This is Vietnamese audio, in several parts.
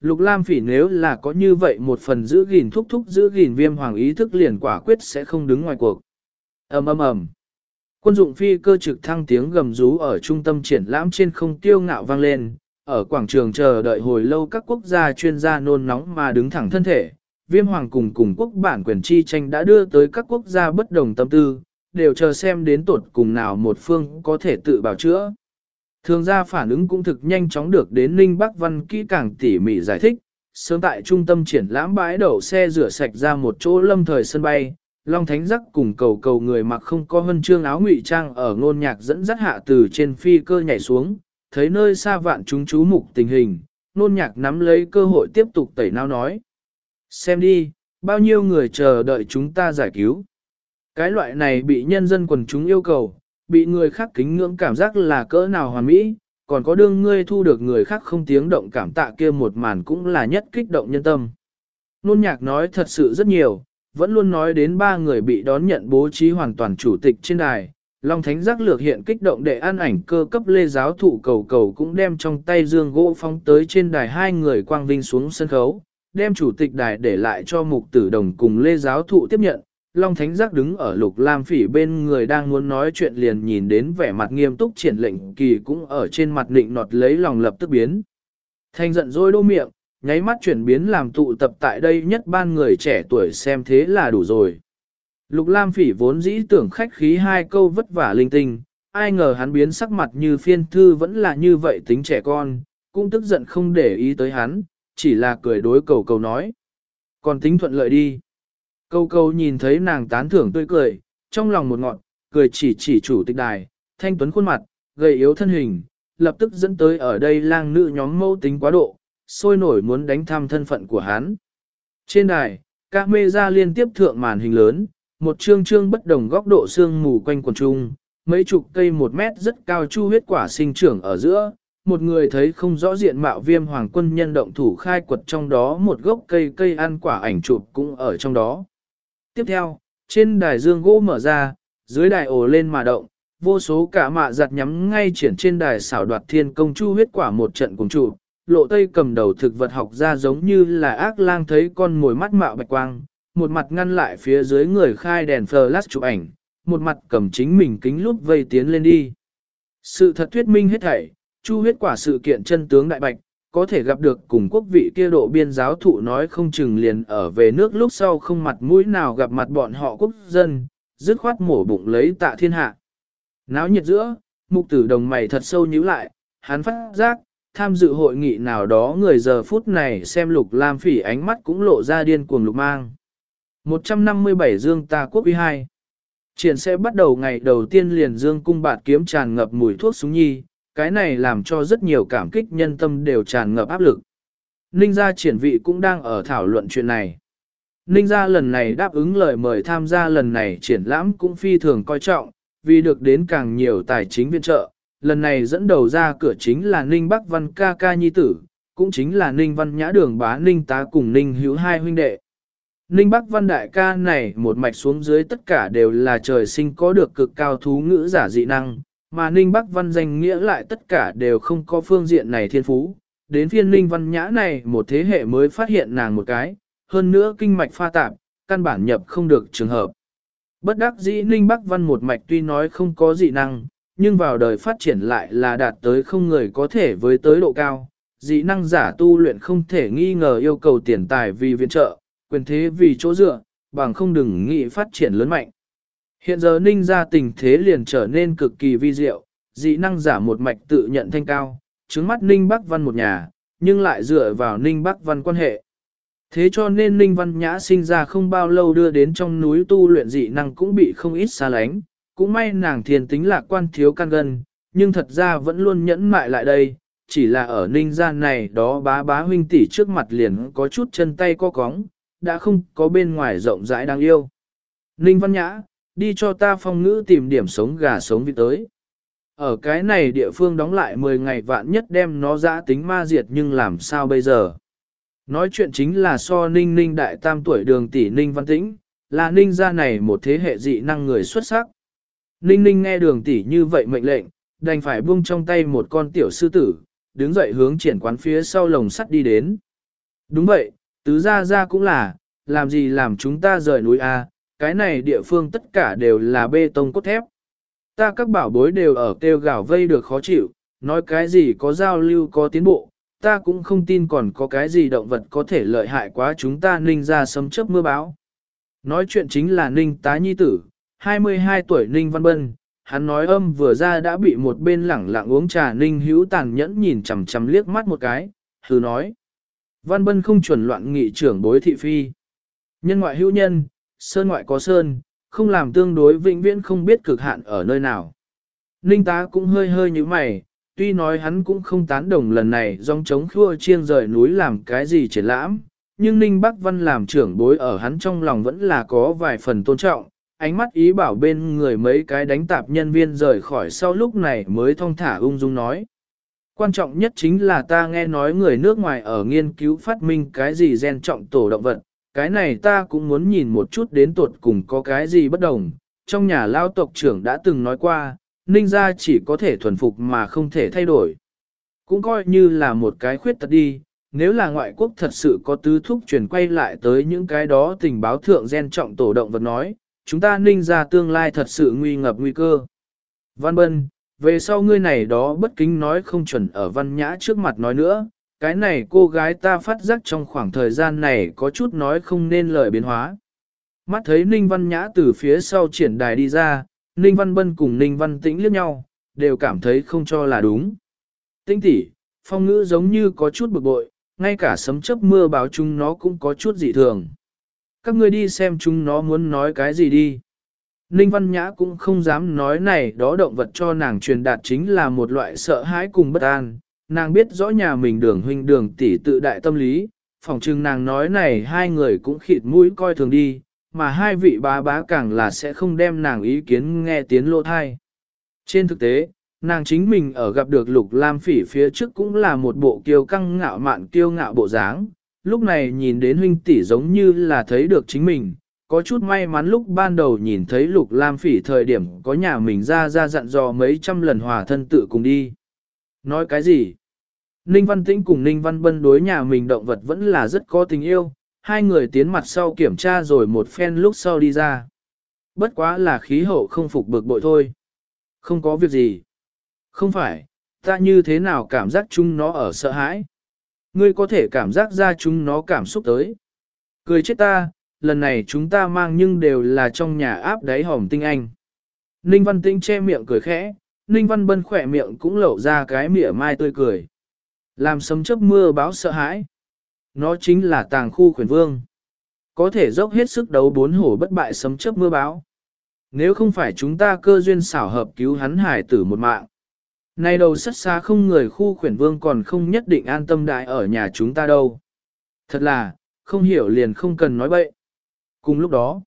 Lục Lam Phỉ nếu là có như vậy một phần giữ gìn thúc thúc giữ gìn viêm hoàng ý thức liền quả quyết sẽ không đứng ngoài cuộc. Ầm ầm ầm. Quân dụng phi cơ trực thăng tiếng gầm rú ở trung tâm triển lãm trên không tiêu ngạo vang lên, ở quảng trường chờ đợi hồi lâu các quốc gia chuyên gia nôn nóng mà đứng thẳng thân thể. Viêm hoàng cùng cùng quốc bản quyền chi tranh đã đưa tới các quốc gia bất đồng tâm tư, đều chờ xem đến tột cùng nào một phương có thể tự bảo chữa. Thường ra phản ứng cũng thực nhanh chóng được đến Ninh Bắc Văn kỹ càng tỉ mỉ giải thích, sớm tại trung tâm triển lãm bãi đậu xe rửa sạch ra một chỗ lâm thời sân bay, Long Thánh Giác cùng cầu cầu người mặc không có hân chương áo ngụy trang ở ngôn nhạc dẫn dắt hạ từ trên phi cơ nhảy xuống, thấy nơi xa vạn chúng chú mục tình hình, ngôn nhạc nắm lấy cơ hội tiếp tục tẩy não nói. Xem đi, bao nhiêu người chờ đợi chúng ta giải cứu. Cái loại này bị nhân dân quần chúng yêu cầu, bị người khác kính ngưỡng cảm giác là cỡ nào hoàn mỹ, còn có đương ngươi thu được người khác không tiếng động cảm tạ kia một màn cũng là nhất kích động nhân tâm. Nôn nhạc nói thật sự rất nhiều, vẫn luôn nói đến ba người bị đón nhận bố trí hoàn toàn chủ tịch trên đài. Long Thánh giác lược hiện kích động để ăn ảnh cơ cấp lê giáo thụ cầu cầu cũng đem trong tay dương gỗ phóng tới trên đài hai người quang vinh xuống sân khấu, đem chủ tịch đài để lại cho mục tử đồng cùng lê giáo thụ tiếp nhận, Long Thánh Giác đứng ở lục lam phỉ bên người đang muốn nói chuyện liền nhìn đến vẻ mặt nghiêm túc triển lệnh kỳ cũng ở trên mặt định nọt lấy lòng lập tức biến. Thanh giận dỗi đô miệng, nháy mắt chuyển biến làm tụ tập tại đây nhất ban người trẻ tuổi xem thế là đủ rồi. Lục lam phỉ vốn dĩ tưởng khách khí hai câu vất vả linh tinh, ai ngờ hắn biến sắc mặt như phiên thư vẫn là như vậy tính trẻ con, cũng tức giận không để ý tới hắn, chỉ là cười đối cầu cầu nói. Còn tính thuận lợi đi. Câu câu nhìn thấy nàng tán thưởng tươi cười, trong lòng một ngọn, cười chỉ chỉ chủ tịch đài, thanh tuấn khuôn mặt, gầy yếu thân hình, lập tức dẫn tới ở đây lang nữ nhóm mâu tính quá độ, sôi nổi muốn đánh thăm thân phận của hắn. Trên đài, các mê ra liên tiếp thượng màn hình lớn, một chương chương bất đồng góc độ xương mù quanh quần trung, mấy chục cây một mét rất cao chu huyết quả sinh trưởng ở giữa, một người thấy không rõ diện mạo viêm hoàng quân nhân động thủ khai quật trong đó một gốc cây cây ăn quả ảnh chụp cũng ở trong đó. Tiếp theo, trên đài dương gỗ mở ra, dưới đài ổ lên mà động, vô số cả mạ giặt nhắm ngay triển trên đài xảo đoạt thiên công chu huyết quả một trận cùng chủ. Lộ tây cầm đầu thực vật học ra giống như là ác lang thấy con mồi mắt mạo bạch quang, một mặt ngăn lại phía dưới người khai đèn flash chụp ảnh, một mặt cầm chính mình kính lúp vây tiến lên đi. Sự thật thuyết minh hết thảy, chu huyết quả sự kiện chân tướng đại bạch, có thể gặp được cùng quốc vị kia độ biên giáo thụ nói không chừng liền ở về nước lúc sau không mặt mũi nào gặp mặt bọn họ quốc dân, dứt khoát mổ bụng lấy tạ thiên hạ. Náo nhiệt giữa, mục tử đồng mày thật sâu nhíu lại, hắn phát giác, tham dự hội nghị nào đó người giờ phút này xem lục lam phỉ ánh mắt cũng lộ ra điên cuồng lục mang. 157 Dương ta quốc uy 2 Triển sẽ bắt đầu ngày đầu tiên liền Dương cung bạt kiếm tràn ngập mùi thuốc súng nhi, cái này làm cho rất nhiều cảm kích nhân tâm đều tràn ngập áp lực. Ninh gia triển vị cũng đang ở thảo luận chuyện này. Ninh gia lần này đáp ứng lời mời tham gia lần này triển lãm cũng phi thường coi trọng, vì được đến càng nhiều tài chính viện trợ. Lần này dẫn đầu ra cửa chính là Ninh Bắc Văn ca ca nhi tử, cũng chính là Ninh Văn Nhã Đường bá Ninh tá cùng Ninh hữu hai huynh đệ. Ninh Bắc Văn đại ca này một mạch xuống dưới tất cả đều là trời sinh có được cực cao thú ngữ giả dị năng, mà Ninh Bắc Văn danh nghĩa lại tất cả đều không có phương diện này thiên phú. Đến phiên Ninh Văn Nhã này một thế hệ mới phát hiện nàng một cái, hơn nữa kinh mạch pha tạp, căn bản nhập không được trường hợp. Bất đắc dĩ Ninh Bắc Văn một mạch tuy nói không có dị năng, nhưng vào đời phát triển lại là đạt tới không người có thể với tới độ cao. Dị năng giả tu luyện không thể nghi ngờ yêu cầu tiền tài vì viện trợ, quyền thế vì chỗ dựa, bằng không đừng nghĩ phát triển lớn mạnh. Hiện giờ ninh ra tình thế liền trở nên cực kỳ vi diệu, dị năng giả một mạch tự nhận thanh cao, trứng mắt ninh bắc văn một nhà, nhưng lại dựa vào ninh bắc văn quan hệ. Thế cho nên ninh văn nhã sinh ra không bao lâu đưa đến trong núi tu luyện dị năng cũng bị không ít xa lánh, cũng may nàng thiền tính lạc quan thiếu căn gân, nhưng thật ra vẫn luôn nhẫn mại lại đây, chỉ là ở ninh gian này đó bá bá huynh tỷ trước mặt liền có chút chân tay co cóng, đã không có bên ngoài rộng rãi đáng yêu. Ninh văn nhã, đi cho ta phong ngữ tìm điểm sống gà sống vịt tới. Ở cái này địa phương đóng lại 10 ngày vạn nhất đem nó giã tính ma diệt nhưng làm sao bây giờ? Nói chuyện chính là so ninh ninh đại tam tuổi đường tỷ ninh văn tĩnh, là ninh gia này một thế hệ dị năng người xuất sắc. Ninh ninh nghe đường tỷ như vậy mệnh lệnh, đành phải buông trong tay một con tiểu sư tử, đứng dậy hướng triển quán phía sau lồng sắt đi đến. Đúng vậy, tứ gia gia cũng là, làm gì làm chúng ta rời núi A, cái này địa phương tất cả đều là bê tông cốt thép. Ta các bảo bối đều ở kêu gào vây được khó chịu, nói cái gì có giao lưu có tiến bộ, ta cũng không tin còn có cái gì động vật có thể lợi hại quá chúng ta ninh ra sấm chớp mưa báo. Nói chuyện chính là ninh tá nhi tử, 22 tuổi ninh văn bân, hắn nói âm vừa ra đã bị một bên lẳng lặng uống trà ninh hữu tàn nhẫn nhìn chằm chằm liếc mắt một cái, thử nói. Văn bân không chuẩn loạn nghị trưởng bối thị phi. Nhân ngoại hữu nhân, sơn ngoại có sơn, không làm tương đối vĩnh viễn không biết cực hạn ở nơi nào. Ninh tá cũng hơi hơi như mày, tuy nói hắn cũng không tán đồng lần này dòng chống khua chiêng rời núi làm cái gì triển lãm, nhưng Ninh Bắc Văn làm trưởng bối ở hắn trong lòng vẫn là có vài phần tôn trọng, ánh mắt ý bảo bên người mấy cái đánh tạp nhân viên rời khỏi sau lúc này mới thong thả ung dung nói. Quan trọng nhất chính là ta nghe nói người nước ngoài ở nghiên cứu phát minh cái gì gen trọng tổ động vật, cái này ta cũng muốn nhìn một chút đến tuột cùng có cái gì bất đồng. Trong nhà lao tộc trưởng đã từng nói qua, ninh gia chỉ có thể thuần phục mà không thể thay đổi. Cũng coi như là một cái khuyết tật đi, nếu là ngoại quốc thật sự có tứ thúc chuyển quay lại tới những cái đó tình báo thượng gen trọng tổ động vật nói, chúng ta ninh ra tương lai thật sự nguy ngập nguy cơ. Văn Bân, về sau ngươi này đó bất kính nói không chuẩn ở văn nhã trước mặt nói nữa, cái này cô gái ta phát giác trong khoảng thời gian này có chút nói không nên lời biến hóa. Mắt thấy Ninh Văn Nhã từ phía sau triển đài đi ra, Ninh Văn Bân cùng Ninh Văn Tĩnh liếc nhau, đều cảm thấy không cho là đúng. Tĩnh tỷ, phong ngữ giống như có chút bực bội, ngay cả sấm chớp mưa báo chúng nó cũng có chút dị thường. Các ngươi đi xem chúng nó muốn nói cái gì đi. Ninh Văn Nhã cũng không dám nói này đó động vật cho nàng truyền đạt chính là một loại sợ hãi cùng bất an. Nàng biết rõ nhà mình đường huynh đường tỷ tự đại tâm lý, phòng trưng nàng nói này hai người cũng khịt mũi coi thường đi, mà hai vị bá bá càng là sẽ không đem nàng ý kiến nghe tiếng lô thai. Trên thực tế, nàng chính mình ở gặp được lục lam phỉ phía trước cũng là một bộ kiêu căng ngạo mạn kiêu ngạo bộ dáng, lúc này nhìn đến huynh tỷ giống như là thấy được chính mình, có chút may mắn lúc ban đầu nhìn thấy lục lam phỉ thời điểm có nhà mình ra ra dặn dò mấy trăm lần hòa thân tự cùng đi. Nói cái gì? Ninh Văn Tĩnh cùng Ninh Văn Bân đối nhà mình động vật vẫn là rất có tình yêu, hai người tiến mặt sau kiểm tra rồi một phen lúc sau đi ra. Bất quá là khí hậu không phục bực bội thôi. Không có việc gì. Không phải, ta như thế nào cảm giác chúng nó ở sợ hãi. Ngươi có thể cảm giác ra chúng nó cảm xúc tới. Cười chết ta, lần này chúng ta mang nhưng đều là trong nhà áp đáy hỏng tinh anh. Ninh Văn Tĩnh che miệng cười khẽ, Ninh Văn Bân khỏe miệng cũng lộ ra cái mỉa mai tươi cười. Làm sấm chớp mưa báo sợ hãi. Nó chính là tàng khu khuyển vương. Có thể dốc hết sức đấu bốn hổ bất bại sấm chớp mưa báo. Nếu không phải chúng ta cơ duyên xảo hợp cứu hắn hải tử một mạng. Này đầu sắt xa không người khu khuyển vương còn không nhất định an tâm đại ở nhà chúng ta đâu. Thật là, không hiểu liền không cần nói bậy. Cùng lúc đó,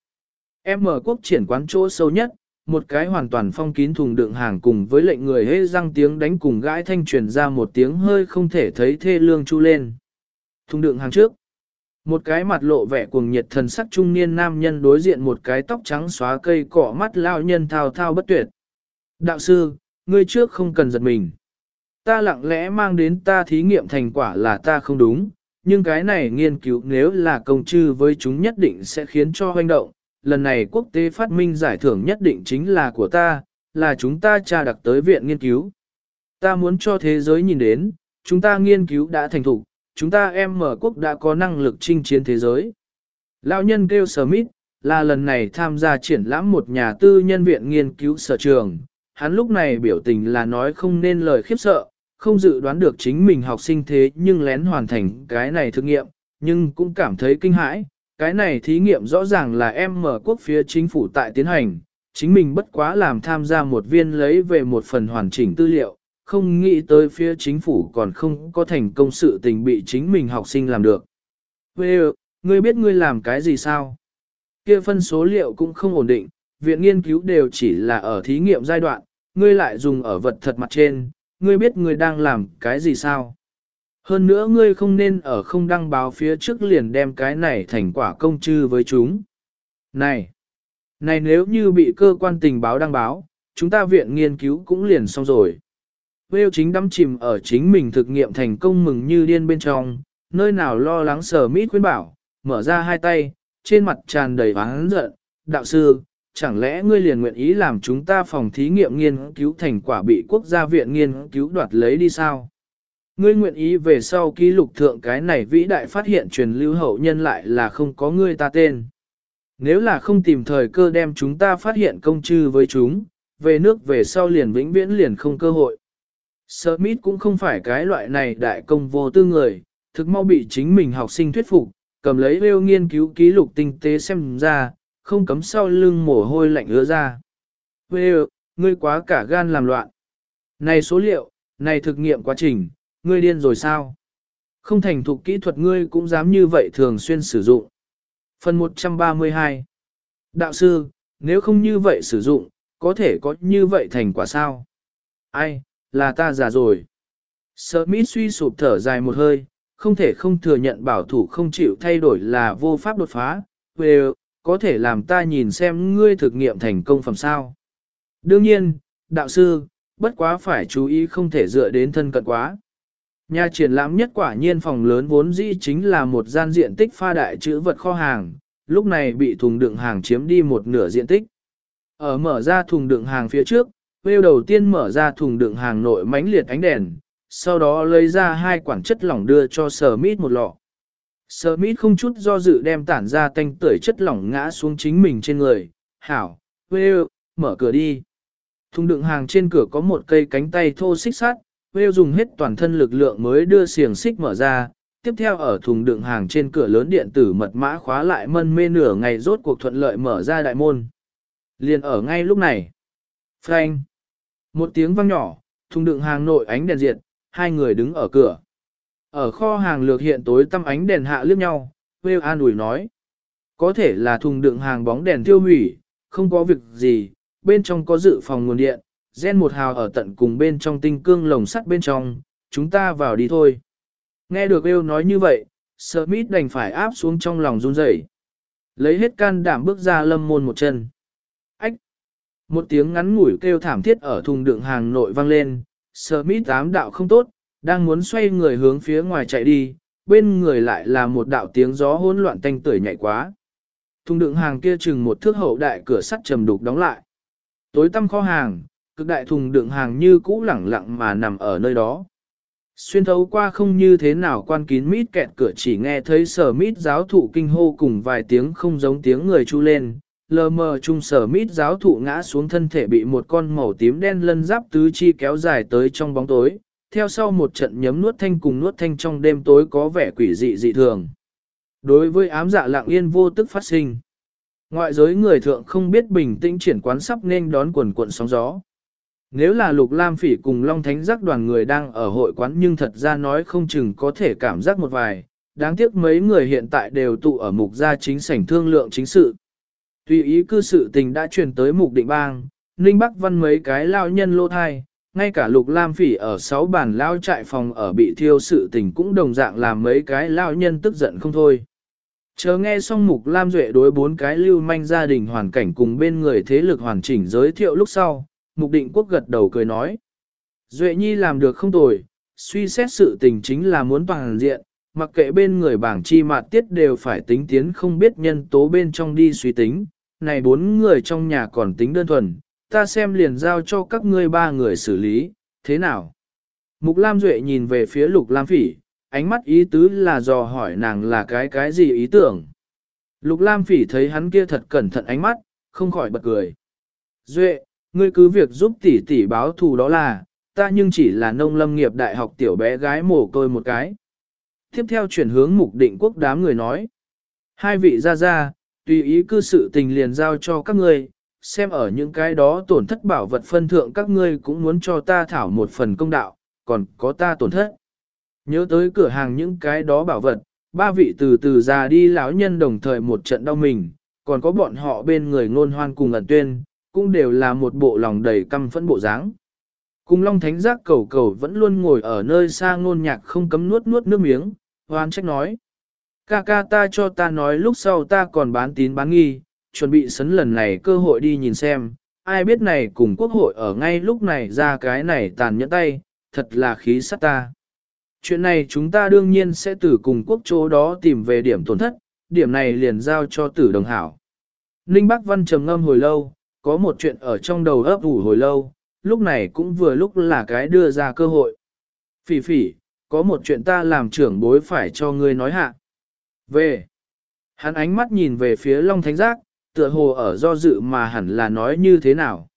em mở quốc triển quán chỗ sâu nhất, một cái hoàn toàn phong kín thùng đựng hàng cùng với lệnh người hế răng tiếng đánh cùng gãi thanh truyền ra một tiếng hơi không thể thấy thê lương chu lên. Thùng đựng hàng trước, một cái mặt lộ vẻ cuồng nhiệt thần sắc trung niên nam nhân đối diện một cái tóc trắng xóa cây cỏ mắt lao nhân thao thao bất tuyệt. Đạo sư, ngươi trước không cần giật mình. Ta lặng lẽ mang đến ta thí nghiệm thành quả là ta không đúng, nhưng cái này nghiên cứu nếu là công chư với chúng nhất định sẽ khiến cho hoành động. Lần này quốc tế phát minh giải thưởng nhất định chính là của ta, là chúng ta tra đặc tới viện nghiên cứu. Ta muốn cho thế giới nhìn đến, chúng ta nghiên cứu đã thành thục, chúng ta em mở quốc đã có năng lực chinh chiến thế giới. Lão nhân kêu Smith, là lần này tham gia triển lãm một nhà tư nhân viện nghiên cứu sở trường, hắn lúc này biểu tình là nói không nên lời khiếp sợ, không dự đoán được chính mình học sinh thế nhưng lén hoàn thành cái này thử nghiệm, nhưng cũng cảm thấy kinh hãi. Cái này thí nghiệm rõ ràng là em mở quốc phía chính phủ tại tiến hành, chính mình bất quá làm tham gia một viên lấy về một phần hoàn chỉnh tư liệu, không nghĩ tới phía chính phủ còn không có thành công sự tình bị chính mình học sinh làm được. Về, ngươi biết ngươi làm cái gì sao? Kia phân số liệu cũng không ổn định, viện nghiên cứu đều chỉ là ở thí nghiệm giai đoạn, ngươi lại dùng ở vật thật mặt trên, ngươi biết ngươi đang làm cái gì sao? Hơn nữa ngươi không nên ở không đăng báo phía trước liền đem cái này thành quả công chư với chúng. Này! Này nếu như bị cơ quan tình báo đăng báo, chúng ta viện nghiên cứu cũng liền xong rồi. Wales chính đắm chìm ở chính mình thực nghiệm thành công mừng như điên bên trong, nơi nào lo lắng sở mít khuyên bảo, mở ra hai tay, trên mặt tràn đầy oán giận, đạo sư, chẳng lẽ ngươi liền nguyện ý làm chúng ta phòng thí nghiệm nghiên cứu thành quả bị quốc gia viện nghiên cứu đoạt lấy đi sao? Ngươi nguyện ý về sau ký lục thượng cái này vĩ đại phát hiện truyền lưu hậu nhân lại là không có ngươi ta tên. Nếu là không tìm thời cơ đem chúng ta phát hiện công chư với chúng, về nước về sau liền vĩnh viễn liền không cơ hội. Smith cũng không phải cái loại này đại công vô tư người, thực mau bị chính mình học sinh thuyết phục, cầm lấy lêu nghiên cứu ký lục tinh tế xem ra, không cấm sau lưng mồ hôi lạnh ứa ra. Rêu, ngươi quá cả gan làm loạn. Này số liệu, này thực nghiệm quá trình, ngươi điên rồi sao? Không thành thục kỹ thuật ngươi cũng dám như vậy thường xuyên sử dụng. Phần 132 Đạo sư, nếu không như vậy sử dụng, có thể có như vậy thành quả sao? Ai, là ta già rồi. Smith suy sụp thở dài một hơi, không thể không thừa nhận bảo thủ không chịu thay đổi là vô pháp đột phá. Về, có thể làm ta nhìn xem ngươi thực nghiệm thành công phẩm sao. Đương nhiên, đạo sư, bất quá phải chú ý không thể dựa đến thân cận quá. Nhà triển lãm nhất quả nhiên phòng lớn vốn dĩ chính là một gian diện tích pha đại chữ vật kho hàng, lúc này bị thùng đựng hàng chiếm đi một nửa diện tích. Ở mở ra thùng đựng hàng phía trước, Whale đầu tiên mở ra thùng đựng hàng nội mánh liệt ánh đèn, sau đó lấy ra hai quản chất lỏng đưa cho Smith một lọ. Smith không chút do dự đem tản ra tanh tưởi chất lỏng ngã xuống chính mình trên người. Hảo, Whale, mở cửa đi. Thùng đựng hàng trên cửa có một cây cánh tay thô xích sắt, Will dùng hết toàn thân lực lượng mới đưa xiềng xích mở ra. Tiếp theo ở thùng đựng hàng trên cửa lớn điện tử mật mã khóa lại mân mê nửa ngày rốt cuộc thuận lợi mở ra đại môn. Liền ở ngay lúc này. Frank. Một tiếng vang nhỏ, thùng đựng hàng nội ánh đèn diệt, hai người đứng ở cửa. Ở kho hàng lược hiện tối tăm ánh đèn hạ liếc nhau, Will an ủi nói. Có thể là thùng đựng hàng bóng đèn tiêu hủy, không có việc gì, bên trong có dự phòng nguồn điện, gen một hào ở tận cùng bên trong tinh cương lồng sắt bên trong, chúng ta vào đi thôi. Nghe được yêu nói như vậy, Smith đành phải áp xuống trong lòng run rẩy, Lấy hết can đảm bước ra lâm môn một chân. Ách! Một tiếng ngắn ngủi kêu thảm thiết ở thùng đựng hàng nội vang lên, Smith ám đạo không tốt, đang muốn xoay người hướng phía ngoài chạy đi, bên người lại là một đạo tiếng gió hỗn loạn tanh tưởi nhảy quá. Thùng đựng hàng kia chừng một thước hậu đại cửa sắt trầm đục đóng lại. Tối tăm kho hàng, cực đại thùng đựng hàng như cũ lẳng lặng mà nằm ở nơi đó. Xuyên thấu qua không như thế nào quan kín mít kẹt cửa chỉ nghe thấy sở mít giáo thụ kinh hô cùng vài tiếng không giống tiếng người chu lên, lờ mờ trung sở mít giáo thụ ngã xuống thân thể bị một con màu tím đen lân giáp tứ chi kéo dài tới trong bóng tối, theo sau một trận nhấm nuốt thanh cùng nuốt thanh trong đêm tối có vẻ quỷ dị dị thường. Đối với ám dạ lặng yên vô tức phát sinh, ngoại giới người thượng không biết bình tĩnh triển quán sắp nên đón quần cuộn sóng gió. Nếu là lục lam phỉ cùng Long Thánh giác đoàn người đang ở hội quán nhưng thật ra nói không chừng có thể cảm giác một vài, đáng tiếc mấy người hiện tại đều tụ ở mục gia chính sảnh thương lượng chính sự. Tùy ý cư sự tình đã truyền tới mục định bang, Ninh Bắc Văn mấy cái lao nhân lô thai, ngay cả lục lam phỉ ở sáu bản lao trại phòng ở bị thiêu sự tình cũng đồng dạng làm mấy cái lao nhân tức giận không thôi. Chờ nghe xong mục lam duệ đối bốn cái lưu manh gia đình hoàn cảnh cùng bên người thế lực hoàn chỉnh giới thiệu lúc sau, mục định quốc gật đầu cười nói. Duệ nhi làm được không tồi, suy xét sự tình chính là muốn toàn diện, mặc kệ bên người bảng chi mạt tiết đều phải tính tiến không biết nhân tố bên trong đi suy tính, này bốn người trong nhà còn tính đơn thuần, ta xem liền giao cho các ngươi ba người xử lý, thế nào? Mục Lam Duệ nhìn về phía Lục Lam Phỉ, ánh mắt ý tứ là dò hỏi nàng là cái cái gì ý tưởng. Lục Lam Phỉ thấy hắn kia thật cẩn thận ánh mắt, không khỏi bật cười. Duệ, ngươi cứ việc giúp tỷ tỷ báo thù đó là, ta nhưng chỉ là nông lâm nghiệp đại học tiểu bé gái mồ côi một cái. Tiếp theo chuyển hướng mục định quốc đám người nói. Hai vị ra ra, tùy ý cư sự tình liền giao cho các ngươi, xem ở những cái đó tổn thất bảo vật phân thượng các ngươi cũng muốn cho ta thảo một phần công đạo, còn có ta tổn thất. Nhớ tới cửa hàng những cái đó bảo vật, ba vị từ từ già đi lão nhân đồng thời một trận đau mình, còn có bọn họ bên người ngôn hoan cùng ẩn tuyên, cũng đều là một bộ lòng đầy căm phẫn bộ dáng. Cùng Long Thánh Giác cầu cầu vẫn luôn ngồi ở nơi xa ngôn nhạc không cấm nuốt nuốt nước miếng, hoan trách nói. Ca ca ta cho ta nói lúc sau ta còn bán tín bán nghi, chuẩn bị sấn lần này cơ hội đi nhìn xem, ai biết này cùng quốc hội ở ngay lúc này ra cái này tàn nhẫn tay, thật là khí sắt ta. Chuyện này chúng ta đương nhiên sẽ từ cùng quốc chỗ đó tìm về điểm tổn thất, điểm này liền giao cho tử đồng hảo. Ninh Bắc Văn trầm ngâm hồi lâu, có một chuyện ở trong đầu ấp ủ hồi lâu, lúc này cũng vừa lúc là cái đưa ra cơ hội. Phỉ phỉ, có một chuyện ta làm trưởng bối phải cho ngươi nói hạ. Về. Hắn ánh mắt nhìn về phía Long Thánh Giác, tựa hồ ở do dự mà hẳn là nói như thế nào.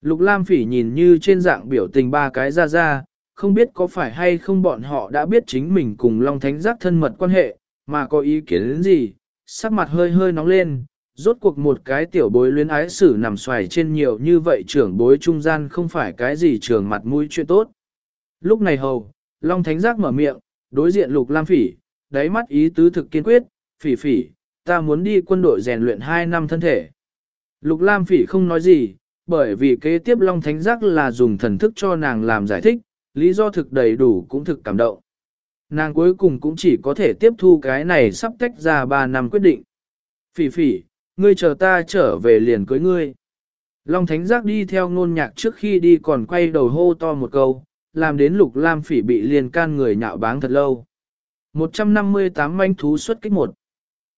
Lục Lam Phỉ nhìn như trên dạng biểu tình ba cái ra ra, không biết có phải hay không bọn họ đã biết chính mình cùng Long Thánh Giác thân mật quan hệ, mà có ý kiến đến gì, sắc mặt hơi hơi nóng lên, rốt cuộc một cái tiểu bối luyến ái sử nằm xoài trên nhiều như vậy trưởng bối trung gian không phải cái gì trường mặt mũi chuyện tốt. Lúc này hầu, Long Thánh Giác mở miệng, đối diện Lục Lam Phỉ, đáy mắt ý tứ thực kiên quyết, phỉ phỉ, ta muốn đi quân đội rèn luyện 2 năm thân thể. Lục Lam Phỉ không nói gì, bởi vì kế tiếp Long Thánh Giác là dùng thần thức cho nàng làm giải thích, lý do thực đầy đủ cũng thực cảm động. Nàng cuối cùng cũng chỉ có thể tiếp thu cái này sắp tách ra 3 năm quyết định. Phỉ phỉ, ngươi chờ ta trở về liền cưới ngươi. Long Thánh Giác đi theo ngôn nhạc trước khi đi còn quay đầu hô to một câu, làm đến Lục Lam Phỉ bị liền can người nhạo báng thật lâu. 158 manh thú xuất kích một.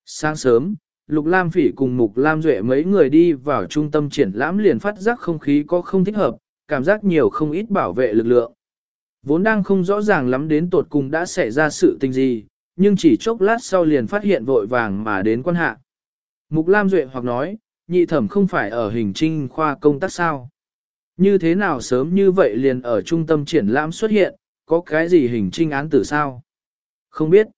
Sáng sớm, Lục Lam Phỉ cùng Mục Lam Duệ mấy người đi vào trung tâm triển lãm liền phát giác không khí có không thích hợp, cảm giác nhiều không ít bảo vệ lực lượng. Vốn đang không rõ ràng lắm đến tột cùng đã xảy ra sự tình gì, nhưng chỉ chốc lát sau liền phát hiện vội vàng mà đến quan hạ. Mục Lam Duệ hoặc nói, nhị thẩm không phải ở hình trinh khoa công tác sao. Như thế nào sớm như vậy liền ở trung tâm triển lãm xuất hiện, có cái gì hình trinh án tử sao? Không biết.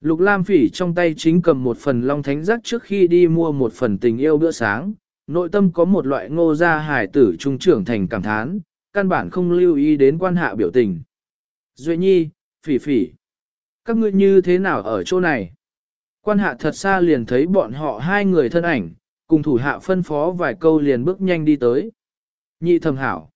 Lục Lam Phỉ trong tay chính cầm một phần long thánh giác trước khi đi mua một phần tình yêu bữa sáng, nội tâm có một loại ngô gia hải tử trung trưởng thành cảm thán, căn bản không lưu ý đến quan hạ biểu tình. Duệ nhi, phỉ phỉ, các ngươi như thế nào ở chỗ này? Quan hạ thật xa liền thấy bọn họ hai người thân ảnh, cùng thủ hạ phân phó vài câu liền bước nhanh đi tới. Nhị thầm hảo.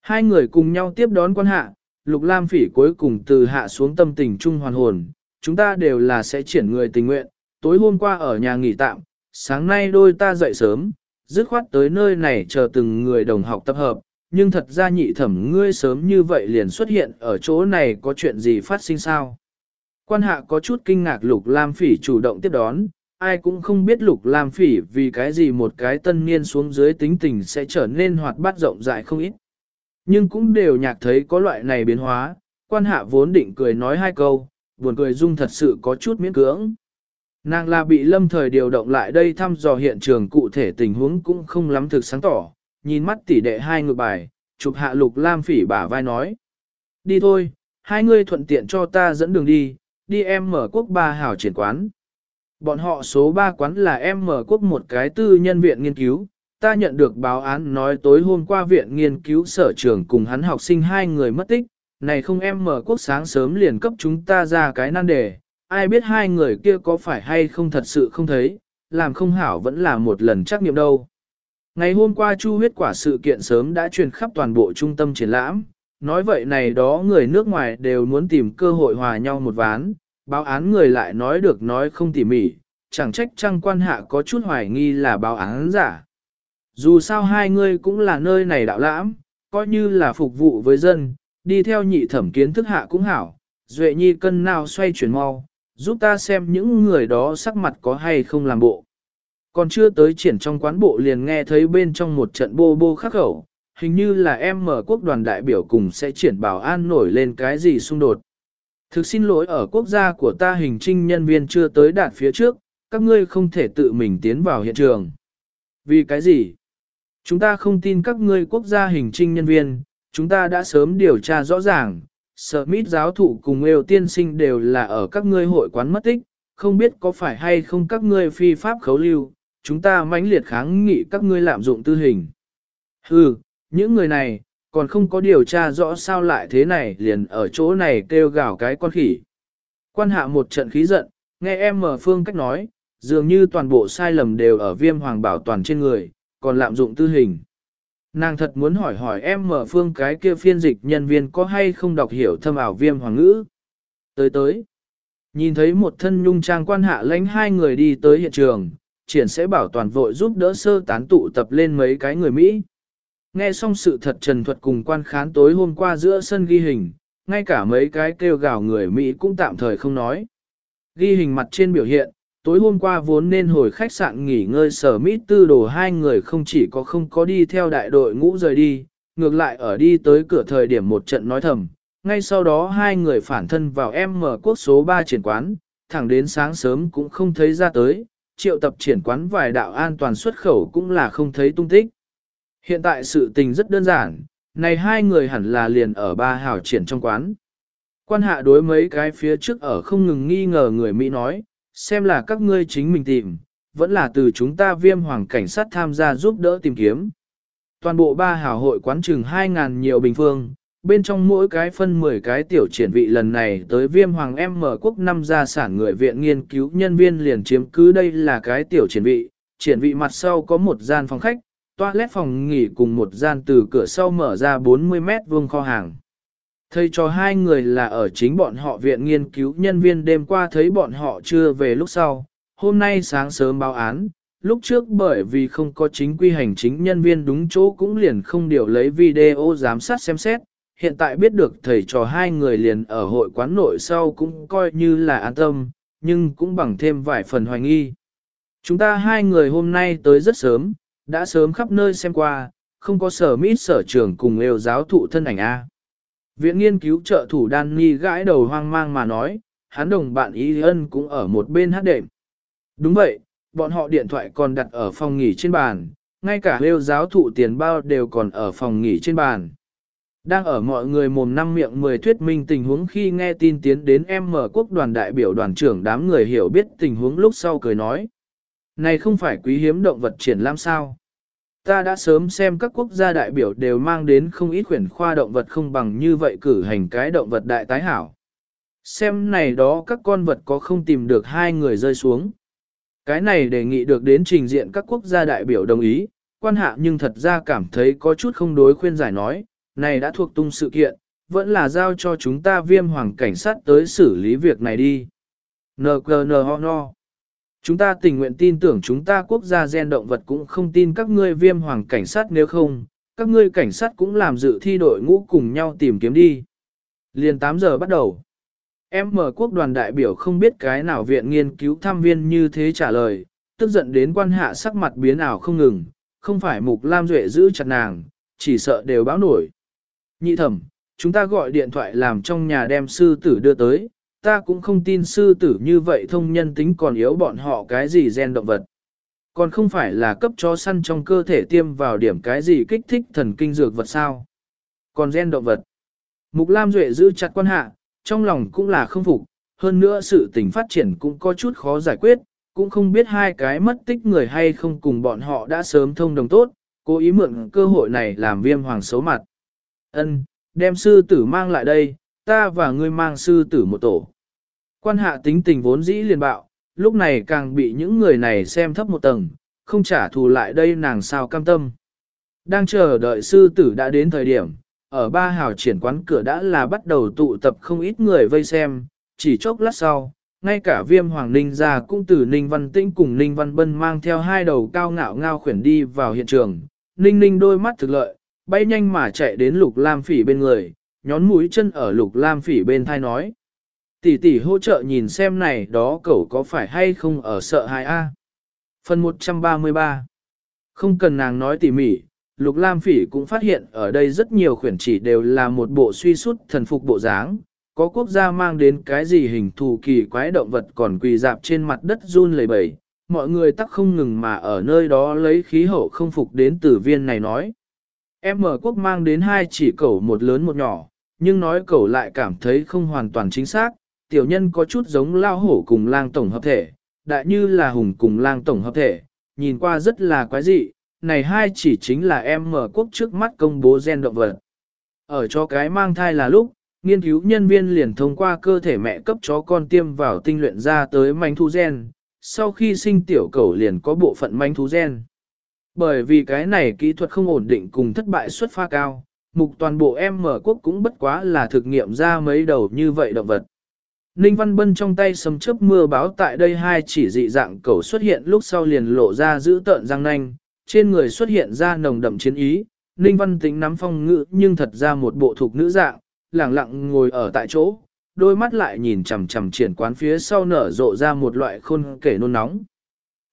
Hai người cùng nhau tiếp đón quan hạ, lục lam phỉ cuối cùng từ hạ xuống tâm tình trung hoàn hồn, chúng ta đều là sẽ triển người tình nguyện, tối hôm qua ở nhà nghỉ tạm, sáng nay đôi ta dậy sớm, dứt khoát tới nơi này chờ từng người đồng học tập hợp, nhưng thật ra nhị thẩm ngươi sớm như vậy liền xuất hiện ở chỗ này có chuyện gì phát sinh sao? Quan hạ có chút kinh ngạc Lục Lam Phỉ chủ động tiếp đón, ai cũng không biết Lục Lam Phỉ vì cái gì một cái tân niên xuống dưới tính tình sẽ trở nên hoạt bát rộng rãi không ít. Nhưng cũng đều nhạc thấy có loại này biến hóa, quan hạ vốn định cười nói hai câu, buồn cười dung thật sự có chút miễn cưỡng. Nàng là bị lâm thời điều động lại đây thăm dò hiện trường cụ thể tình huống cũng không lắm thực sáng tỏ, nhìn mắt tỷ đệ hai ngược bài, chụp hạ lục lam phỉ bả vai nói. Đi thôi, hai người thuận tiện cho ta dẫn đường đi, đi em mở quốc ba hảo triển quán. Bọn họ số 3 quán là em mở quốc một cái tư nhân viện nghiên cứu, ta nhận được báo án nói tối hôm qua viện nghiên cứu sở trường cùng hắn học sinh hai người mất tích, này không em mở quốc sáng sớm liền cấp chúng ta ra cái nan đề, ai biết hai người kia có phải hay không thật sự không thấy, làm không hảo vẫn là một lần trắc nghiệm đâu. Ngày hôm qua chu huyết quả sự kiện sớm đã truyền khắp toàn bộ trung tâm triển lãm, nói vậy này đó người nước ngoài đều muốn tìm cơ hội hòa nhau một ván, báo án người lại nói được nói không tỉ mỉ, chẳng trách trang quan hạ có chút hoài nghi là báo án giả. Dù sao hai người cũng là nơi này đạo lãm, coi như là phục vụ với dân, đi theo nhị thẩm kiến thức hạ cũng hảo, duệ nhi cân nào xoay chuyển mau, giúp ta xem những người đó sắc mặt có hay không làm bộ. Còn chưa tới triển trong quán bộ liền nghe thấy bên trong một trận bô bô khắc khẩu, hình như là em mở quốc đoàn đại biểu cùng sẽ triển bảo an nổi lên cái gì xung đột. Thực xin lỗi ở quốc gia của ta hình trinh nhân viên chưa tới đạt phía trước, các ngươi không thể tự mình tiến vào hiện trường. Vì cái gì? Chúng ta không tin các ngươi quốc gia hình trinh nhân viên, chúng ta đã sớm điều tra rõ ràng, Smith giáo thụ cùng yêu tiên sinh đều là ở các ngươi hội quán mất tích, không biết có phải hay không các ngươi phi pháp khấu lưu, chúng ta mãnh liệt kháng nghị các ngươi lạm dụng tư hình. Hừ, những người này, còn không có điều tra rõ sao lại thế này liền ở chỗ này kêu gào cái con khỉ. Quan hạ một trận khí giận, nghe em mở phương cách nói, dường như toàn bộ sai lầm đều ở viêm hoàng bảo toàn trên người, còn lạm dụng tư hình. Nàng thật muốn hỏi hỏi em mở phương cái kia phiên dịch nhân viên có hay không đọc hiểu thâm ảo viêm hoàng ngữ. Tới tới, nhìn thấy một thân nhung trang quan hạ lãnh hai người đi tới hiện trường, triển sẽ bảo toàn vội giúp đỡ sơ tán tụ tập lên mấy cái người Mỹ. Nghe xong sự thật trần thuật cùng quan khán tối hôm qua giữa sân ghi hình, ngay cả mấy cái kêu gào người Mỹ cũng tạm thời không nói. Ghi hình mặt trên biểu hiện, tối hôm qua vốn nên hồi khách sạn nghỉ ngơi sở mít tư đồ hai người không chỉ có không có đi theo đại đội ngũ rời đi, ngược lại ở đi tới cửa thời điểm một trận nói thầm, ngay sau đó hai người phản thân vào em mở quốc số 3 triển quán, thẳng đến sáng sớm cũng không thấy ra tới, triệu tập triển quán vài đạo an toàn xuất khẩu cũng là không thấy tung tích. Hiện tại sự tình rất đơn giản, này hai người hẳn là liền ở ba hào triển trong quán. Quan hạ đối mấy cái phía trước ở không ngừng nghi ngờ người Mỹ nói, xem là các ngươi chính mình tìm, vẫn là từ chúng ta viêm hoàng cảnh sát tham gia giúp đỡ tìm kiếm. Toàn bộ ba hào hội quán chừng 2.000 nhiều bình phương, bên trong mỗi cái phân 10 cái tiểu triển vị lần này tới viêm hoàng em mở quốc năm gia sản người viện nghiên cứu nhân viên liền chiếm cứ đây là cái tiểu triển vị, triển vị mặt sau có một gian phòng khách, toilet phòng nghỉ cùng một gian từ cửa sau mở ra 40 mét vuông kho hàng. Thầy cho hai người là ở chính bọn họ viện nghiên cứu nhân viên đêm qua thấy bọn họ chưa về lúc sau, hôm nay sáng sớm báo án, lúc trước bởi vì không có chính quy hành chính nhân viên đúng chỗ cũng liền không điều lấy video giám sát xem xét, hiện tại biết được thầy trò hai người liền ở hội quán nội sau cũng coi như là an tâm, nhưng cũng bằng thêm vài phần hoài nghi. Chúng ta hai người hôm nay tới rất sớm, đã sớm khắp nơi xem qua, không có sở mít sở trường cùng lều giáo thụ thân ảnh A. Viện nghiên cứu trợ thủ đan nhi gãi đầu hoang mang mà nói, hắn đồng bạn Y Ân cũng ở một bên hát đệm. Đúng vậy, bọn họ điện thoại còn đặt ở phòng nghỉ trên bàn, ngay cả lêu giáo thụ tiền bao đều còn ở phòng nghỉ trên bàn. Đang ở mọi người mồm năm miệng mười thuyết minh tình huống khi nghe tin tiến đến em mở quốc đoàn đại biểu đoàn trưởng đám người hiểu biết tình huống lúc sau cười nói. Này không phải quý hiếm động vật triển lãm sao? Ta đã sớm xem các quốc gia đại biểu đều mang đến không ít quyển khoa động vật không bằng như vậy cử hành cái động vật đại tái hảo. Xem này đó các con vật có không tìm được hai người rơi xuống. Cái này đề nghị được đến trình diện các quốc gia đại biểu đồng ý, quan hạ nhưng thật ra cảm thấy có chút không đối khuyên giải nói, này đã thuộc tung sự kiện, vẫn là giao cho chúng ta viêm hoàng cảnh sát tới xử lý việc này đi. NGN no. Chúng ta tình nguyện tin tưởng chúng ta quốc gia gen động vật cũng không tin các ngươi viêm hoàng cảnh sát nếu không, các ngươi cảnh sát cũng làm dự thi đội ngũ cùng nhau tìm kiếm đi. Liền 8 giờ bắt đầu. Em mở quốc đoàn đại biểu không biết cái nào viện nghiên cứu tham viên như thế trả lời, tức giận đến quan hạ sắc mặt biến ảo không ngừng, không phải mục lam duệ giữ chặt nàng, chỉ sợ đều báo nổi. Nhị thẩm, chúng ta gọi điện thoại làm trong nhà đem sư tử đưa tới, ta cũng không tin sư tử như vậy thông nhân tính còn yếu bọn họ cái gì gen động vật. Còn không phải là cấp cho săn trong cơ thể tiêm vào điểm cái gì kích thích thần kinh dược vật sao. Còn gen động vật. Mục Lam Duệ giữ chặt quan hạ, trong lòng cũng là không phục, hơn nữa sự tình phát triển cũng có chút khó giải quyết, cũng không biết hai cái mất tích người hay không cùng bọn họ đã sớm thông đồng tốt, cố ý mượn cơ hội này làm viêm hoàng xấu mặt. Ân, đem sư tử mang lại đây, ta và ngươi mang sư tử một tổ. Quan hạ tính tình vốn dĩ liền bạo, lúc này càng bị những người này xem thấp một tầng, không trả thù lại đây nàng sao cam tâm. Đang chờ đợi sư tử đã đến thời điểm, ở ba hào triển quán cửa đã là bắt đầu tụ tập không ít người vây xem, chỉ chốc lát sau, ngay cả viêm hoàng ninh ra cũng từ ninh văn tĩnh cùng ninh văn bân mang theo hai đầu cao ngạo ngao khuyển đi vào hiện trường, ninh ninh đôi mắt thực lợi, bay nhanh mà chạy đến lục lam phỉ bên người, nhón mũi chân ở lục lam phỉ bên thai nói. Tỷ tỷ hỗ trợ nhìn xem này đó cậu có phải hay không ở sợ hãi A. Phần 133 Không cần nàng nói tỉ mỉ, Lục Lam Phỉ cũng phát hiện ở đây rất nhiều khuyển chỉ đều là một bộ suy sút thần phục bộ dáng, có quốc gia mang đến cái gì hình thù kỳ quái động vật còn quỳ dạp trên mặt đất run lẩy bẩy, mọi người tắc không ngừng mà ở nơi đó lấy khí hậu không phục đến tử viên này nói. Em mở quốc mang đến hai chỉ cẩu một lớn một nhỏ, nhưng nói cẩu lại cảm thấy không hoàn toàn chính xác, tiểu nhân có chút giống lao hổ cùng lang tổng hợp thể, đại như là hùng cùng lang tổng hợp thể, nhìn qua rất là quái dị, này hai chỉ chính là em mở quốc trước mắt công bố gen động vật. Ở cho cái mang thai là lúc, nghiên cứu nhân viên liền thông qua cơ thể mẹ cấp chó con tiêm vào tinh luyện ra tới manh thu gen, sau khi sinh tiểu cầu liền có bộ phận manh thú gen. Bởi vì cái này kỹ thuật không ổn định cùng thất bại xuất pha cao, mục toàn bộ em mở quốc cũng bất quá là thực nghiệm ra mấy đầu như vậy động vật. Ninh Văn Bân trong tay sấm chớp mưa báo tại đây hai chỉ dị dạng cầu xuất hiện lúc sau liền lộ ra giữ tợn răng nanh, trên người xuất hiện ra nồng đậm chiến ý. Ninh Văn tính nắm phong ngữ nhưng thật ra một bộ thuộc nữ dạng, lẳng lặng ngồi ở tại chỗ, đôi mắt lại nhìn chằm chằm triển quán phía sau nở rộ ra một loại khôn kể nôn nóng.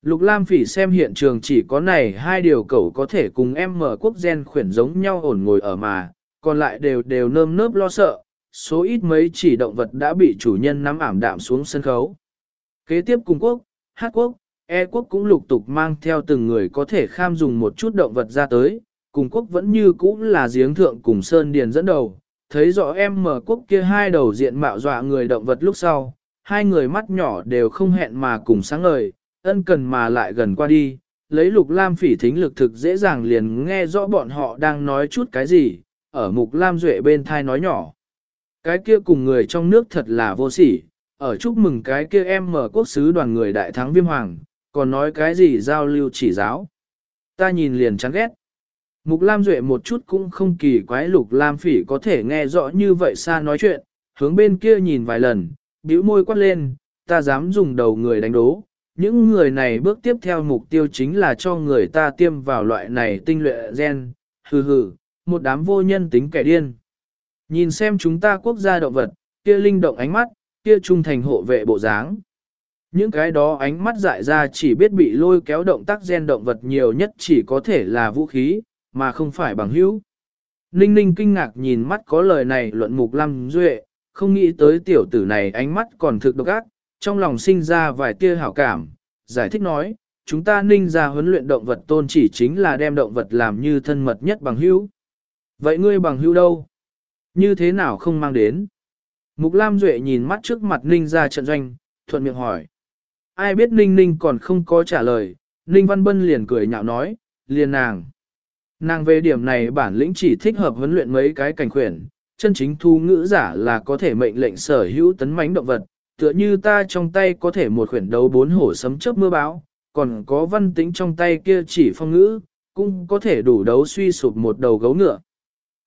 Lục Lam Phỉ xem hiện trường chỉ có này hai điều cậu có thể cùng em mở quốc gen khuyển giống nhau ổn ngồi ở mà, còn lại đều đều nơm nớp lo sợ, số ít mấy chỉ động vật đã bị chủ nhân nắm ảm đạm xuống sân khấu. Kế tiếp cùng quốc, Hát quốc, E quốc cũng lục tục mang theo từng người có thể kham dùng một chút động vật ra tới, cùng quốc vẫn như cũ là giếng thượng cùng Sơn Điền dẫn đầu, thấy rõ em mở quốc kia hai đầu diện mạo dọa người động vật lúc sau, hai người mắt nhỏ đều không hẹn mà cùng sáng ngời, ân cần mà lại gần qua đi, lấy lục lam phỉ thính lực thực dễ dàng liền nghe rõ bọn họ đang nói chút cái gì, ở mục lam duệ bên thai nói nhỏ. Cái kia cùng người trong nước thật là vô sỉ, ở chúc mừng cái kia em mở quốc sứ đoàn người đại thắng viêm hoàng, còn nói cái gì giao lưu chỉ giáo. Ta nhìn liền chán ghét. Mục Lam Duệ một chút cũng không kỳ quái lục Lam Phỉ có thể nghe rõ như vậy xa nói chuyện, hướng bên kia nhìn vài lần, bĩu môi quát lên, ta dám dùng đầu người đánh đố. Những người này bước tiếp theo mục tiêu chính là cho người ta tiêm vào loại này tinh luyện gen, hừ hừ, một đám vô nhân tính kẻ điên. Nhìn xem chúng ta quốc gia động vật, kia linh động ánh mắt, kia trung thành hộ vệ bộ dáng. Những cái đó ánh mắt dại ra chỉ biết bị lôi kéo động tác gen động vật nhiều nhất chỉ có thể là vũ khí, mà không phải bằng hữu. Ninh ninh kinh ngạc nhìn mắt có lời này luận mục lăng duệ, không nghĩ tới tiểu tử này ánh mắt còn thực độc ác, trong lòng sinh ra vài tia hảo cảm, giải thích nói, chúng ta ninh ra huấn luyện động vật tôn chỉ chính là đem động vật làm như thân mật nhất bằng hữu. Vậy ngươi bằng hữu đâu? Như thế nào không mang đến? Mục Lam Duệ nhìn mắt trước mặt ninh ra trận doanh, thuận miệng hỏi. Ai biết ninh ninh còn không có trả lời, ninh văn bân liền cười nhạo nói, liền nàng. Nàng về điểm này bản lĩnh chỉ thích hợp huấn luyện mấy cái cảnh khuyển, chân chính thu ngữ giả là có thể mệnh lệnh sở hữu tấn mánh động vật, tựa như ta trong tay có thể một khuyển đấu bốn hổ sấm chớp mưa bão, còn có văn tính trong tay kia chỉ phong ngữ, cũng có thể đủ đấu suy sụp một đầu gấu ngựa.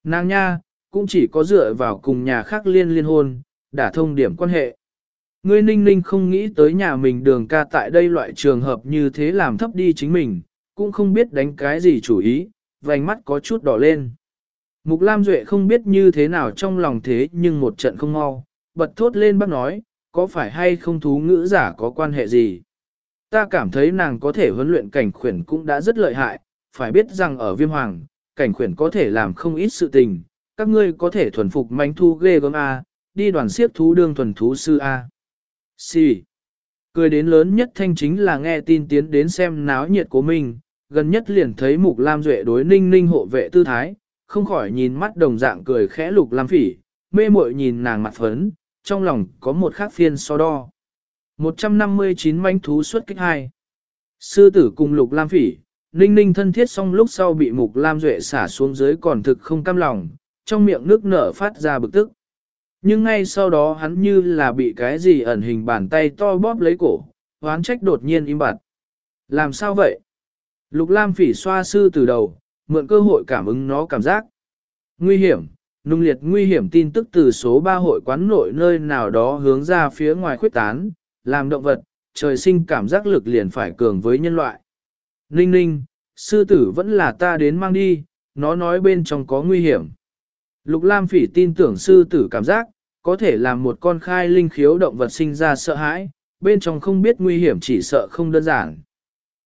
Nàng nha, cũng chỉ có dựa vào cùng nhà khác liên liên hôn, đã thông điểm quan hệ. Ngươi ninh ninh không nghĩ tới nhà mình đường ca tại đây loại trường hợp như thế làm thấp đi chính mình, cũng không biết đánh cái gì chủ ý, vành mắt có chút đỏ lên. Mục Lam Duệ không biết như thế nào trong lòng thế nhưng một trận không mau, bật thốt lên bác nói, có phải hay không thú ngữ giả có quan hệ gì? Ta cảm thấy nàng có thể huấn luyện cảnh khuyển cũng đã rất lợi hại, phải biết rằng ở viêm hoàng, cảnh khuyển có thể làm không ít sự tình, các ngươi có thể thuần phục manh thu ghê gớm A, đi đoàn siết thú đương thuần thú sư A. Xì. Cười đến lớn nhất thanh chính là nghe tin tiến đến xem náo nhiệt của mình, gần nhất liền thấy Mục Lam Duệ đối ninh ninh hộ vệ tư thái, không khỏi nhìn mắt đồng dạng cười khẽ Lục Lam Phỉ, mê muội nhìn nàng mặt phấn, trong lòng có một khác phiên so đo. 159 manh thú xuất kích hai. Sư tử cùng Lục Lam Phỉ, ninh ninh thân thiết xong lúc sau bị Mục Lam Duệ xả xuống dưới còn thực không cam lòng, trong miệng nước nở phát ra bực tức. Nhưng ngay sau đó hắn như là bị cái gì ẩn hình bàn tay to bóp lấy cổ, hoán trách đột nhiên im bặt. Làm sao vậy? Lục Lam phỉ xoa sư từ đầu, mượn cơ hội cảm ứng nó cảm giác. Nguy hiểm, nung liệt nguy hiểm tin tức từ số 3 hội quán nội nơi nào đó hướng ra phía ngoài khuyết tán, làm động vật, trời sinh cảm giác lực liền phải cường với nhân loại. Ninh ninh, sư tử vẫn là ta đến mang đi, nó nói bên trong có nguy hiểm. Lục Lam phỉ tin tưởng sư tử cảm giác, có thể làm một con khai linh khiếu động vật sinh ra sợ hãi, bên trong không biết nguy hiểm chỉ sợ không đơn giản.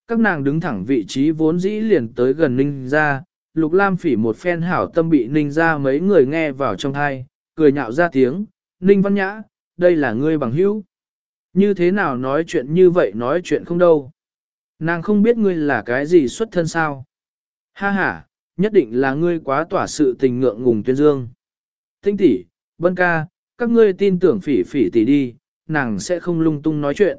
Các nàng đứng thẳng vị trí vốn dĩ liền tới gần ninh Gia, lục lam phỉ một phen hảo tâm bị ninh Gia mấy người nghe vào trong tai, cười nhạo ra tiếng, ninh văn nhã, đây là ngươi bằng hữu. Như thế nào nói chuyện như vậy nói chuyện không đâu. Nàng không biết ngươi là cái gì xuất thân sao. Ha ha, nhất định là ngươi quá tỏa sự tình ngượng ngùng tuyên dương. Tinh tỷ, Vân ca, các ngươi tin tưởng phỉ phỉ tỷ đi, nàng sẽ không lung tung nói chuyện.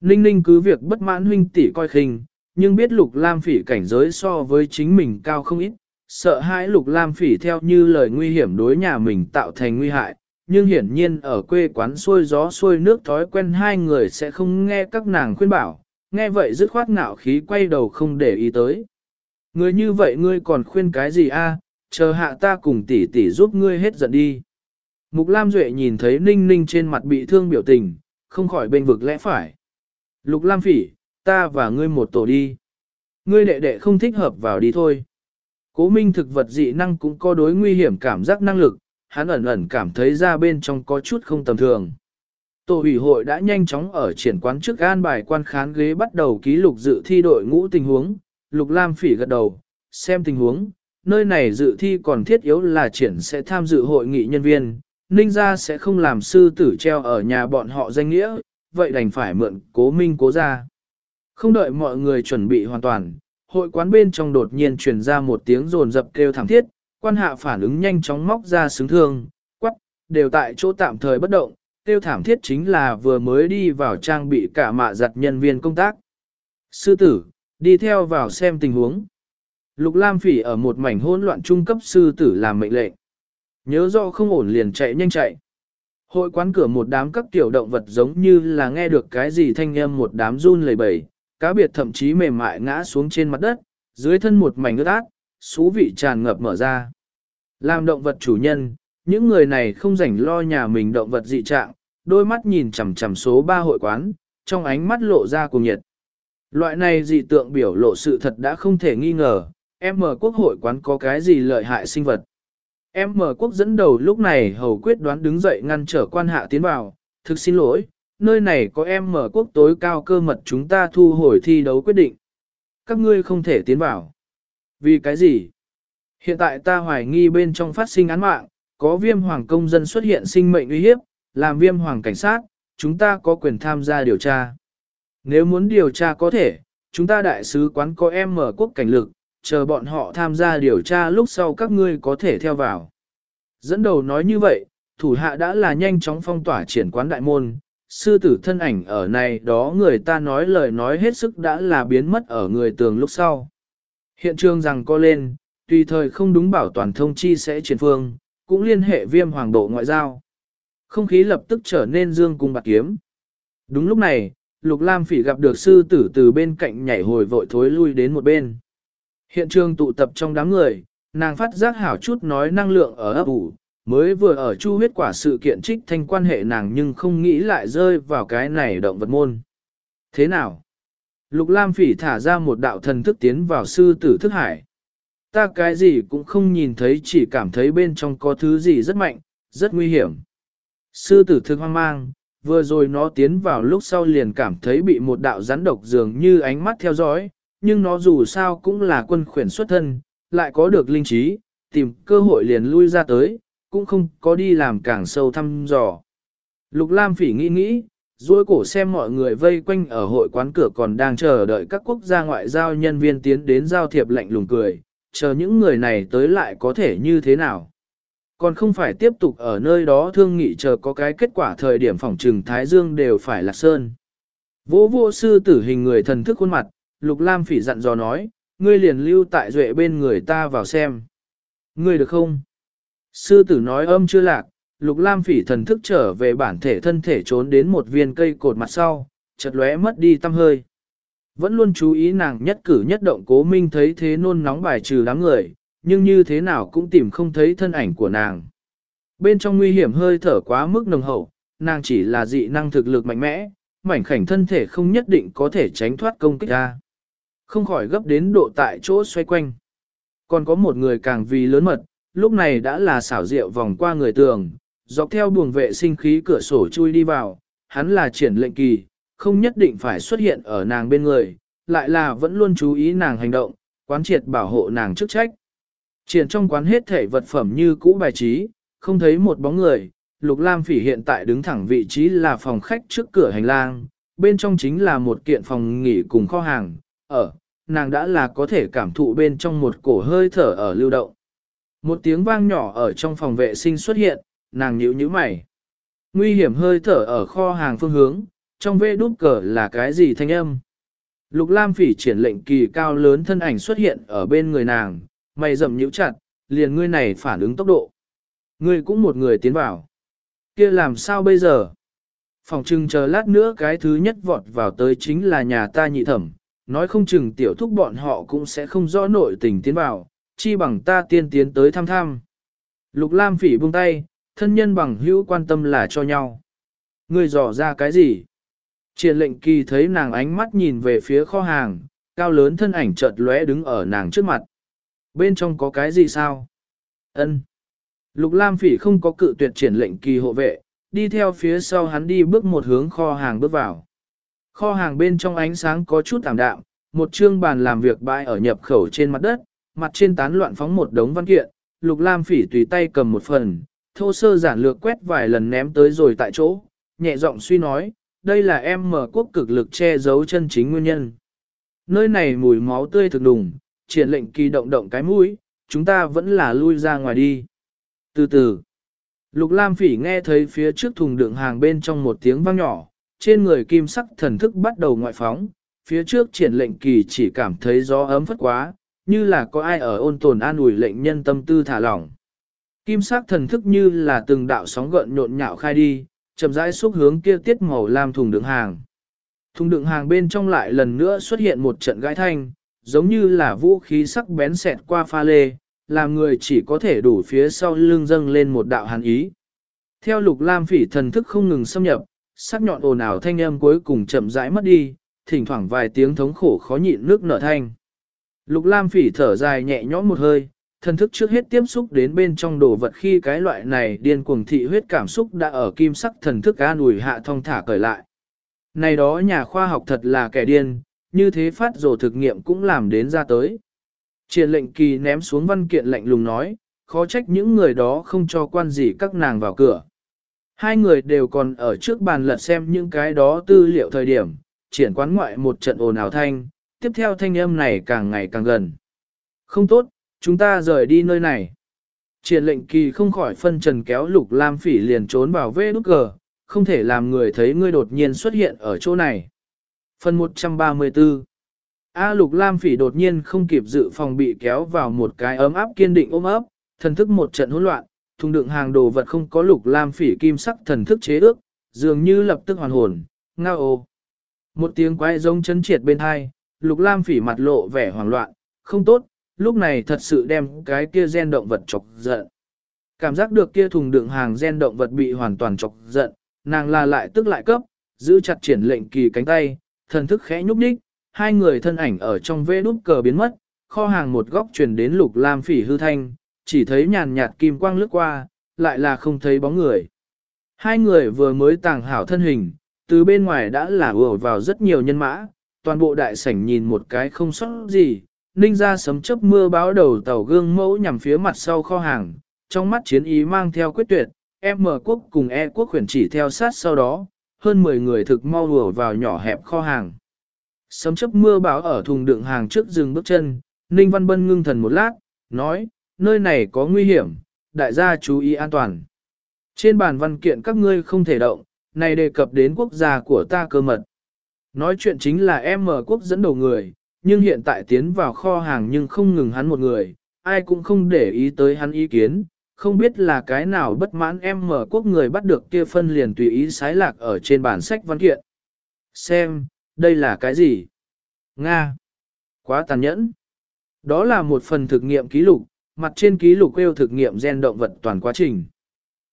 Ninh ninh cứ việc bất mãn huynh tỷ coi khinh, nhưng biết lục lam phỉ cảnh giới so với chính mình cao không ít, sợ hãi lục lam phỉ theo như lời nguy hiểm đối nhà mình tạo thành nguy hại, nhưng hiển nhiên ở quê quán xuôi gió xuôi nước thói quen hai người sẽ không nghe các nàng khuyên bảo, nghe vậy dứt khoát ngạo khí quay đầu không để ý tới. Người như vậy ngươi còn khuyên cái gì a? chờ hạ ta cùng tỷ tỷ giúp ngươi hết giận đi. Mục Lam Duệ nhìn thấy Ninh Ninh trên mặt bị thương biểu tình, không khỏi bên vực lẽ phải. Lục Lam Phỉ, ta và ngươi một tổ đi. Ngươi đệ đệ không thích hợp vào đi thôi. Cố minh thực vật dị năng cũng có đối nguy hiểm cảm giác năng lực, hắn ẩn ẩn cảm thấy ra bên trong có chút không tầm thường. Tổ ủy hội đã nhanh chóng ở triển quán trước an bài quan khán ghế bắt đầu ký lục dự thi đội ngũ tình huống, Lục Lam Phỉ gật đầu, xem tình huống, nơi này dự thi còn thiết yếu là triển sẽ tham dự hội nghị nhân viên, Ninh gia sẽ không làm sư tử treo ở nhà bọn họ danh nghĩa, vậy đành phải mượn cố minh cố Gia. Không đợi mọi người chuẩn bị hoàn toàn, hội quán bên trong đột nhiên truyền ra một tiếng rồn dập kêu thảm thiết, quan hạ phản ứng nhanh chóng móc ra sướng thương, quắc, đều tại chỗ tạm thời bất động, kêu thảm thiết chính là vừa mới đi vào trang bị cả mạ giặt nhân viên công tác. Sư tử, đi theo vào xem tình huống. Lục Lam Phỉ ở một mảnh hỗn loạn trung cấp sư tử làm mệnh lệnh. Nhớ rõ không ổn liền chạy nhanh chạy. Hội quán cửa một đám các tiểu động vật giống như là nghe được cái gì thanh âm một đám run lẩy bẩy, cá biệt thậm chí mềm mại ngã xuống trên mặt đất, dưới thân một mảnh ướt át, xú vị tràn ngập mở ra. Làm động vật chủ nhân, những người này không rảnh lo nhà mình động vật dị trạng, đôi mắt nhìn chằm chằm số 3 hội quán, trong ánh mắt lộ ra cuồng nhiệt. Loại này dị tượng biểu lộ sự thật đã không thể nghi ngờ, em mở quốc hội quán có cái gì lợi hại sinh vật. Em mở quốc dẫn đầu lúc này hầu quyết đoán đứng dậy ngăn trở quan hạ tiến vào, thực xin lỗi, nơi này có em mở quốc tối cao cơ mật chúng ta thu hồi thi đấu quyết định. Các ngươi không thể tiến vào. Vì cái gì? Hiện tại ta hoài nghi bên trong phát sinh án mạng, có viêm hoàng công dân xuất hiện sinh mệnh uy hiếp, làm viêm hoàng cảnh sát, chúng ta có quyền tham gia điều tra. Nếu muốn điều tra có thể, chúng ta đại sứ quán có em mở quốc cảnh lực, chờ bọn họ tham gia điều tra lúc sau các ngươi có thể theo vào. Dẫn đầu nói như vậy, thủ hạ đã là nhanh chóng phong tỏa triển quán đại môn, sư tử thân ảnh ở này đó người ta nói lời nói hết sức đã là biến mất ở người tường lúc sau. Hiện trường rằng co lên, tùy thời không đúng bảo toàn thông chi sẽ triển phương, cũng liên hệ viêm hoàng độ ngoại giao. Không khí lập tức trở nên dương cung bạc kiếm. Đúng lúc này, Lục Lam Phỉ gặp được sư tử từ bên cạnh nhảy hồi vội thối lui đến một bên. Hiện trường tụ tập trong đám người, nàng phát giác hảo chút nói năng lượng ở ấp ủ, mới vừa ở chu huyết quả sự kiện trích thanh quan hệ nàng nhưng không nghĩ lại rơi vào cái này động vật môn. Thế nào? Lục Lam Phỉ thả ra một đạo thần thức tiến vào sư tử thức hải. Ta cái gì cũng không nhìn thấy chỉ cảm thấy bên trong có thứ gì rất mạnh, rất nguy hiểm. Sư tử thức hoang mang, vừa rồi nó tiến vào lúc sau liền cảm thấy bị một đạo rắn độc dường như ánh mắt theo dõi, nhưng nó dù sao cũng là quân khuyển xuất thân, lại có được linh trí, tìm cơ hội liền lui ra tới, cũng không có đi làm càng sâu thăm dò. Lục Lam phỉ nghĩ nghĩ, duỗi cổ xem mọi người vây quanh ở hội quán cửa còn đang chờ đợi các quốc gia ngoại giao nhân viên tiến đến giao thiệp lạnh lùng cười, chờ những người này tới lại có thể như thế nào. Còn không phải tiếp tục ở nơi đó thương nghị chờ có cái kết quả thời điểm phòng trừng Thái Dương đều phải lạc sơn. Vô vô sư tử hình người thần thức khuôn mặt, Lục Lam phỉ dặn dò nói, ngươi liền lưu tại duệ bên người ta vào xem. Ngươi được không? Sư tử nói âm chưa lạc, Lục Lam phỉ thần thức trở về bản thể thân thể trốn đến một viên cây cột mặt sau, chợt lóe mất đi tâm hơi. Vẫn luôn chú ý nàng nhất cử nhất động cố minh thấy thế nôn nóng bài trừ đám người, nhưng như thế nào cũng tìm không thấy thân ảnh của nàng. Bên trong nguy hiểm hơi thở quá mức nồng hậu, nàng chỉ là dị năng thực lực mạnh mẽ, mảnh khảnh thân thể không nhất định có thể tránh thoát công kích ra. Không khỏi gấp đến độ tại chỗ xoay quanh. Còn có một người càng vì lớn mật, lúc này đã là xảo diệu vòng qua người tường, dọc theo buồng vệ sinh khí cửa sổ chui đi vào, hắn là triển lệnh kỳ, không nhất định phải xuất hiện ở nàng bên người, lại là vẫn luôn chú ý nàng hành động, quán triệt bảo hộ nàng chức trách. Triển trong quán hết thể vật phẩm như cũ bài trí, không thấy một bóng người, Lục Lam Phỉ hiện tại đứng thẳng vị trí là phòng khách trước cửa hành lang, bên trong chính là một kiện phòng nghỉ cùng kho hàng, ở, nàng đã là có thể cảm thụ bên trong một cổ hơi thở ở lưu động. Một tiếng vang nhỏ ở trong phòng vệ sinh xuất hiện, nàng nhíu nhíu mày. Nguy hiểm hơi thở ở kho hàng phương hướng, trong vê đút cờ là cái gì thanh âm? Lục Lam phỉ triển lệnh kỳ cao lớn thân ảnh xuất hiện ở bên người nàng, mày rậm nhíu chặt, liền ngươi này phản ứng tốc độ. Ngươi cũng một người tiến vào. kia làm sao bây giờ? Phòng trưng chờ lát nữa cái thứ nhất vọt vào tới chính là nhà ta nhị thẩm, nói không chừng tiểu thúc bọn họ cũng sẽ không rõ nội tình tiến vào, chi bằng ta tiên tiến tới thăm thăm. Lục Lam phỉ buông tay, thân nhân bằng hữu quan tâm là cho nhau. Ngươi dò ra cái gì? Triển lệnh kỳ thấy nàng ánh mắt nhìn về phía kho hàng, cao lớn thân ảnh chợt lóe đứng ở nàng trước mặt. Bên trong có cái gì sao? Ân. Lục Lam Phỉ không có cự tuyệt triển lệnh kỳ hộ vệ, đi theo phía sau hắn đi bước một hướng kho hàng bước vào. Kho hàng bên trong ánh sáng có chút tạm đạm, một trương bàn làm việc bãi ở nhập khẩu trên mặt đất, mặt trên tán loạn phóng một đống văn kiện, Lục Lam Phỉ tùy tay cầm một phần, thô sơ giản lược quét vài lần ném tới rồi tại chỗ, nhẹ giọng suy nói, đây là em mở quốc cực lực che giấu chân chính nguyên nhân. Nơi này mùi máu tươi thực đùng, triển lệnh kỳ động động cái mũi, chúng ta vẫn là lui ra ngoài đi. Từ từ, Lục Lam Phỉ nghe thấy phía trước thùng đựng hàng bên trong một tiếng vang nhỏ, trên người kim sắc thần thức bắt đầu ngoại phóng, phía trước triển lệnh kỳ chỉ cảm thấy gió ấm phất quá, như là có ai ở ôn tồn an ủi lệnh nhân tâm tư thả lỏng. Kim sắc thần thức như là từng đạo sóng gợn nhộn nhạo khai đi, chậm rãi xúc hướng kia tiết màu lam thùng đựng hàng. Thùng đựng hàng bên trong lại lần nữa xuất hiện một trận gãi thanh, giống như là vũ khí sắc bén xẹt qua pha lê, làm người chỉ có thể đủ phía sau lưng dâng lên một đạo hàn ý. Theo lục lam phỉ thần thức không ngừng xâm nhập, sắc nhọn ồn ào thanh âm cuối cùng chậm rãi mất đi, thỉnh thoảng vài tiếng thống khổ khó nhịn nước nở thanh. Lục lam phỉ thở dài nhẹ nhõm một hơi, thần thức trước hết tiếp xúc đến bên trong đồ vật khi cái loại này điên cuồng thị huyết cảm xúc đã ở kim sắc thần thức an ủi hạ thông thả cởi lại. Này đó nhà khoa học thật là kẻ điên, như thế phát rồ thực nghiệm cũng làm đến ra tới. Triển lệnh kỳ ném xuống văn kiện lạnh lùng nói, khó trách những người đó không cho quan gì các nàng vào cửa. Hai người đều còn ở trước bàn lật xem những cái đó tư liệu thời điểm, triển quán ngoại một trận ồn ào thanh, tiếp theo thanh âm này càng ngày càng gần. Không tốt, chúng ta rời đi nơi này. Triển lệnh kỳ không khỏi phân trần kéo lục lam phỉ liền trốn vào vê nút cờ, không thể làm người thấy ngươi đột nhiên xuất hiện ở chỗ này. Phần 134 A lục lam phỉ đột nhiên không kịp dự phòng bị kéo vào một cái ấm áp kiên định ôm ấp, thần thức một trận hỗn loạn, thùng đựng hàng đồ vật không có lục lam phỉ kim sắc thần thức chế ước, dường như lập tức hoàn hồn, ngao ô. Một tiếng quái giống chấn triệt bên hai, lục lam phỉ mặt lộ vẻ hoảng loạn, không tốt, lúc này thật sự đem cái kia gen động vật chọc giận. Cảm giác được kia thùng đựng hàng gen động vật bị hoàn toàn chọc giận, nàng la lại tức lại cấp, giữ chặt triển lệnh kỳ cánh tay, thần thức khẽ nhúc nhích, hai người thân ảnh ở trong vê đút cờ biến mất, kho hàng một góc truyền đến lục lam phỉ hư thanh, chỉ thấy nhàn nhạt kim quang lướt qua, lại là không thấy bóng người. Hai người vừa mới tàng hảo thân hình, từ bên ngoài đã là ùa vào rất nhiều nhân mã, toàn bộ đại sảnh nhìn một cái không sót gì, ninh ra sấm chớp mưa báo đầu tàu gương mẫu nhằm phía mặt sau kho hàng, trong mắt chiến ý mang theo quyết tuyệt, M quốc cùng E quốc khuyển chỉ theo sát sau đó, hơn 10 người thực mau lùa vào nhỏ hẹp kho hàng. Sấm chớp mưa báo ở thùng đựng hàng trước dừng bước chân, Ninh Văn Bân ngưng thần một lát, nói, nơi này có nguy hiểm, đại gia chú ý an toàn. Trên bàn văn kiện các ngươi không thể động, này đề cập đến quốc gia của ta cơ mật. Nói chuyện chính là em mở quốc dẫn đầu người, nhưng hiện tại tiến vào kho hàng nhưng không ngừng hắn một người, ai cũng không để ý tới hắn ý kiến, không biết là cái nào bất mãn em mở quốc người bắt được kia phân liền tùy ý sái lạc ở trên bản sách văn kiện. Xem, đây là cái gì? Nga. Quá tàn nhẫn. Đó là một phần thực nghiệm ký lục, mặt trên ký lục kêu thực nghiệm gen động vật toàn quá trình.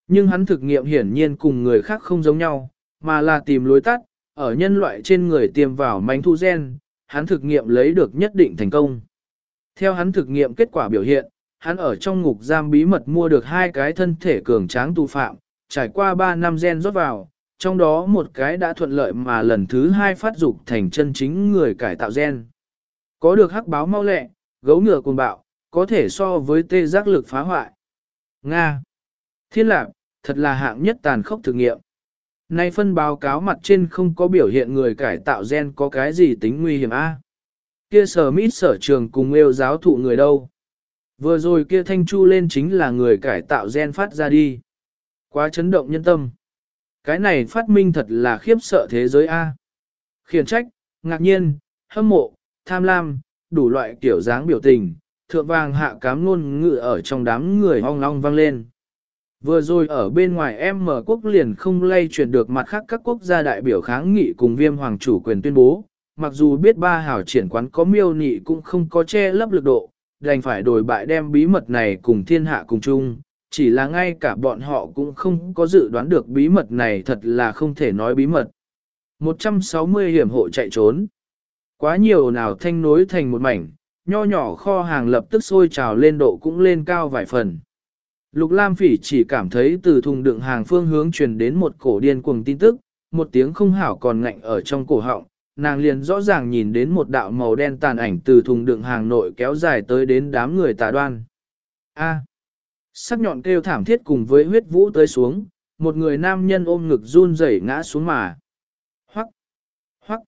Nhưng hắn thực nghiệm hiển nhiên cùng người khác không giống nhau, mà là tìm lối tắt, ở nhân loại trên người tiêm vào manh thu gen, hắn thực nghiệm lấy được nhất định thành công. Theo hắn thực nghiệm kết quả biểu hiện, hắn ở trong ngục giam bí mật mua được hai cái thân thể cường tráng tù phạm, trải qua 3 năm gen rót vào, trong đó một cái đã thuận lợi mà lần thứ hai phát dục thành chân chính người cải tạo gen. Có được hắc báo mau lẹ, gấu ngựa cùng bạo, có thể so với tê giác lực phá hoại. Nga. Thiên lạc, thật là hạng nhất tàn khốc thử nghiệm. Nay phân báo cáo mặt trên không có biểu hiện người cải tạo gen có cái gì tính nguy hiểm a Kia sở mít sở trường cùng yêu giáo thụ người đâu. Vừa rồi kia thanh chu lên chính là người cải tạo gen phát ra đi. Quá chấn động nhân tâm. Cái này phát minh thật là khiếp sợ thế giới A. Khiển trách, ngạc nhiên, hâm mộ, tham lam, đủ loại kiểu dáng biểu tình, thượng vàng hạ cám ngôn ngự ở trong đám người ong long vang lên. Vừa rồi ở bên ngoài em mở quốc liền không lay chuyển được mặt khác các quốc gia đại biểu kháng nghị cùng viêm hoàng chủ quyền tuyên bố, mặc dù biết ba hảo triển quán có miêu nị cũng không có che lấp lực độ, đành phải đổi bại đem bí mật này cùng thiên hạ cùng chung, chỉ là ngay cả bọn họ cũng không có dự đoán được bí mật này thật là không thể nói bí mật. 160 hiểm hộ chạy trốn. Quá nhiều nào thanh nối thành một mảnh, nho nhỏ kho hàng lập tức sôi trào lên độ cũng lên cao vài phần. Lục Lam Phỉ chỉ cảm thấy từ thùng đựng hàng phương hướng truyền đến một cổ điên cuồng tin tức, một tiếng không hảo còn ngạnh ở trong cổ họng, nàng liền rõ ràng nhìn đến một đạo màu đen tàn ảnh từ thùng đựng hàng nội kéo dài tới đến đám người tà đoan. A. Sắc nhọn kêu thảm thiết cùng với huyết vũ tới xuống, một người nam nhân ôm ngực run rẩy ngã xuống mà. Hoắc, hoắc.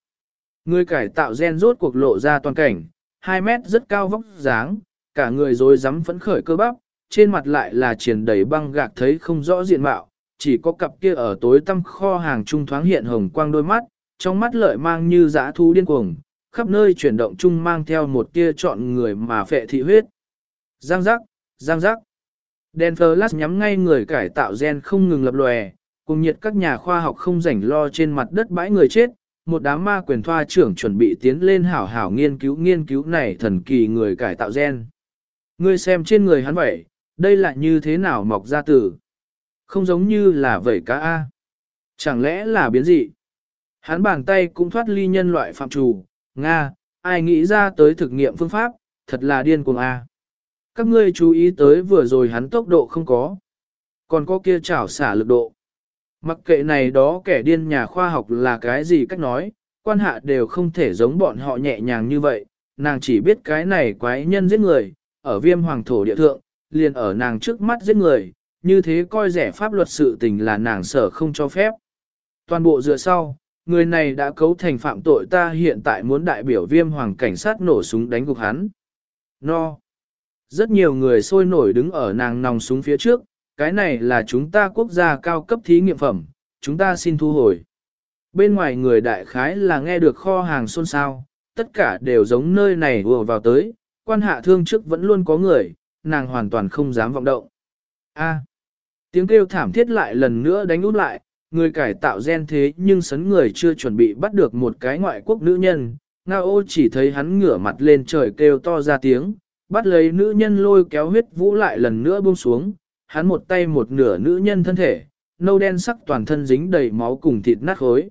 Người cải tạo gen rốt cuộc lộ ra toàn cảnh, 2 mét rất cao vóc dáng, cả người rối rắm phấn khởi cơ bắp, trên mặt lại là triển đầy băng gạc thấy không rõ diện mạo, chỉ có cặp kia ở tối tăm kho hàng trung thoáng hiện hồng quang đôi mắt, trong mắt lợi mang như dã thú điên cuồng, khắp nơi chuyển động chung mang theo một tia chọn người mà phệ thị huyết. Giang giác, giang giác. Đèn flash nhắm ngay người cải tạo gen không ngừng lập lòe, cùng nhiệt các nhà khoa học không rảnh lo trên mặt đất bãi người chết, một đám ma quyền thoa trưởng chuẩn bị tiến lên hảo hảo nghiên cứu nghiên cứu này thần kỳ người cải tạo gen. Ngươi xem trên người hắn vậy, đây là như thế nào mọc ra từ? Không giống như là vẩy cá A. Chẳng lẽ là biến dị? Hắn bàn tay cũng thoát ly nhân loại phạm trù, Nga, ai nghĩ ra tới thực nghiệm phương pháp, thật là điên cuồng A. Các ngươi chú ý tới vừa rồi hắn tốc độ không có. Còn có kia chảo xả lực độ. Mặc kệ này đó kẻ điên nhà khoa học là cái gì cách nói, quan hạ đều không thể giống bọn họ nhẹ nhàng như vậy, nàng chỉ biết cái này quái nhân giết người, ở viêm hoàng thổ địa thượng, liền ở nàng trước mắt giết người, như thế coi rẻ pháp luật sự tình là nàng sở không cho phép. Toàn bộ dựa sau, người này đã cấu thành phạm tội ta hiện tại muốn đại biểu viêm hoàng cảnh sát nổ súng đánh gục hắn. No. Rất nhiều người sôi nổi đứng ở nàng nòng súng phía trước, cái này là chúng ta quốc gia cao cấp thí nghiệm phẩm, chúng ta xin thu hồi. Bên ngoài người đại khái là nghe được kho hàng xôn xao, tất cả đều giống nơi này vừa vào tới, quan hạ thương trước vẫn luôn có người, nàng hoàn toàn không dám vọng động. A. tiếng kêu thảm thiết lại lần nữa đánh út lại, người cải tạo gen thế nhưng sấn người chưa chuẩn bị bắt được một cái ngoại quốc nữ nhân, Nga ô chỉ thấy hắn ngửa mặt lên trời kêu to ra tiếng, bắt lấy nữ nhân lôi kéo huyết vũ lại lần nữa buông xuống, hắn một tay một nửa nữ nhân thân thể, nâu đen sắc toàn thân dính đầy máu cùng thịt nát khối.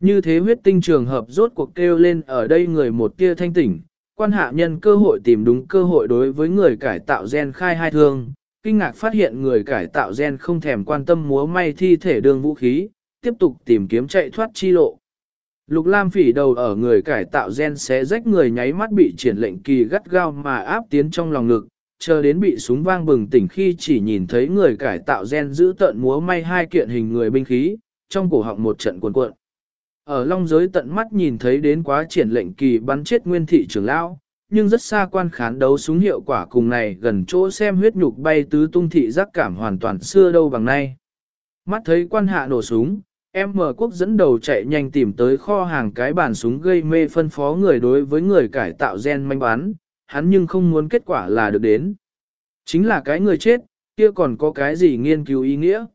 Như thế huyết tinh trường hợp rốt cuộc kêu lên ở đây người một tia thanh tỉnh, quan hạ nhân cơ hội tìm đúng cơ hội đối với người cải tạo gen khai hai thương, kinh ngạc phát hiện người cải tạo gen không thèm quan tâm múa may thi thể đường vũ khí, tiếp tục tìm kiếm chạy thoát chi lộ. Lục Lam phỉ đầu ở người cải tạo gen xé rách người nháy mắt bị triển lệnh kỳ gắt gao mà áp tiến trong lòng ngực, chờ đến bị súng vang bừng tỉnh khi chỉ nhìn thấy người cải tạo gen giữ tận múa may hai kiện hình người binh khí, trong cổ họng một trận cuồn cuộn. Ở long giới tận mắt nhìn thấy đến quá triển lệnh kỳ bắn chết nguyên thị trưởng lão, nhưng rất xa quan khán đấu súng hiệu quả cùng này gần chỗ xem huyết nhục bay tứ tung thị giác cảm hoàn toàn xưa đâu bằng nay. Mắt thấy quan hạ nổ súng, em mở quốc dẫn đầu chạy nhanh tìm tới kho hàng cái bàn súng gây mê phân phó người đối với người cải tạo gen manh bán, hắn nhưng không muốn kết quả là được đến. Chính là cái người chết, kia còn có cái gì nghiên cứu ý nghĩa?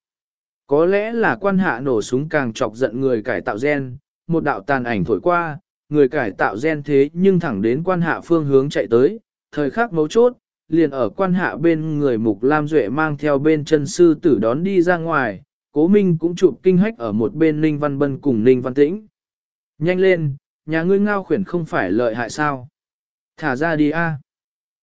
Có lẽ là quan hạ nổ súng càng chọc giận người cải tạo gen, một đạo tàn ảnh thổi qua, người cải tạo gen thế nhưng thẳng đến quan hạ phương hướng chạy tới, thời khắc mấu chốt, liền ở quan hạ bên người mục Lam Duệ mang theo bên chân sư tử đón đi ra ngoài, cố minh cũng chụp kinh hách ở một bên Ninh Văn Bân cùng Ninh Văn Tĩnh. Nhanh lên, nhà ngươi ngao khuyển không phải lợi hại sao? Thả ra đi a.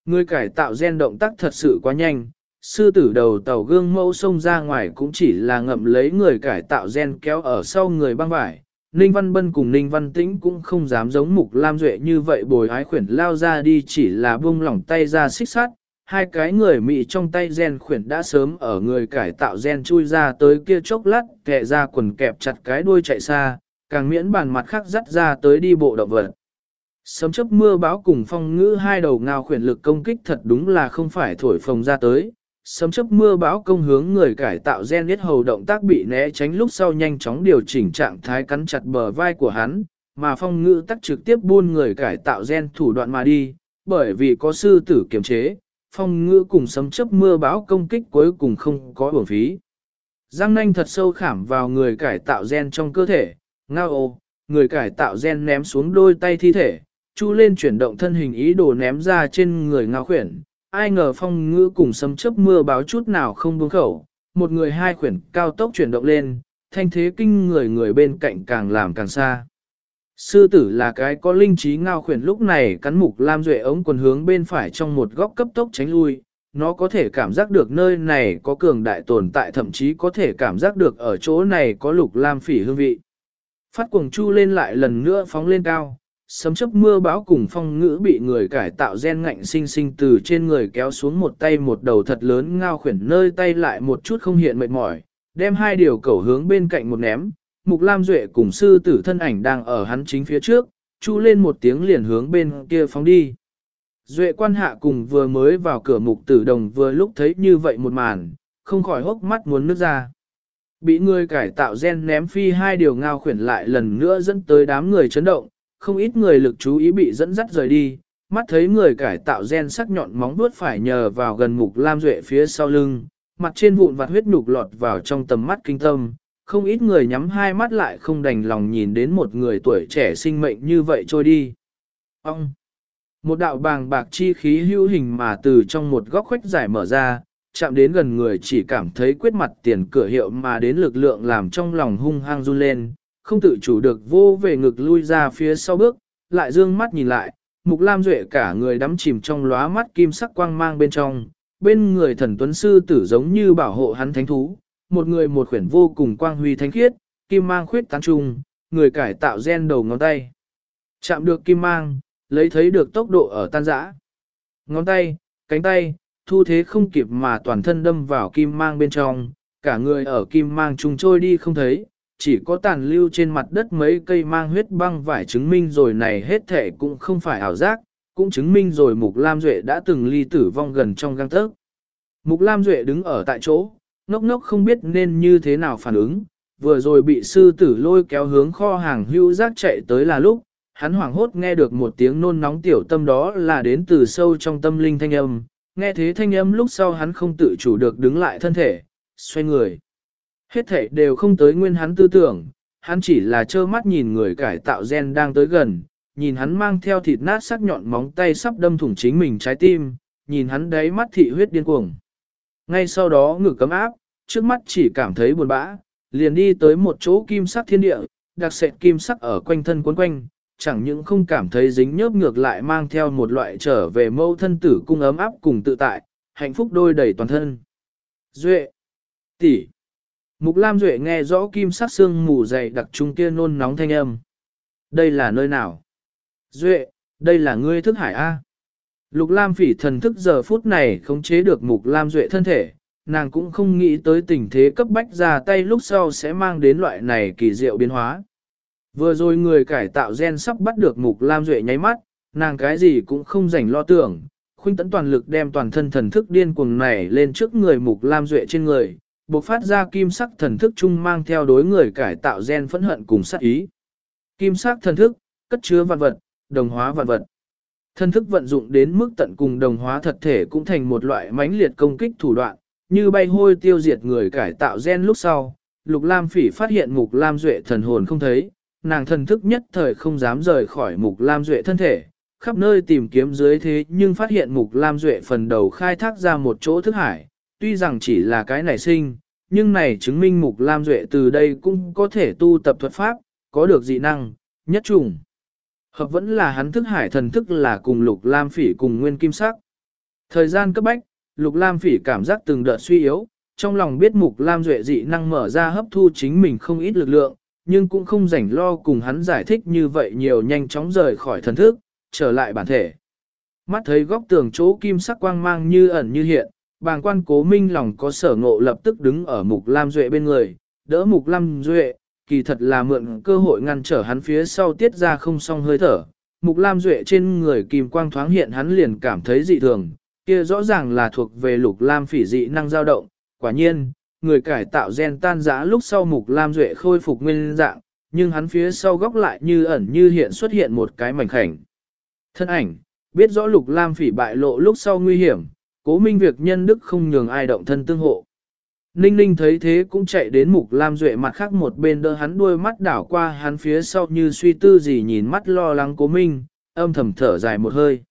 Ngươi cải tạo gen động tác thật sự quá nhanh, sư tử đầu tàu gương mẫu xông ra ngoài cũng chỉ là ngậm lấy người cải tạo gen kéo ở sau người băng vải. Ninh Văn Bân cùng Ninh Văn Tĩnh cũng không dám giống Mục Lam Duệ như vậy bồi ái khuyển lao ra đi chỉ là buông lỏng tay ra xích sát. Hai cái người Mỹ trong tay gen khuyển đã sớm ở người cải tạo gen chui ra tới kia chốc lát kẹ ra quần kẹp chặt cái đuôi chạy xa, càng miễn bàn mặt khác dắt ra tới đi bộ động vật. Sấm chấp mưa báo cùng phong ngữ hai đầu ngao khuyển lực công kích thật đúng là không phải thổi phồng ra tới. Sấm chấp mưa bão công hướng người cải tạo gen biết hầu động tác bị né tránh lúc sau nhanh chóng điều chỉnh trạng thái cắn chặt bờ vai của hắn, mà phong ngữ tắc trực tiếp buôn người cải tạo gen thủ đoạn mà đi, bởi vì có sư tử kiềm chế, phong ngữ cùng sấm chấp mưa bão công kích cuối cùng không có bổng phí. Giang nanh thật sâu khảm vào người cải tạo gen trong cơ thể, ngao ô, người cải tạo gen ném xuống đôi tay thi thể, chu lên chuyển động thân hình ý đồ ném ra trên người ngao khuyển, ai ngờ phong ngữ cùng sấm chớp mưa báo chút nào không buông khẩu, một người hai khuyển cao tốc chuyển động lên, thanh thế kinh người người bên cạnh càng làm càng xa. Sư tử là cái có linh trí ngao khuyển lúc này cắn mục lam duệ ống quần hướng bên phải trong một góc cấp tốc tránh lui, nó có thể cảm giác được nơi này có cường đại tồn tại thậm chí có thể cảm giác được ở chỗ này có lục lam phỉ hương vị. Phát cuồng chu lên lại lần nữa phóng lên cao, sấm chớp mưa bão cùng phong ngữ bị người cải tạo gen ngạnh sinh sinh từ trên người kéo xuống một tay một đầu thật lớn ngao khuyển nơi tay lại một chút không hiện mệt mỏi, đem hai điều cẩu hướng bên cạnh một ném, Mục Lam Duệ cùng sư tử thân ảnh đang ở hắn chính phía trước, chu lên một tiếng liền hướng bên kia phóng đi. Duệ quan hạ cùng vừa mới vào cửa mục tử đồng vừa lúc thấy như vậy một màn, không khỏi hốc mắt muốn nước ra. Bị người cải tạo gen ném phi hai điều ngao khuyển lại lần nữa dẫn tới đám người chấn động, không ít người lực chú ý bị dẫn dắt rời đi, mắt thấy người cải tạo gen sắc nhọn móng vuốt phải nhờ vào gần mục lam duệ phía sau lưng, mặt trên vụn vặt huyết nhục lọt vào trong tầm mắt kinh tâm, không ít người nhắm hai mắt lại không đành lòng nhìn đến một người tuổi trẻ sinh mệnh như vậy trôi đi. Ông! Một đạo bàng bạc chi khí hữu hình mà từ trong một góc khuếch giải mở ra, chạm đến gần người chỉ cảm thấy quyết mặt tiền cửa hiệu mà đến lực lượng làm trong lòng hung hăng run lên, không tự chủ được vô về ngực lui ra phía sau bước, lại dương mắt nhìn lại, mục lam duệ cả người đắm chìm trong lóa mắt kim sắc quang mang bên trong, bên người thần tuấn sư tử giống như bảo hộ hắn thánh thú, một người một khuyển vô cùng quang huy thánh khiết, kim mang khuyết tán trung, người cải tạo gen đầu ngón tay. Chạm được kim mang, lấy thấy được tốc độ ở tan rã. Ngón tay, cánh tay, thu thế không kịp mà toàn thân đâm vào kim mang bên trong, cả người ở kim mang trùng trôi đi không thấy, chỉ có tàn lưu trên mặt đất mấy cây mang huyết băng vải chứng minh rồi này hết thể cũng không phải ảo giác, cũng chứng minh rồi Mục Lam Duệ đã từng ly tử vong gần trong găng tớc. Mục Lam Duệ đứng ở tại chỗ, ngốc ngốc không biết nên như thế nào phản ứng, vừa rồi bị sư tử lôi kéo hướng kho hàng hưu giác chạy tới là lúc, hắn hoảng hốt nghe được một tiếng nôn nóng tiểu tâm đó là đến từ sâu trong tâm linh thanh âm, nghe thế thanh âm lúc sau hắn không tự chủ được đứng lại thân thể, xoay người. Hết thể đều không tới nguyên hắn tư tưởng, hắn chỉ là trơ mắt nhìn người cải tạo gen đang tới gần, nhìn hắn mang theo thịt nát sắc nhọn móng tay sắp đâm thủng chính mình trái tim, nhìn hắn đáy mắt thị huyết điên cuồng. Ngay sau đó ngực cấm áp, trước mắt chỉ cảm thấy buồn bã, liền đi tới một chỗ kim sắc thiên địa, đặc sệt kim sắc ở quanh thân cuốn quanh, chẳng những không cảm thấy dính nhớp ngược lại mang theo một loại trở về mâu thân tử cung ấm áp cùng tự tại, hạnh phúc đôi đầy toàn thân. Duệ, tỷ, Mục Lam Duệ nghe rõ kim sắc xương mù dày đặc trung kia nôn nóng thanh âm. Đây là nơi nào? Duệ, đây là ngươi thức hải A. Lục Lam phỉ thần thức giờ phút này khống chế được Mục Lam Duệ thân thể, nàng cũng không nghĩ tới tình thế cấp bách ra tay lúc sau sẽ mang đến loại này kỳ diệu biến hóa. Vừa rồi người cải tạo gen sắp bắt được Mục Lam Duệ nháy mắt, nàng cái gì cũng không rảnh lo tưởng, khuynh tấn toàn lực đem toàn thân thần thức điên cuồng này lên trước người Mục Lam Duệ trên người, bộc phát ra kim sắc thần thức chung mang theo đối người cải tạo gen phẫn hận cùng sát ý. Kim sắc thần thức, cất chứa vạn vật, đồng hóa vạn vật. Thần thức vận dụng đến mức tận cùng đồng hóa thật thể cũng thành một loại mãnh liệt công kích thủ đoạn, như bay hôi tiêu diệt người cải tạo gen lúc sau. Lục Lam Phỉ phát hiện Mục Lam Duệ thần hồn không thấy, nàng thần thức nhất thời không dám rời khỏi Mục Lam Duệ thân thể, khắp nơi tìm kiếm dưới thế nhưng phát hiện Mục Lam Duệ phần đầu khai thác ra một chỗ thức hải, tuy rằng chỉ là cái nảy sinh, nhưng này chứng minh Mục Lam Duệ từ đây cũng có thể tu tập thuật pháp, có được dị năng, nhất trùng. Hợp vẫn là hắn thức hải thần thức là cùng Lục Lam Phỉ cùng nguyên kim sắc. Thời gian cấp bách, Lục Lam Phỉ cảm giác từng đợt suy yếu, trong lòng biết Mục Lam Duệ dị năng mở ra hấp thu chính mình không ít lực lượng, nhưng cũng không rảnh lo cùng hắn giải thích như vậy nhiều nhanh chóng rời khỏi thần thức, trở lại bản thể. Mắt thấy góc tường chỗ kim sắc quang mang như ẩn như hiện, bàng quan cố minh lòng có sở ngộ lập tức đứng ở mục lam duệ bên người, đỡ mục lam duệ, kỳ thật là mượn cơ hội ngăn trở hắn phía sau tiết ra không xong hơi thở. Mục lam duệ trên người kìm quang thoáng hiện hắn liền cảm thấy dị thường, kia rõ ràng là thuộc về lục lam phỉ dị năng dao động, quả nhiên, người cải tạo gen tan rã lúc sau mục lam duệ khôi phục nguyên dạng, nhưng hắn phía sau góc lại như ẩn như hiện xuất hiện một cái mảnh khảnh. Thân ảnh, biết rõ lục lam phỉ bại lộ lúc sau nguy hiểm, cố minh việc nhân đức không nhường ai động thân tương hộ. Ninh ninh thấy thế cũng chạy đến mục lam duệ mặt khác một bên đỡ hắn đuôi mắt đảo qua hắn phía sau như suy tư gì nhìn mắt lo lắng cố minh, âm thầm thở dài một hơi.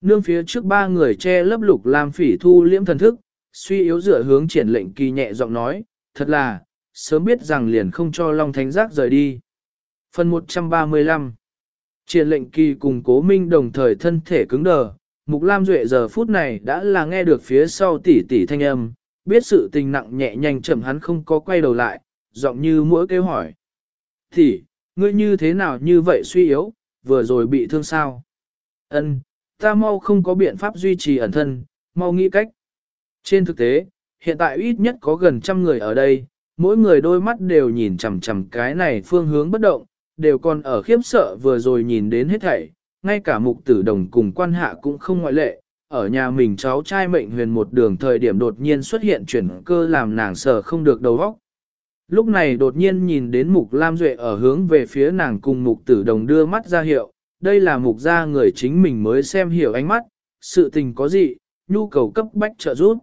Nương phía trước ba người che lấp lục lam phỉ thu liễm thần thức, suy yếu dựa hướng triển lệnh kỳ nhẹ giọng nói, thật là, sớm biết rằng liền không cho Long Thánh Giác rời đi. Phần 135 Triển lệnh kỳ cùng cố minh đồng thời thân thể cứng đờ, Mục Lam Duệ giờ phút này đã là nghe được phía sau tỷ tỷ thanh âm, biết sự tình nặng nhẹ nhanh chậm hắn không có quay đầu lại, giọng như mỗi kêu hỏi. "Thì, ngươi như thế nào như vậy suy yếu, vừa rồi bị thương sao? Ân, ta mau không có biện pháp duy trì ẩn thân, mau nghĩ cách. Trên thực tế, hiện tại ít nhất có gần trăm người ở đây, mỗi người đôi mắt đều nhìn chằm chằm cái này phương hướng bất động, đều còn ở khiếp sợ vừa rồi nhìn đến hết thảy, ngay cả mục tử đồng cùng quan hạ cũng không ngoại lệ, ở nhà mình cháu trai mệnh huyền một đường thời điểm đột nhiên xuất hiện chuyển cơ làm nàng sợ không được đầu óc. Lúc này đột nhiên nhìn đến mục Lam Duệ ở hướng về phía nàng cùng mục tử đồng đưa mắt ra hiệu, đây là mục gia người chính mình mới xem hiểu ánh mắt, sự tình có gì, nhu cầu cấp bách trợ giúp.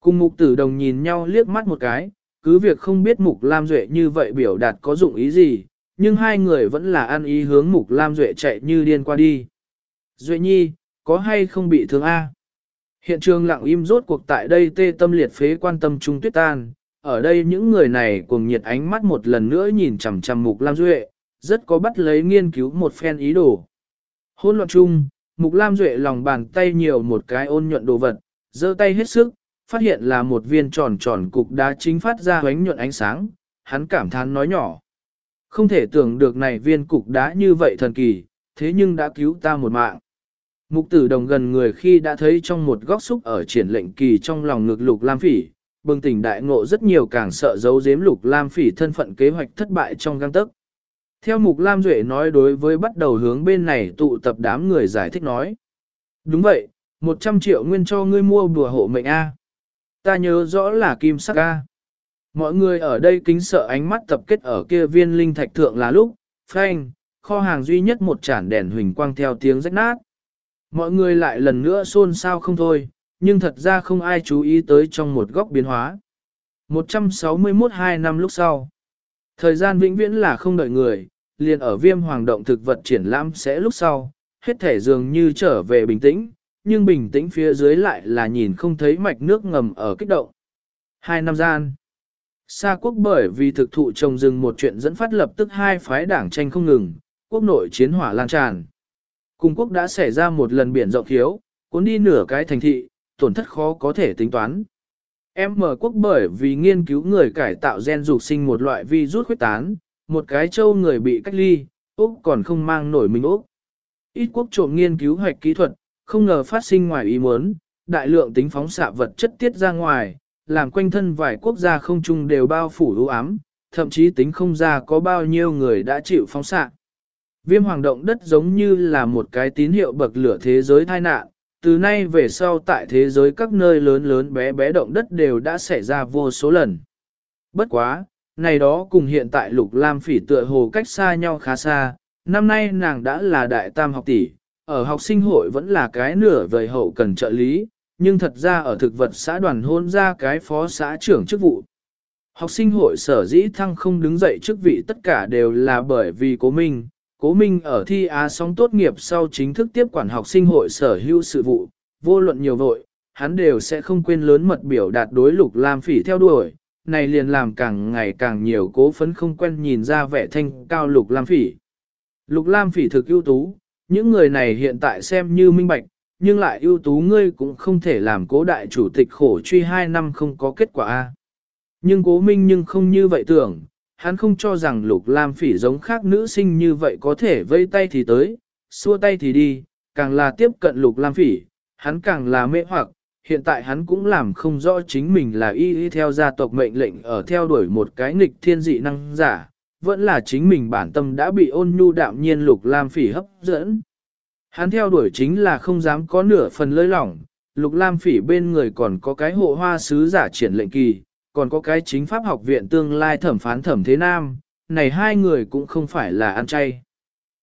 Cùng mục tử đồng nhìn nhau liếc mắt một cái, cứ việc không biết mục Lam Duệ như vậy biểu đạt có dụng ý gì, nhưng hai người vẫn là ăn ý hướng mục Lam Duệ chạy như điên qua đi. Duệ nhi, có hay không bị thương A? Hiện trường lặng im rốt cuộc tại đây tê tâm liệt phế quan tâm trung tuyết tan, ở đây những người này cùng nhiệt ánh mắt một lần nữa nhìn chằm chằm mục Lam Duệ, rất có bắt lấy nghiên cứu một phen ý đồ. Hôn loạn chung, mục Lam Duệ lòng bàn tay nhiều một cái ôn nhuận đồ vật, giơ tay hết sức, phát hiện là một viên tròn tròn cục đá chính phát ra ánh nhuận ánh sáng, hắn cảm thán nói nhỏ. Không thể tưởng được này viên cục đá như vậy thần kỳ, thế nhưng đã cứu ta một mạng. Mục tử đồng gần người khi đã thấy trong một góc xúc ở triển lệnh kỳ trong lòng ngực lục lam phỉ, bừng tỉnh đại ngộ rất nhiều càng sợ giấu giếm lục lam phỉ thân phận kế hoạch thất bại trong găng tức. Theo mục lam duệ nói đối với bắt đầu hướng bên này tụ tập đám người giải thích nói. Đúng vậy, 100 triệu nguyên cho ngươi mua bùa hộ mệnh A. Ta nhớ rõ là kim sắc A. Mọi người ở đây kính sợ ánh mắt tập kết ở kia viên linh thạch thượng là lúc, phanh, kho hàng duy nhất một chản đèn huỳnh quang theo tiếng rách nát. Mọi người lại lần nữa xôn xao không thôi, nhưng thật ra không ai chú ý tới trong một góc biến hóa. 161 hai năm lúc sau. Thời gian vĩnh viễn là không đợi người, liền ở viêm hoàng động thực vật triển lãm sẽ lúc sau, hết thể dường như trở về bình tĩnh, nhưng bình tĩnh phía dưới lại là nhìn không thấy mạch nước ngầm ở kích động. Hai năm gian. Sa quốc bởi vì thực thụ trồng rừng một chuyện dẫn phát lập tức hai phái đảng tranh không ngừng, quốc nội chiến hỏa lan tràn. Cùng quốc đã xảy ra một lần biển rộng thiếu, cuốn đi nửa cái thành thị, tổn thất khó có thể tính toán. Em mở quốc bởi vì nghiên cứu người cải tạo gen dục sinh một loại virus khuyết tán, một cái châu người bị cách ly, Úc còn không mang nổi mình Úc. Ít quốc trộm nghiên cứu hoạch kỹ thuật, không ngờ phát sinh ngoài ý muốn, đại lượng tính phóng xạ vật chất tiết ra ngoài, làm quanh thân vài quốc gia không chung đều bao phủ u ám, thậm chí tính không ra có bao nhiêu người đã chịu phóng xạ. Viêm hoàng động đất giống như là một cái tín hiệu bậc lửa thế giới tai nạn, từ nay về sau tại thế giới các nơi lớn lớn bé bé động đất đều đã xảy ra vô số lần. Bất quá, này đó cùng hiện tại lục lam phỉ tựa hồ cách xa nhau khá xa, năm nay nàng đã là đại tam học tỷ, ở học sinh hội vẫn là cái nửa vời hậu cần trợ lý, nhưng thật ra ở thực vật xã đoàn hôn ra cái phó xã trưởng chức vụ. Học sinh hội sở dĩ thăng không đứng dậy chức vị tất cả đều là bởi vì cố minh, cố minh ở thi Á song tốt nghiệp sau chính thức tiếp quản học sinh hội sở hữu sự vụ, vô luận nhiều vội, hắn đều sẽ không quên lớn mật biểu đạt đối lục lam phỉ theo đuổi, này liền làm càng ngày càng nhiều cố phấn không quen nhìn ra vẻ thanh cao lục lam phỉ. Lục lam phỉ thực ưu tú, những người này hiện tại xem như minh bạch, nhưng lại ưu tú ngươi cũng không thể làm cố đại chủ tịch khổ truy hai năm không có kết quả. a. Nhưng cố minh nhưng không như vậy tưởng, hắn không cho rằng lục lam phỉ giống khác nữ sinh như vậy có thể vây tay thì tới, xua tay thì đi, càng là tiếp cận lục lam phỉ, hắn càng là mê hoặc, hiện tại hắn cũng làm không rõ chính mình là y y theo gia tộc mệnh lệnh ở theo đuổi một cái nghịch thiên dị năng giả, vẫn là chính mình bản tâm đã bị ôn nhu đạm nhiên lục lam phỉ hấp dẫn. Hắn theo đuổi chính là không dám có nửa phần lơi lỏng, lục lam phỉ bên người còn có cái hộ hoa sứ giả triển lệnh kỳ, còn có cái chính pháp học viện tương lai thẩm phán thẩm thế nam, này hai người cũng không phải là ăn chay.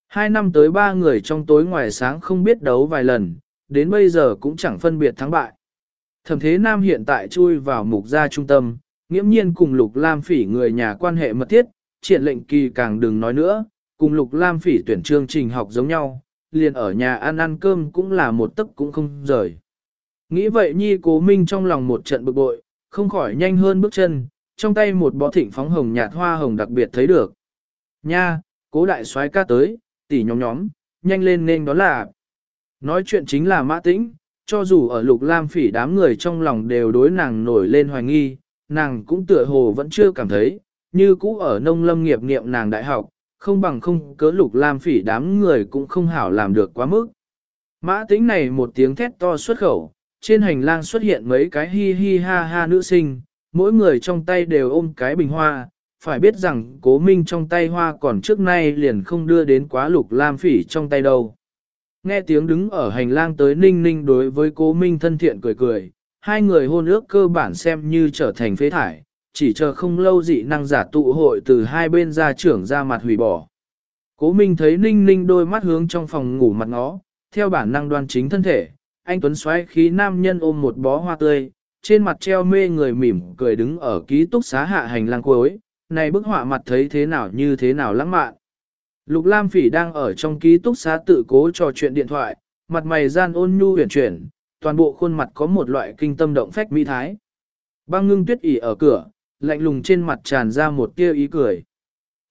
Hai năm tới ba người trong tối ngoài sáng không biết đấu vài lần, đến bây giờ cũng chẳng phân biệt thắng bại. Thẩm thế nam hiện tại chui vào mục gia trung tâm, nghiễm nhiên cùng lục lam phỉ người nhà quan hệ mật thiết, triển lệnh kỳ càng đừng nói nữa, cùng lục lam phỉ tuyển chương trình học giống nhau, liền ở nhà ăn ăn cơm cũng là một tấc cũng không rời. Nghĩ vậy nhi cố minh trong lòng một trận bực bội, không khỏi nhanh hơn bước chân, trong tay một bó thịnh phóng hồng nhạt hoa hồng đặc biệt thấy được. Nha, cố đại soái ca tới, tỷ nhóm nhóm, nhanh lên nên đó là. Nói chuyện chính là mã tĩnh, cho dù ở lục lam phỉ đám người trong lòng đều đối nàng nổi lên hoài nghi, nàng cũng tựa hồ vẫn chưa cảm thấy, như cũ ở nông lâm nghiệp niệm nàng đại học, không bằng không cớ lục lam phỉ đám người cũng không hảo làm được quá mức. Mã tính này một tiếng thét to xuất khẩu, trên hành lang xuất hiện mấy cái hi hi ha ha nữ sinh, mỗi người trong tay đều ôm cái bình hoa, phải biết rằng cố minh trong tay hoa còn trước nay liền không đưa đến quá lục lam phỉ trong tay đâu. Nghe tiếng đứng ở hành lang tới ninh ninh đối với cố minh thân thiện cười cười, hai người hôn ước cơ bản xem như trở thành phế thải, chỉ chờ không lâu dị năng giả tụ hội từ hai bên ra trưởng ra mặt hủy bỏ. Cố minh thấy ninh ninh đôi mắt hướng trong phòng ngủ mặt ngó, theo bản năng đoan chính thân thể, anh Tuấn xoáy khí nam nhân ôm một bó hoa tươi, trên mặt treo mê người mỉm cười đứng ở ký túc xá hạ hành lang cuối, này bức họa mặt thấy thế nào như thế nào lãng mạn. Lục Lam Phỉ đang ở trong ký túc xá tự cố trò chuyện điện thoại, mặt mày gian ôn nhu huyền chuyển, toàn bộ khuôn mặt có một loại kinh tâm động phách mỹ thái. Băng ngưng tuyết ỉ ở cửa, lạnh lùng trên mặt tràn ra một tia ý cười.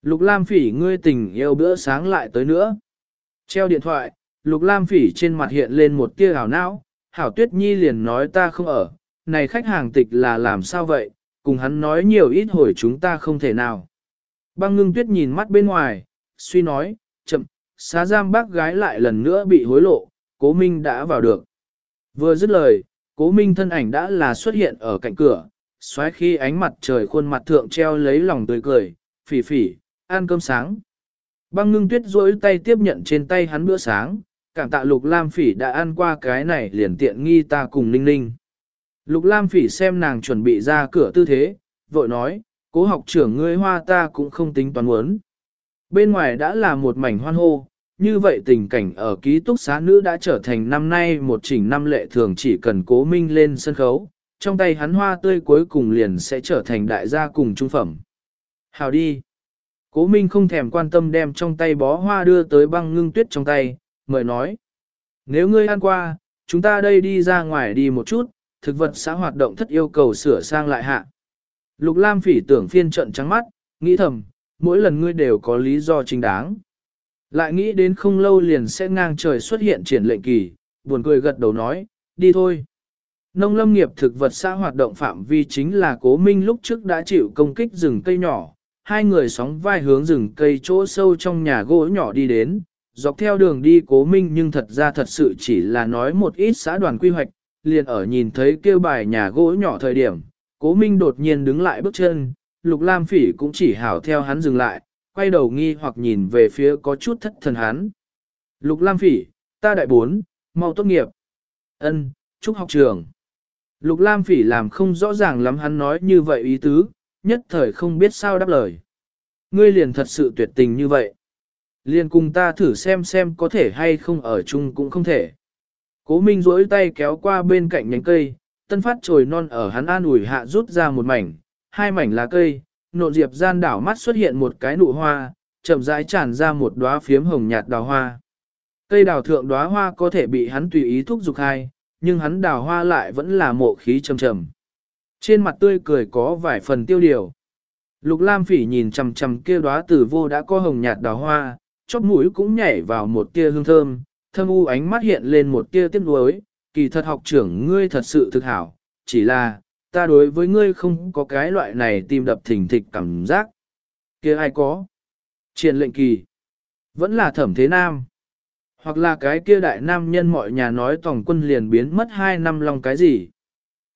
Lục Lam Phỉ ngươi tình yêu bữa sáng lại tới nữa. Treo điện thoại, Lục Lam Phỉ trên mặt hiện lên một tia ảo não, Hảo Tuyết Nhi liền nói ta không ở, này khách hàng tịch là làm sao vậy, cùng hắn nói nhiều ít hồi chúng ta không thể nào. Băng ngưng tuyết nhìn mắt bên ngoài, suy nói, chậm, xá giam bác gái lại lần nữa bị hối lộ, cố minh đã vào được. Vừa dứt lời, cố minh thân ảnh đã là xuất hiện ở cạnh cửa, xoáy khi ánh mặt trời khuôn mặt thượng treo lấy lòng tươi cười, phỉ phỉ, ăn cơm sáng. Băng ngưng tuyết rỗi tay tiếp nhận trên tay hắn bữa sáng, cảm tạ lục lam phỉ đã ăn qua cái này liền tiện nghi ta cùng ninh ninh. Lục lam phỉ xem nàng chuẩn bị ra cửa tư thế, vội nói, cố học trưởng ngươi hoa ta cũng không tính toán muốn. Bên ngoài đã là một mảnh hoan hô, như vậy tình cảnh ở ký túc xá nữ đã trở thành năm nay một chỉnh năm lệ thường chỉ cần cố minh lên sân khấu, trong tay hắn hoa tươi cuối cùng liền sẽ trở thành đại gia cùng trung phẩm. Hào đi! Cố minh không thèm quan tâm đem trong tay bó hoa đưa tới băng ngưng tuyết trong tay, mời nói. Nếu ngươi ăn qua, chúng ta đây đi ra ngoài đi một chút, thực vật xã hoạt động thất yêu cầu sửa sang lại hạ. Lục Lam phỉ tưởng phiên trận trắng mắt, nghĩ thầm, mỗi lần ngươi đều có lý do chính đáng. Lại nghĩ đến không lâu liền sẽ ngang trời xuất hiện triển lệnh kỳ, buồn cười gật đầu nói, đi thôi. Nông lâm nghiệp thực vật xã hoạt động phạm vi chính là cố minh lúc trước đã chịu công kích rừng cây nhỏ, hai người sóng vai hướng rừng cây chỗ sâu trong nhà gỗ nhỏ đi đến, dọc theo đường đi cố minh nhưng thật ra thật sự chỉ là nói một ít xã đoàn quy hoạch, liền ở nhìn thấy kêu bài nhà gỗ nhỏ thời điểm, cố minh đột nhiên đứng lại bước chân, lục lam phỉ cũng chỉ hảo theo hắn dừng lại, quay đầu nghi hoặc nhìn về phía có chút thất thần hắn. Lục lam phỉ, ta đại bốn, mau tốt nghiệp. Ân, chúc học trường. Lục lam phỉ làm không rõ ràng lắm hắn nói như vậy ý tứ, nhất thời không biết sao đáp lời. Ngươi liền thật sự tuyệt tình như vậy. Liền cùng ta thử xem xem có thể hay không ở chung cũng không thể. Cố Minh duỗi tay kéo qua bên cạnh nhánh cây, tân phát trồi non ở hắn an ủi hạ rút ra một mảnh, hai mảnh lá cây, nộn diệp gian đảo mắt xuất hiện một cái nụ hoa, chậm rãi tràn ra một đóa phiếm hồng nhạt đào hoa. Cây đào thượng đóa hoa có thể bị hắn tùy ý thúc dục hai, nhưng hắn đào hoa lại vẫn là mộ khí trầm trầm. Trên mặt tươi cười có vài phần tiêu điều. Lục Lam Phỉ nhìn chằm chằm kia đóa tử vô đã có hồng nhạt đào hoa, chóp mũi cũng nhảy vào một tia hương thơm, thâm u ánh mắt hiện lên một tia tiếc nuối, kỳ thật học trưởng ngươi thật sự thực hảo, chỉ là, ta đối với ngươi không có cái loại này tim đập thình thịch cảm giác. kia ai có? Triển lệnh kỳ. Vẫn là thẩm thế nam. Hoặc là cái kia đại nam nhân mọi nhà nói tổng quân liền biến mất hai năm lòng cái gì.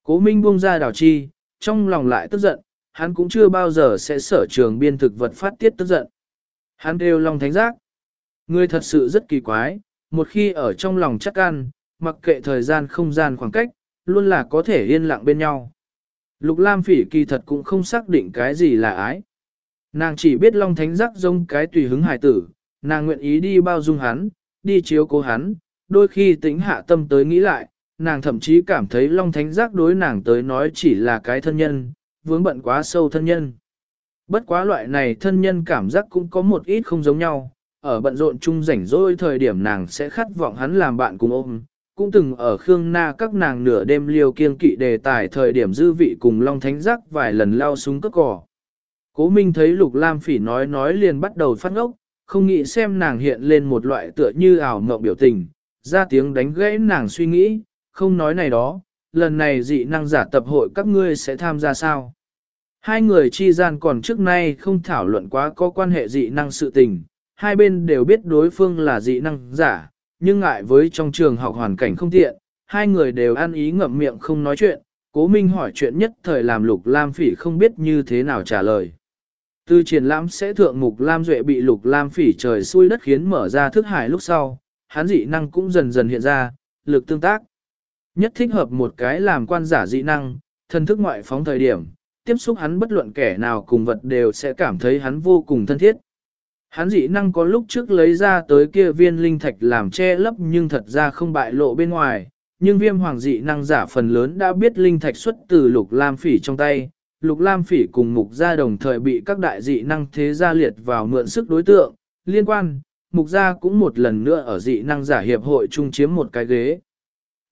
Cố Minh buông ra đảo chi, trong lòng lại tức giận, hắn cũng chưa bao giờ sẽ sở trường biên thực vật phát tiết tức giận. Hắn đều lòng thánh giác. người thật sự rất kỳ quái, một khi ở trong lòng chắc ăn, mặc kệ thời gian không gian khoảng cách, luôn là có thể yên lặng bên nhau. Lục Lam Phỉ kỳ thật cũng không xác định cái gì là ái. Nàng chỉ biết Long Thánh Giác giống cái tùy hứng hài tử, nàng nguyện ý đi bao dung hắn, đi chiếu cố hắn, đôi khi tính hạ tâm tới nghĩ lại, nàng thậm chí cảm thấy Long Thánh Giác đối nàng tới nói chỉ là cái thân nhân, vướng bận quá sâu thân nhân. Bất quá loại này thân nhân cảm giác cũng có một ít không giống nhau, ở bận rộn chung rảnh rỗi thời điểm nàng sẽ khát vọng hắn làm bạn cùng ôm, cũng từng ở Khương Na các nàng nửa đêm liều kiên kỵ đề tài thời điểm dư vị cùng Long Thánh Giác vài lần lao súng cất cỏ. Cố Minh thấy Lục Lam Phỉ nói nói liền bắt đầu phát ngốc, không nghĩ xem nàng hiện lên một loại tựa như ảo mộng biểu tình, ra tiếng đánh gãy nàng suy nghĩ, không nói này đó, lần này dị năng giả tập hội các ngươi sẽ tham gia sao? Hai người chi gian còn trước nay không thảo luận quá có quan hệ dị năng sự tình, hai bên đều biết đối phương là dị năng giả, nhưng ngại với trong trường học hoàn cảnh không tiện, hai người đều ăn ý ngậm miệng không nói chuyện, cố minh hỏi chuyện nhất thời làm lục lam phỉ không biết như thế nào trả lời. Từ triển lãm sẽ thượng mục lam duệ bị lục lam phỉ trời xui đất khiến mở ra thức hải lúc sau, hắn dị năng cũng dần dần hiện ra, lực tương tác. Nhất thích hợp một cái làm quan giả dị năng, thân thức ngoại phóng thời điểm, tiếp xúc hắn bất luận kẻ nào cùng vật đều sẽ cảm thấy hắn vô cùng thân thiết. Hắn dị năng có lúc trước lấy ra tới kia viên linh thạch làm che lấp nhưng thật ra không bại lộ bên ngoài, nhưng viêm hoàng dị năng giả phần lớn đã biết linh thạch xuất từ lục lam phỉ trong tay. Lục Lam Phỉ cùng Mục Gia đồng thời bị các đại dị năng thế gia liệt vào mượn sức đối tượng, liên quan, Mục Gia cũng một lần nữa ở dị năng giả hiệp hội chung chiếm một cái ghế.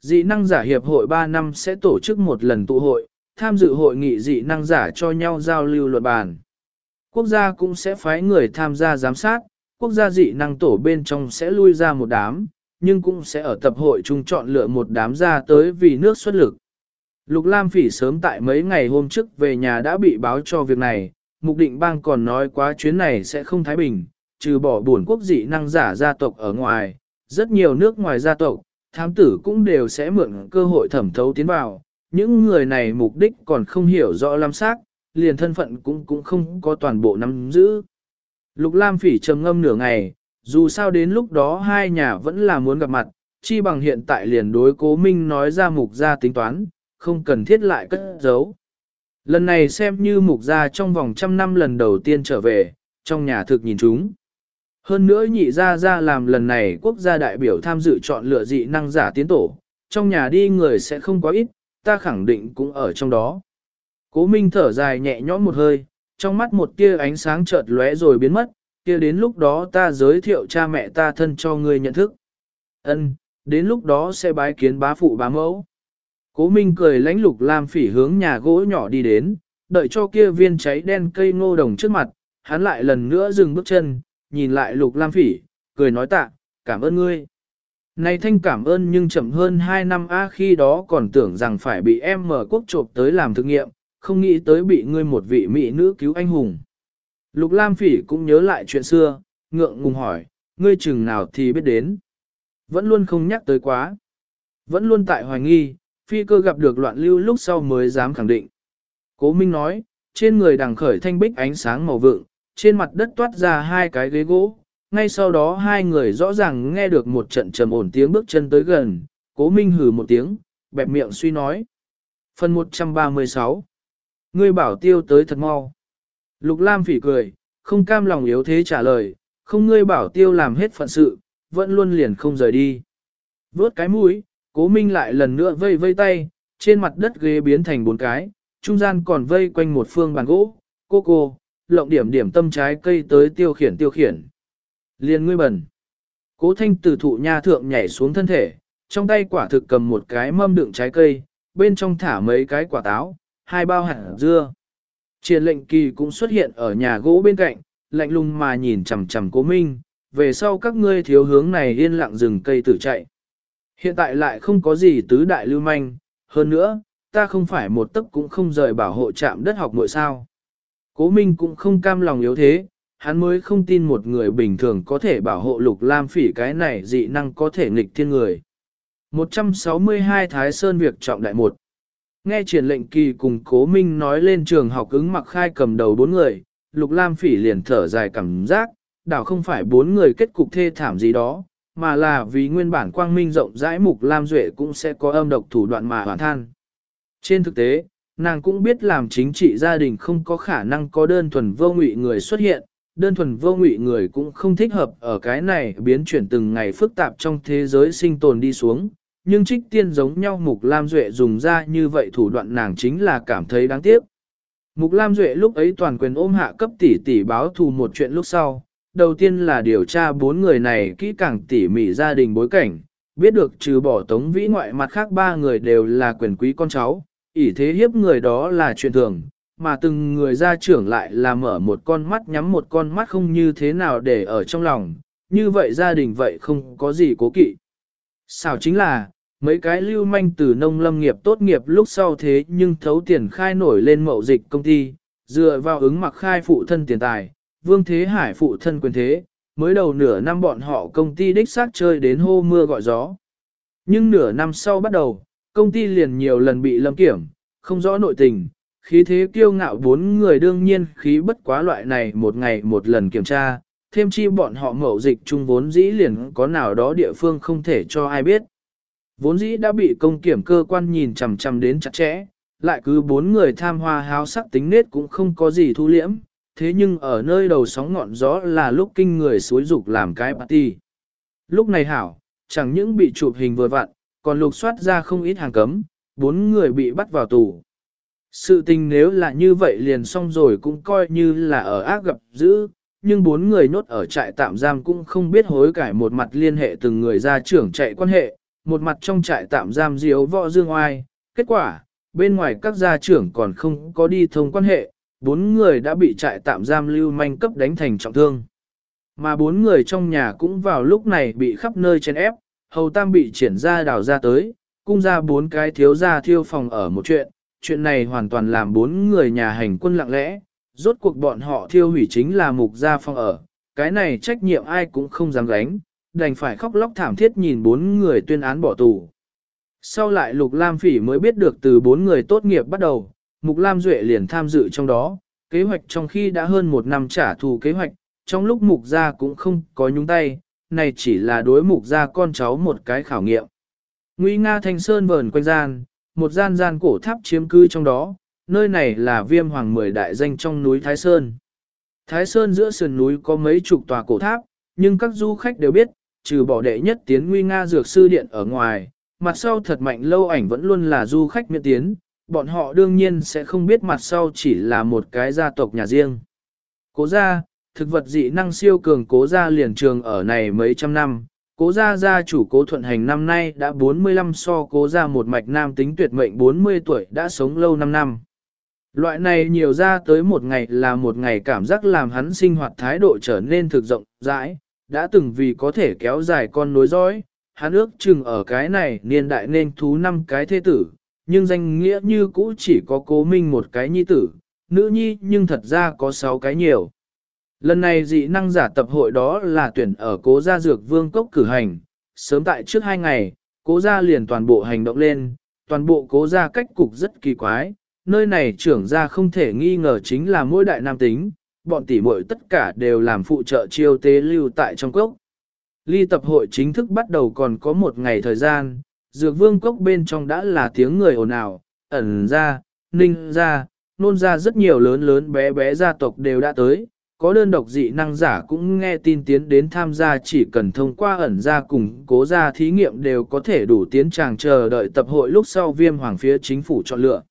Dị năng giả hiệp hội 3 năm sẽ tổ chức một lần tụ hội, tham dự hội nghị dị năng giả cho nhau giao lưu luận bàn. Quốc gia cũng sẽ phái người tham gia giám sát, quốc gia dị năng tổ bên trong sẽ lui ra một đám, nhưng cũng sẽ ở tập hội chung chọn lựa một đám ra tới vì nước xuất lực. Lục Lam Phỉ sớm tại mấy ngày hôm trước về nhà đã bị báo cho việc này, Mục Định Bang còn nói quá chuyến này sẽ không thái bình, trừ bỏ buồn quốc dị năng giả gia tộc ở ngoài, rất nhiều nước ngoài gia tộc, thám tử cũng đều sẽ mượn cơ hội thẩm thấu tiến vào, những người này mục đích còn không hiểu rõ lắm xác, liền thân phận cũng cũng không có toàn bộ nắm giữ. Lục Lam Phỉ trầm ngâm nửa ngày, dù sao đến lúc đó hai nhà vẫn là muốn gặp mặt, chi bằng hiện tại liền đối Cố Minh nói ra mục gia tính toán, không cần thiết lại cất giấu. Lần này xem như mục gia trong vòng trăm năm lần đầu tiên trở về, trong nhà thực nhìn chúng. Hơn nữa nhị gia gia làm lần này quốc gia đại biểu tham dự chọn lựa dị năng giả tiến tổ, trong nhà đi người sẽ không quá ít, ta khẳng định cũng ở trong đó. Cố Minh thở dài nhẹ nhõm một hơi, trong mắt một tia ánh sáng chợt lóe rồi biến mất, kia đến lúc đó ta giới thiệu cha mẹ ta thân cho ngươi nhận thức. Ân, đến lúc đó sẽ bái kiến bá phụ bá mẫu. Cố Minh cười lánh lục lam phỉ hướng nhà gỗ nhỏ đi đến, đợi cho kia viên cháy đen cây ngô đồng trước mặt, hắn lại lần nữa dừng bước chân, nhìn lại lục lam phỉ, cười nói tạ, cảm ơn ngươi. Này thanh cảm ơn nhưng chậm hơn 2 năm a khi đó còn tưởng rằng phải bị em mở quốc trộm tới làm thực nghiệm, không nghĩ tới bị ngươi một vị mỹ nữ cứu anh hùng. Lục Lam Phỉ cũng nhớ lại chuyện xưa, ngượng ngùng hỏi, ngươi chừng nào thì biết đến. Vẫn luôn không nhắc tới quá. Vẫn luôn tại hoài nghi, phi cơ gặp được loạn lưu lúc sau mới dám khẳng định. Cố Minh nói, trên người đằng khởi thanh bích ánh sáng màu vượng, trên mặt đất toát ra hai cái ghế gỗ, ngay sau đó hai người rõ ràng nghe được một trận trầm ổn tiếng bước chân tới gần, cố minh hừ một tiếng, bẹp miệng suy nói. Phần 136 Ngươi bảo tiêu tới thật mau. Lục Lam phỉ cười, không cam lòng yếu thế trả lời, không ngươi bảo tiêu làm hết phận sự, vẫn luôn liền không rời đi. Vớt cái mũi, cố minh lại lần nữa vây vây tay, trên mặt đất ghế biến thành bốn cái, trung gian còn vây quanh một phương bàn gỗ, cô cô, lộng điểm điểm tâm trái cây tới tiêu khiển tiêu khiển. Liên ngươi bẩn. Cố thanh từ thụ nha thượng nhảy xuống thân thể, trong tay quả thực cầm một cái mâm đựng trái cây, bên trong thả mấy cái quả táo, hai bao hạt dưa. Triển lệnh kỳ cũng xuất hiện ở nhà gỗ bên cạnh, lạnh lùng mà nhìn chằm chằm cố minh, về sau các ngươi thiếu hướng này yên lặng rừng cây tử chạy. Hiện tại lại không có gì tứ đại lưu manh, hơn nữa, ta không phải một tấc cũng không rời bảo hộ trạm đất học nội sao. Cố Minh cũng không cam lòng yếu thế, hắn mới không tin một người bình thường có thể bảo hộ lục lam phỉ cái này dị năng có thể nghịch thiên người. 162 Thái Sơn việc trọng đại một. Nghe triển lệnh kỳ cùng cố minh nói lên trường học ứng mặc khai cầm đầu bốn người, lục lam phỉ liền thở dài cảm giác, đảo không phải bốn người kết cục thê thảm gì đó, mà là vì nguyên bản quang minh rộng rãi mục lam duệ cũng sẽ có âm độc thủ đoạn mà hoàn than. Trên thực tế, nàng cũng biết làm chính trị gia đình không có khả năng có đơn thuần vô ngụy người xuất hiện, đơn thuần vô ngụy người cũng không thích hợp ở cái này biến chuyển từng ngày phức tạp trong thế giới sinh tồn đi xuống. Nhưng trích tiên giống nhau Mục Lam Duệ dùng ra như vậy thủ đoạn nàng chính là cảm thấy đáng tiếc. Mục Lam Duệ lúc ấy toàn quyền ôm hạ cấp tỷ tỷ báo thù một chuyện lúc sau. Đầu tiên là điều tra bốn người này kỹ càng tỉ mỉ gia đình bối cảnh, biết được trừ bỏ tống vĩ ngoại mặt khác ba người đều là quyền quý con cháu, ỷ thế hiếp người đó là chuyện thường, mà từng người gia trưởng lại là mở một con mắt nhắm một con mắt không như thế nào để ở trong lòng, như vậy gia đình vậy không có gì cố kỵ. Sao chính là, mấy cái lưu manh từ nông lâm nghiệp tốt nghiệp lúc sau thế nhưng thấu tiền khai nổi lên mậu dịch công ty, dựa vào ứng mặc khai phụ thân tiền tài, vương thế hải phụ thân quyền thế, mới đầu nửa năm bọn họ công ty đích xác chơi đến hô mưa gọi gió. Nhưng nửa năm sau bắt đầu, công ty liền nhiều lần bị lâm kiểm, không rõ nội tình, khí thế kiêu ngạo bốn người đương nhiên khí bất quá loại này một ngày một lần kiểm tra, thêm chi bọn họ mậu dịch chung vốn dĩ liền có nào đó địa phương không thể cho ai biết. Vốn dĩ đã bị công kiểm cơ quan nhìn chằm chằm đến chặt chẽ, lại cứ bốn người tham hoa háo sắc tính nết cũng không có gì thu liễm, thế nhưng ở nơi đầu sóng ngọn gió là lúc kinh người suối dục làm cái party. Lúc này hảo, chẳng những bị chụp hình vừa vặn, còn lục soát ra không ít hàng cấm, bốn người bị bắt vào tù. Sự tình nếu là như vậy liền xong rồi cũng coi như là ở ác gặp dữ, nhưng bốn người nhốt ở trại tạm giam cũng không biết hối cải một mặt liên hệ từng người ra trưởng chạy quan hệ, một mặt trong trại tạm giam diếu võ dương oai. Kết quả, bên ngoài các gia trưởng còn không có đi thông quan hệ, bốn người đã bị trại tạm giam lưu manh cấp đánh thành trọng thương. Mà bốn người trong nhà cũng vào lúc này bị khắp nơi chèn ép, hầu tam bị triển ra đào ra tới, cung ra bốn cái thiếu gia thiêu phòng ở một chuyện, chuyện này hoàn toàn làm bốn người nhà hành quân lặng lẽ, rốt cuộc bọn họ thiêu hủy chính là mục gia phòng ở, cái này trách nhiệm ai cũng không dám gánh, đành phải khóc lóc thảm thiết nhìn bốn người tuyên án bỏ tù. Sau lại Lục Lam Phỉ mới biết được từ bốn người tốt nghiệp bắt đầu, Mục Lam Duệ liền tham dự trong đó, kế hoạch trong khi đã hơn một năm trả thù kế hoạch, trong lúc Mục gia cũng không có nhúng tay, này chỉ là đối Mục gia con cháu một cái khảo nghiệm. Nguy Nga Thanh Sơn vờn quanh gian, một gian gian cổ tháp chiếm cư trong đó, nơi này là viêm hoàng mười đại danh trong núi Thái Sơn. Thái Sơn giữa sườn núi có mấy chục tòa cổ tháp, nhưng các du khách đều biết, trừ bỏ đệ nhất tiến nguy nga dược sư điện ở ngoài, mặt sau thật mạnh lâu ảnh vẫn luôn là du khách miễn tiến, bọn họ đương nhiên sẽ không biết mặt sau chỉ là một cái gia tộc nhà riêng. Cố gia, thực vật dị năng siêu cường cố gia liền trường ở này mấy trăm năm, cố gia gia chủ cố thuận hành năm nay đã 45 so cố gia một mạch nam tính tuyệt mệnh 40 tuổi đã sống lâu 5 năm. Loại này nhiều ra tới một ngày là một ngày cảm giác làm hắn sinh hoạt thái độ trở nên thực rộng rãi, đã từng vì có thể kéo dài con nối dõi, hắn ước chừng ở cái này niên đại nên thú năm cái thế tử, nhưng danh nghĩa như cũ chỉ có cố minh một cái nhi tử, nữ nhi nhưng thật ra có sáu cái nhiều. Lần này dị năng giả tập hội đó là tuyển ở cố gia dược vương cốc cử hành, sớm tại trước hai ngày, cố gia liền toàn bộ hành động lên, toàn bộ cố gia cách cục rất kỳ quái, nơi này trưởng gia không thể nghi ngờ chính là mỗi đại nam tính, bọn tỷ muội tất cả đều làm phụ trợ chiêu tế lưu tại trong cốc. Ly tập hội chính thức bắt đầu còn có một ngày thời gian, dược vương cốc bên trong đã là tiếng người ồn ào, ẩn ra, ninh ra, nôn ra rất nhiều lớn lớn bé bé gia tộc đều đã tới. Có đơn độc dị năng giả cũng nghe tin tiến đến tham gia chỉ cần thông qua ẩn ra cùng cố ra thí nghiệm đều có thể đủ tiến tràng chờ đợi tập hội lúc sau viêm hoàng phía chính phủ chọn lựa.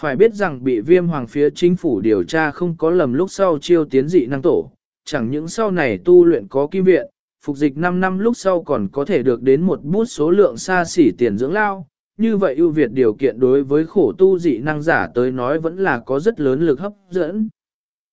Phải biết rằng bị viêm hoàng phía chính phủ điều tra không có lầm lúc sau chiêu tiến dị năng tổ, chẳng những sau này tu luyện có kim viện, phục dịch 5 năm lúc sau còn có thể được đến một bút số lượng xa xỉ tiền dưỡng lao. Như vậy ưu việt điều kiện đối với khổ tu dị năng giả tới nói vẫn là có rất lớn lực hấp dẫn.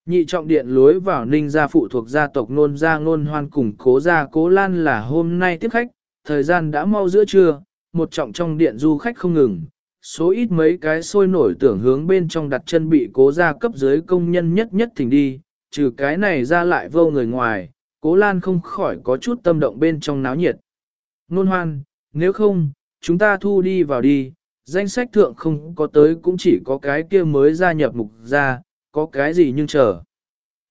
Nhị trọng điện lối vào ninh gia phụ thuộc gia tộc nôn gia nôn hoan cùng cố gia cố lan là hôm nay tiếp khách, thời gian đã mau giữa trưa, một trọng trong điện du khách không ngừng, số ít mấy cái sôi nổi tưởng hướng bên trong đặt chân bị cố gia cấp dưới công nhân nhất nhất thỉnh đi, trừ cái này ra lại vô người ngoài, cố lan không khỏi có chút tâm động bên trong náo nhiệt. Nôn hoan, nếu không, chúng ta thu đi vào đi, danh sách thượng không có tới cũng chỉ có cái kia mới gia nhập mục ra, có cái gì nhưng chờ.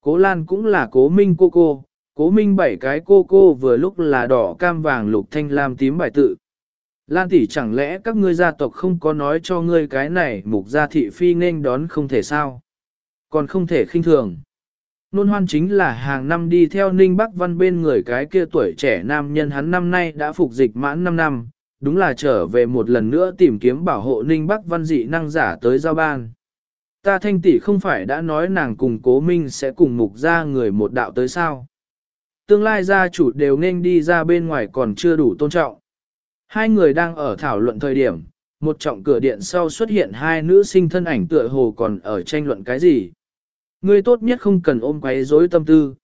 Cố lan cũng là cố minh cô cô, cố minh bảy cái cô cô vừa lúc là đỏ cam vàng lục thanh lam tím bài tự. Lan tỷ chẳng lẽ các ngươi gia tộc không có nói cho ngươi cái này mục gia thị phi nên đón không thể sao? Còn không thể khinh thường. Nôn hoan chính là hàng năm đi theo Ninh Bắc Văn bên người cái kia tuổi trẻ nam nhân hắn năm nay đã phục dịch mãn 5 năm, đúng là trở về một lần nữa tìm kiếm bảo hộ Ninh Bắc Văn dị năng giả tới giao ban. Ta thanh tỷ không phải đã nói nàng cùng cố minh sẽ cùng mục ra người một đạo tới sao. Tương lai gia chủ đều nên đi ra bên ngoài còn chưa đủ tôn trọng. Hai người đang ở thảo luận thời điểm, một trọng cửa điện sau xuất hiện hai nữ sinh thân ảnh tựa hồ còn ở tranh luận cái gì. Ngươi tốt nhất không cần ôm quấy rối tâm tư.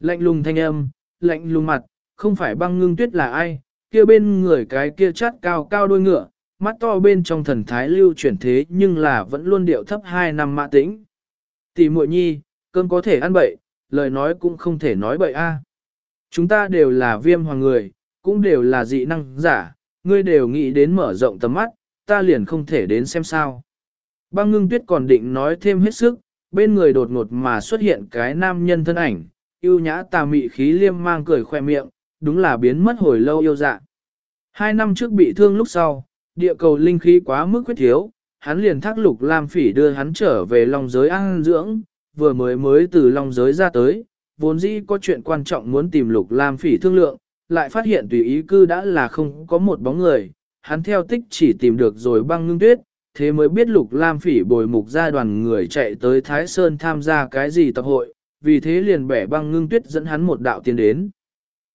Lạnh lùng thanh âm, lạnh lùng mặt, không phải băng ngưng tuyết là ai, kia bên người cái kia chát cao cao đôi ngựa, mắt to bên trong thần thái lưu chuyển thế nhưng là vẫn luôn điệu thấp hai năm mạ tĩnh. Tỷ muội nhi, cơm có thể ăn bậy, lời nói cũng không thể nói bậy a. À. Chúng ta đều là viêm hoàng người, cũng đều là dị năng giả, ngươi đều nghĩ đến mở rộng tầm mắt, ta liền không thể đến xem sao. Băng ngưng tuyết còn định nói thêm hết sức, bên người đột ngột mà xuất hiện cái nam nhân thân ảnh, yêu nhã tà mị khí liêm mang cười khoe miệng, đúng là biến mất hồi lâu yêu dạ. Hai năm trước bị thương lúc sau, địa cầu linh khí quá mức quyết thiếu, hắn liền thác lục lam phỉ đưa hắn trở về lòng giới an dưỡng, vừa mới mới từ lòng giới ra tới, vốn dĩ có chuyện quan trọng muốn tìm lục lam phỉ thương lượng, lại phát hiện tùy ý cư đã là không có một bóng người, hắn theo tích chỉ tìm được rồi băng ngưng tuyết, thế mới biết lục lam phỉ bồi mục gia đoàn người chạy tới Thái Sơn tham gia cái gì tập hội, vì thế liền bẻ băng ngưng tuyết dẫn hắn một đạo tiến đến.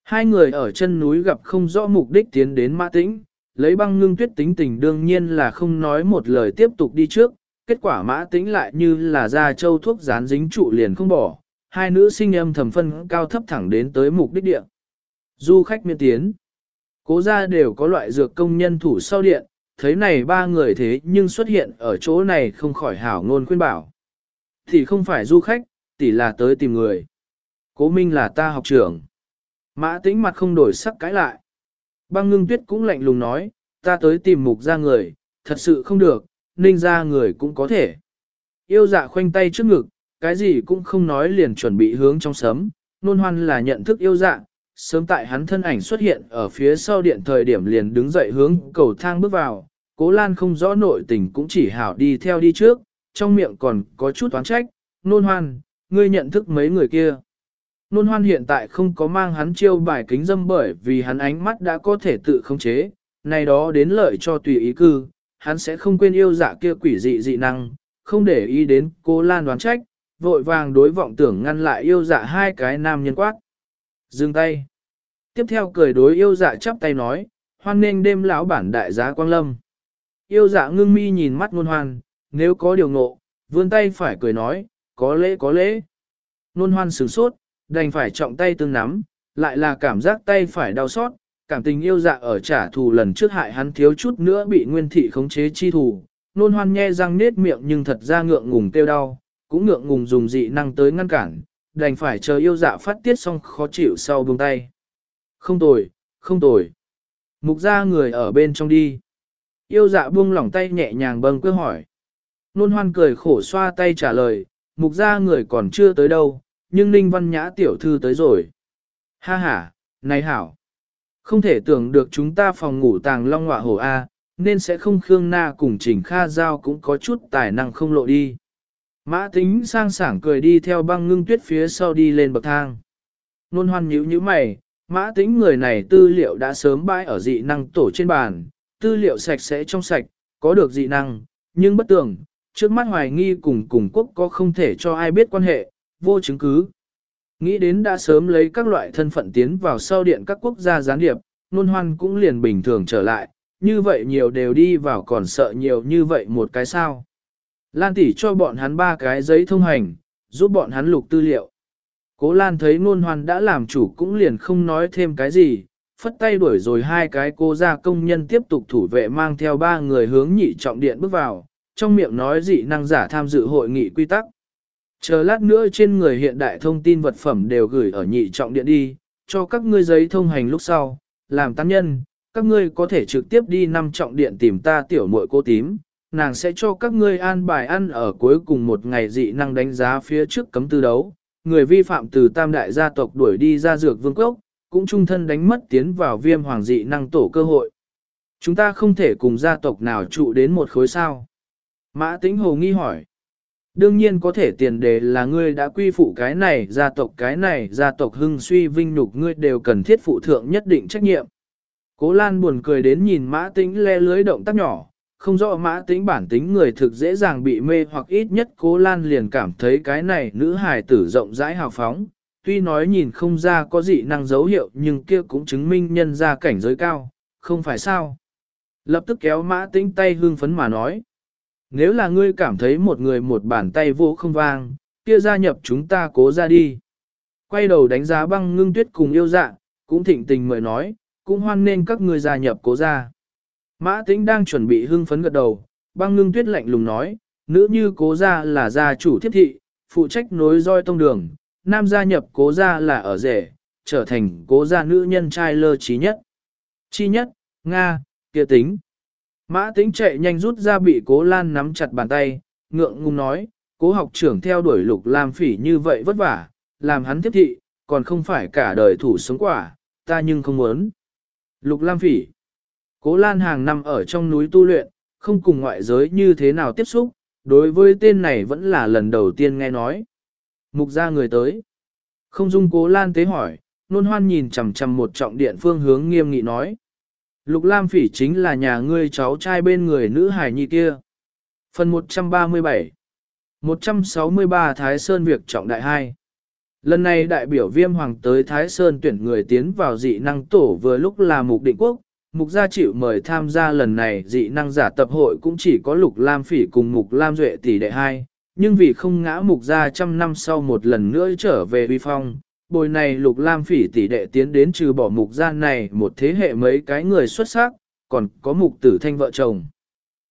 Hai người ở chân núi gặp không rõ mục đích tiến đến mã tĩnh, lấy băng ngưng tuyết tính tình đương nhiên là không nói một lời tiếp tục đi trước, kết quả mã tĩnh lại như là ra châu thuốc dán dính trụ liền không bỏ, hai nữ sinh âm thầm phân cao thấp thẳng đến tới mục đích địa. Du khách miễn tiến, cố gia đều có loại dược công nhân thủ sau điện, thấy này ba người thế nhưng xuất hiện ở chỗ này không khỏi hảo ngôn khuyên bảo. Thì không phải du khách, tỷ là tới tìm người. Cố Minh là ta học trưởng. Mã tĩnh mặt không đổi sắc cãi lại. Băng ngưng tuyết cũng lạnh lùng nói, ta tới tìm mục ra người, thật sự không được, ninh ra người cũng có thể. Yêu dạ khoanh tay trước ngực, cái gì cũng không nói liền chuẩn bị hướng trong sấm, nôn hoan là nhận thức yêu dạ, sớm tại hắn thân ảnh xuất hiện ở phía sau điện thời điểm liền đứng dậy hướng cầu thang bước vào, cố lan không rõ nội tình cũng chỉ hảo đi theo đi trước, trong miệng còn có chút toán trách, nôn hoan, ngươi nhận thức mấy người kia. Nôn hoan hiện tại không có mang hắn chiêu bài kính dâm bởi vì hắn ánh mắt đã có thể tự khống chế, này đó đến lợi cho tùy ý cư, hắn sẽ không quên yêu dạ kia quỷ dị dị năng, không để ý đến cô Lan đoán trách, vội vàng đối vọng tưởng ngăn lại yêu dạ hai cái nam nhân quát. Dừng tay. Tiếp theo cười đối yêu dạ chắp tay nói, hoan nên đêm lão bản đại giá quang lâm. Yêu dạ ngưng mi nhìn mắt nôn hoan, nếu có điều ngộ, vươn tay phải cười nói, có lễ có lễ. Nôn hoan sửng sốt, đành phải trọng tay tương nắm, lại là cảm giác tay phải đau xót, cảm tình yêu dạ ở trả thù lần trước hại hắn thiếu chút nữa bị nguyên thị khống chế chi thù. Nôn hoan nhe răng nết miệng nhưng thật ra ngượng ngùng tiêu đau, cũng ngượng ngùng dùng dị năng tới ngăn cản, đành phải chờ yêu dạ phát tiết xong khó chịu sau buông tay. Không tồi, không tồi. Mục ra người ở bên trong đi. Yêu dạ buông lỏng tay nhẹ nhàng bâng quơ hỏi. Nôn hoan cười khổ xoa tay trả lời, mục ra người còn chưa tới đâu, nhưng Ninh Văn Nhã tiểu thư tới rồi. Ha ha, này hảo. Không thể tưởng được chúng ta phòng ngủ tàng long họa hổ A, nên sẽ không Khương Na cùng Trình Kha Giao cũng có chút tài năng không lộ đi. Mã tính sang sảng cười đi theo băng ngưng tuyết phía sau đi lên bậc thang. Nôn hoan nhíu nhíu mày, mã tính người này tư liệu đã sớm bãi ở dị năng tổ trên bàn, tư liệu sạch sẽ trong sạch, có được dị năng, nhưng bất tưởng, trước mắt hoài nghi cùng cùng quốc có không thể cho ai biết quan hệ, vô chứng cứ. Nghĩ đến đã sớm lấy các loại thân phận tiến vào sau điện các quốc gia gián điệp, nôn hoan cũng liền bình thường trở lại, như vậy nhiều đều đi vào còn sợ nhiều như vậy một cái sao. Lan tỷ cho bọn hắn ba cái giấy thông hành, giúp bọn hắn lục tư liệu. Cố Lan thấy nôn hoan đã làm chủ cũng liền không nói thêm cái gì, phất tay đuổi rồi hai cái cô gia công nhân tiếp tục thủ vệ mang theo ba người hướng nhị trọng điện bước vào, trong miệng nói dị năng giả tham dự hội nghị quy tắc. Chờ lát nữa trên người hiện đại thông tin vật phẩm đều gửi ở nhị trọng điện đi, cho các ngươi giấy thông hành lúc sau, làm tán nhân, các ngươi có thể trực tiếp đi năm trọng điện tìm ta tiểu muội cô tím, nàng sẽ cho các ngươi an bài ăn ở cuối cùng một ngày dị năng đánh giá phía trước cấm tư đấu. Người vi phạm từ tam đại gia tộc đuổi đi ra dược vương quốc, cũng trung thân đánh mất tiến vào viêm hoàng dị năng tổ cơ hội. Chúng ta không thể cùng gia tộc nào trụ đến một khối sao. Mã tĩnh hồ nghi hỏi. Đương nhiên có thể tiền đề là ngươi đã quy phụ cái này, gia tộc cái này, gia tộc hưng suy vinh nhục ngươi đều cần thiết phụ thượng nhất định trách nhiệm. Cố Lan buồn cười đến nhìn mã tĩnh le lưới động tác nhỏ, không rõ mã tĩnh bản tính người thực dễ dàng bị mê hoặc ít nhất cố Lan liền cảm thấy cái này nữ hài tử rộng rãi hào phóng, tuy nói nhìn không ra có gì năng dấu hiệu nhưng kia cũng chứng minh nhân ra cảnh giới cao, không phải sao. Lập tức kéo mã tĩnh tay hương phấn mà nói. Nếu là ngươi cảm thấy một người một bàn tay vô không vang, kia gia nhập chúng ta cố ra đi. Quay đầu đánh giá băng ngưng tuyết cùng yêu dạ, cũng thịnh tình mời nói, cũng hoan nên các ngươi gia nhập cố gia. Mã tĩnh đang chuẩn bị hưng phấn gật đầu, băng ngưng tuyết lạnh lùng nói, nữ như cố gia là gia chủ thiết thị, phụ trách nối roi tông đường, nam gia nhập cố gia là ở rể, trở thành cố gia nữ nhân trai lơ trí nhất. Chi nhất, Nga, kia tính. Mã tĩnh chạy nhanh rút ra bị cố lan nắm chặt bàn tay, ngượng ngùng nói, cố học trưởng theo đuổi lục lam phỉ như vậy vất vả, làm hắn tiếp thị, còn không phải cả đời thủ sống quả, ta nhưng không muốn. Lục lam phỉ. Cố lan hàng năm ở trong núi tu luyện, không cùng ngoại giới như thế nào tiếp xúc, đối với tên này vẫn là lần đầu tiên nghe nói. Mục ra người tới. Không dung cố lan tế hỏi, nôn hoan nhìn chằm chằm một trọng điện phương hướng nghiêm nghị nói. Lục Lam Phỉ chính là nhà ngươi cháu trai bên người nữ hài nhi kia. Phần 137 163 Thái Sơn việc trọng đại 2 Lần này đại biểu viêm hoàng tới Thái Sơn tuyển người tiến vào dị năng tổ vừa lúc là mục định quốc, mục gia chịu mời tham gia lần này dị năng giả tập hội cũng chỉ có lục lam phỉ cùng mục lam duệ tỷ đệ hai, nhưng vì không ngã mục gia trăm năm sau một lần nữa trở về uy phong, bồi này lục lam phỉ tỷ đệ tiến đến trừ bỏ mục gia này một thế hệ mấy cái người xuất sắc, còn có mục tử thanh vợ chồng.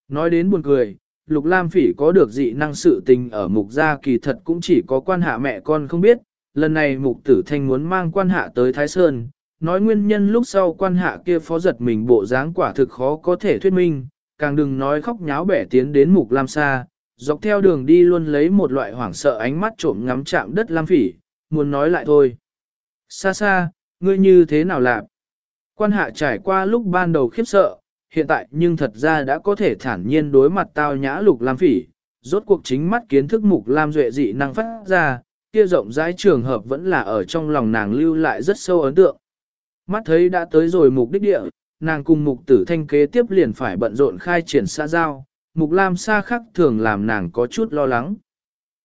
Nói đến buồn cười, lục lam phỉ có được dị năng sự tình ở mục gia kỳ thật cũng chỉ có quan hạ mẹ con không biết, lần này mục tử thanh muốn mang quan hạ tới Thái Sơn, nói nguyên nhân lúc sau quan hạ kia phó giật mình bộ dáng quả thực khó có thể thuyết minh, càng đừng nói khóc nháo bẻ tiến đến mục lam xa, dọc theo đường đi luôn lấy một loại hoảng sợ ánh mắt trộm ngắm chạm đất lam phỉ, muốn nói lại thôi. Xa xa, ngươi như thế nào làm? Quan hạ trải qua lúc ban đầu khiếp sợ, hiện tại nhưng thật ra đã có thể thản nhiên đối mặt tao nhã lục lam phỉ, rốt cuộc chính mắt kiến thức mục lam duệ dị năng phát ra, kia rộng rãi trường hợp vẫn là ở trong lòng nàng lưu lại rất sâu ấn tượng. Mắt thấy đã tới rồi mục đích địa, nàng cùng mục tử thanh kế tiếp liền phải bận rộn khai triển xã giao, mục lam xa khắc thường làm nàng có chút lo lắng.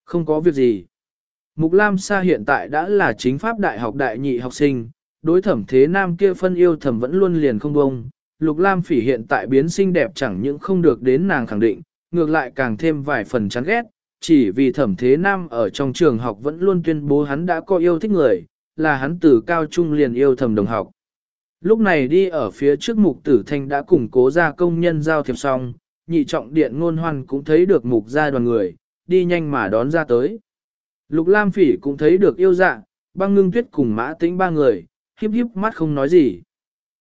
Không có việc gì. Mục lam xa hiện tại đã là chính pháp đại học đại nhị học sinh, đối thẩm thế nam kia phân yêu thẩm vẫn luôn liền không bông. Lục lam phỉ hiện tại biến xinh đẹp chẳng những không được đến nàng khẳng định, ngược lại càng thêm vài phần chán ghét, chỉ vì thẩm thế nam ở trong trường học vẫn luôn tuyên bố hắn đã có yêu thích người, là hắn từ cao trung liền yêu thầm đồng học. Lúc này đi ở phía trước mục tử thanh đã củng cố ra công nhân giao thiệp xong, nhị trọng điện ngôn hoan cũng thấy được mục gia đoàn người, đi nhanh mà đón ra tới. Lục Lam Phỉ cũng thấy được yêu dạ, băng ngưng tuyết cùng mã tĩnh ba người, hiếp hiếp mắt không nói gì.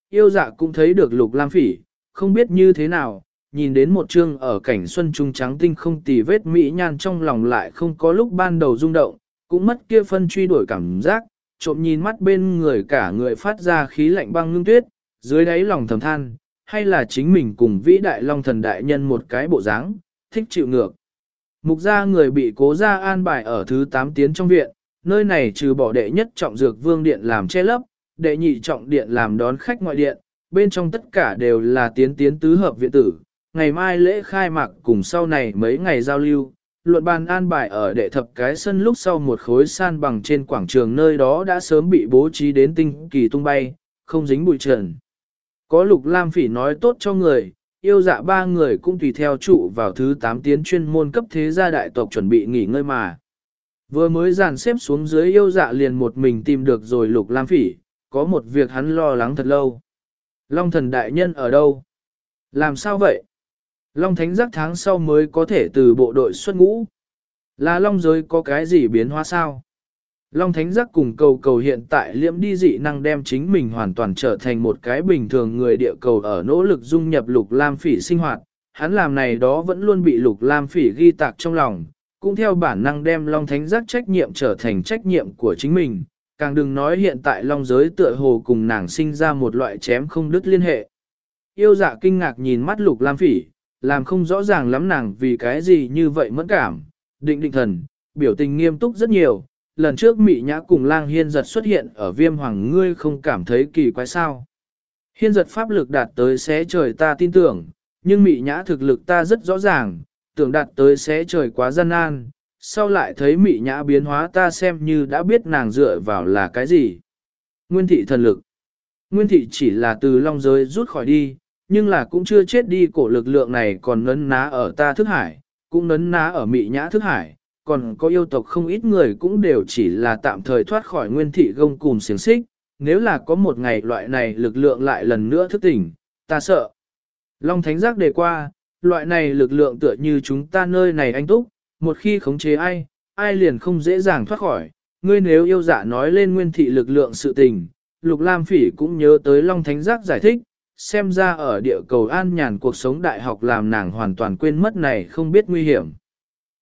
Yêu dạ cũng thấy được Lục Lam Phỉ, không biết như thế nào, nhìn đến một chương ở cảnh xuân trung trắng tinh không tì vết mỹ nhan trong lòng lại không có lúc ban đầu rung động, cũng mất kia phân truy đuổi cảm giác, trộm nhìn mắt bên người cả người phát ra khí lạnh băng ngưng tuyết, dưới đáy lòng thầm than, hay là chính mình cùng vĩ đại long thần đại nhân một cái bộ dáng, thích chịu ngược. Mục gia người bị cố gia an bài ở thứ 8 tiến trong viện, nơi này trừ bỏ đệ nhất trọng dược vương điện làm che lấp, đệ nhị trọng điện làm đón khách ngoại điện, bên trong tất cả đều là tiến tiến tứ hợp viện tử. Ngày mai lễ khai mạc cùng sau này mấy ngày giao lưu, luận bàn an bài ở đệ thập cái sân lúc sau một khối san bằng trên quảng trường nơi đó đã sớm bị bố trí đến tinh kỳ tung bay, không dính bụi trần. Có lục lam phỉ nói tốt cho người, yêu dạ ba người cũng tùy theo trụ vào thứ 8 tiến chuyên môn cấp thế gia đại tộc chuẩn bị nghỉ ngơi mà. Vừa mới dàn xếp xuống dưới yêu dạ liền một mình tìm được rồi lục lam phỉ, có một việc hắn lo lắng thật lâu. Long thần đại nhân ở đâu? Làm sao vậy? Long thánh giác tháng sau mới có thể từ bộ đội xuất ngũ. Là long giới có cái gì biến hóa sao? Long thánh giác cùng cầu cầu hiện tại liễm đi dị năng đem chính mình hoàn toàn trở thành một cái bình thường người địa cầu ở nỗ lực dung nhập lục lam phỉ sinh hoạt. Hắn làm này đó vẫn luôn bị lục lam phỉ ghi tạc trong lòng, cũng theo bản năng đem long thánh giác trách nhiệm trở thành trách nhiệm của chính mình. Càng đừng nói hiện tại long giới tựa hồ cùng nàng sinh ra một loại chém không đứt liên hệ. Yêu dạ kinh ngạc nhìn mắt lục lam phỉ, làm không rõ ràng lắm nàng vì cái gì như vậy mẫn cảm, định định thần, biểu tình nghiêm túc rất nhiều. Lần trước Mị Nhã cùng lang hiên giật xuất hiện ở viêm hoàng ngươi không cảm thấy kỳ quái sao. Hiên giật pháp lực đạt tới xé trời ta tin tưởng, nhưng Mị Nhã thực lực ta rất rõ ràng, tưởng đạt tới xé trời quá gian nan. Sau lại thấy Mị Nhã biến hóa ta xem như đã biết nàng dựa vào là cái gì. Nguyên thị thần lực. Nguyên thị chỉ là từ long giới rút khỏi đi, nhưng là cũng chưa chết đi cổ lực lượng này còn nấn ná ở ta thức hải, cũng nấn ná ở mị nhã thức hải, còn có yêu tộc không ít người cũng đều chỉ là tạm thời thoát khỏi nguyên thị gông cùng xiềng xích, nếu là có một ngày loại này lực lượng lại lần nữa thức tỉnh, ta sợ. Long Thánh Giác đề qua, loại này lực lượng tựa như chúng ta nơi này anh túc, một khi khống chế ai, ai liền không dễ dàng thoát khỏi. Ngươi nếu yêu dạ nói lên nguyên thị lực lượng sự tình, Lục Lam Phỉ cũng nhớ tới Long Thánh Giác giải thích, xem ra ở địa cầu an nhàn cuộc sống đại học làm nàng hoàn toàn quên mất này không biết nguy hiểm.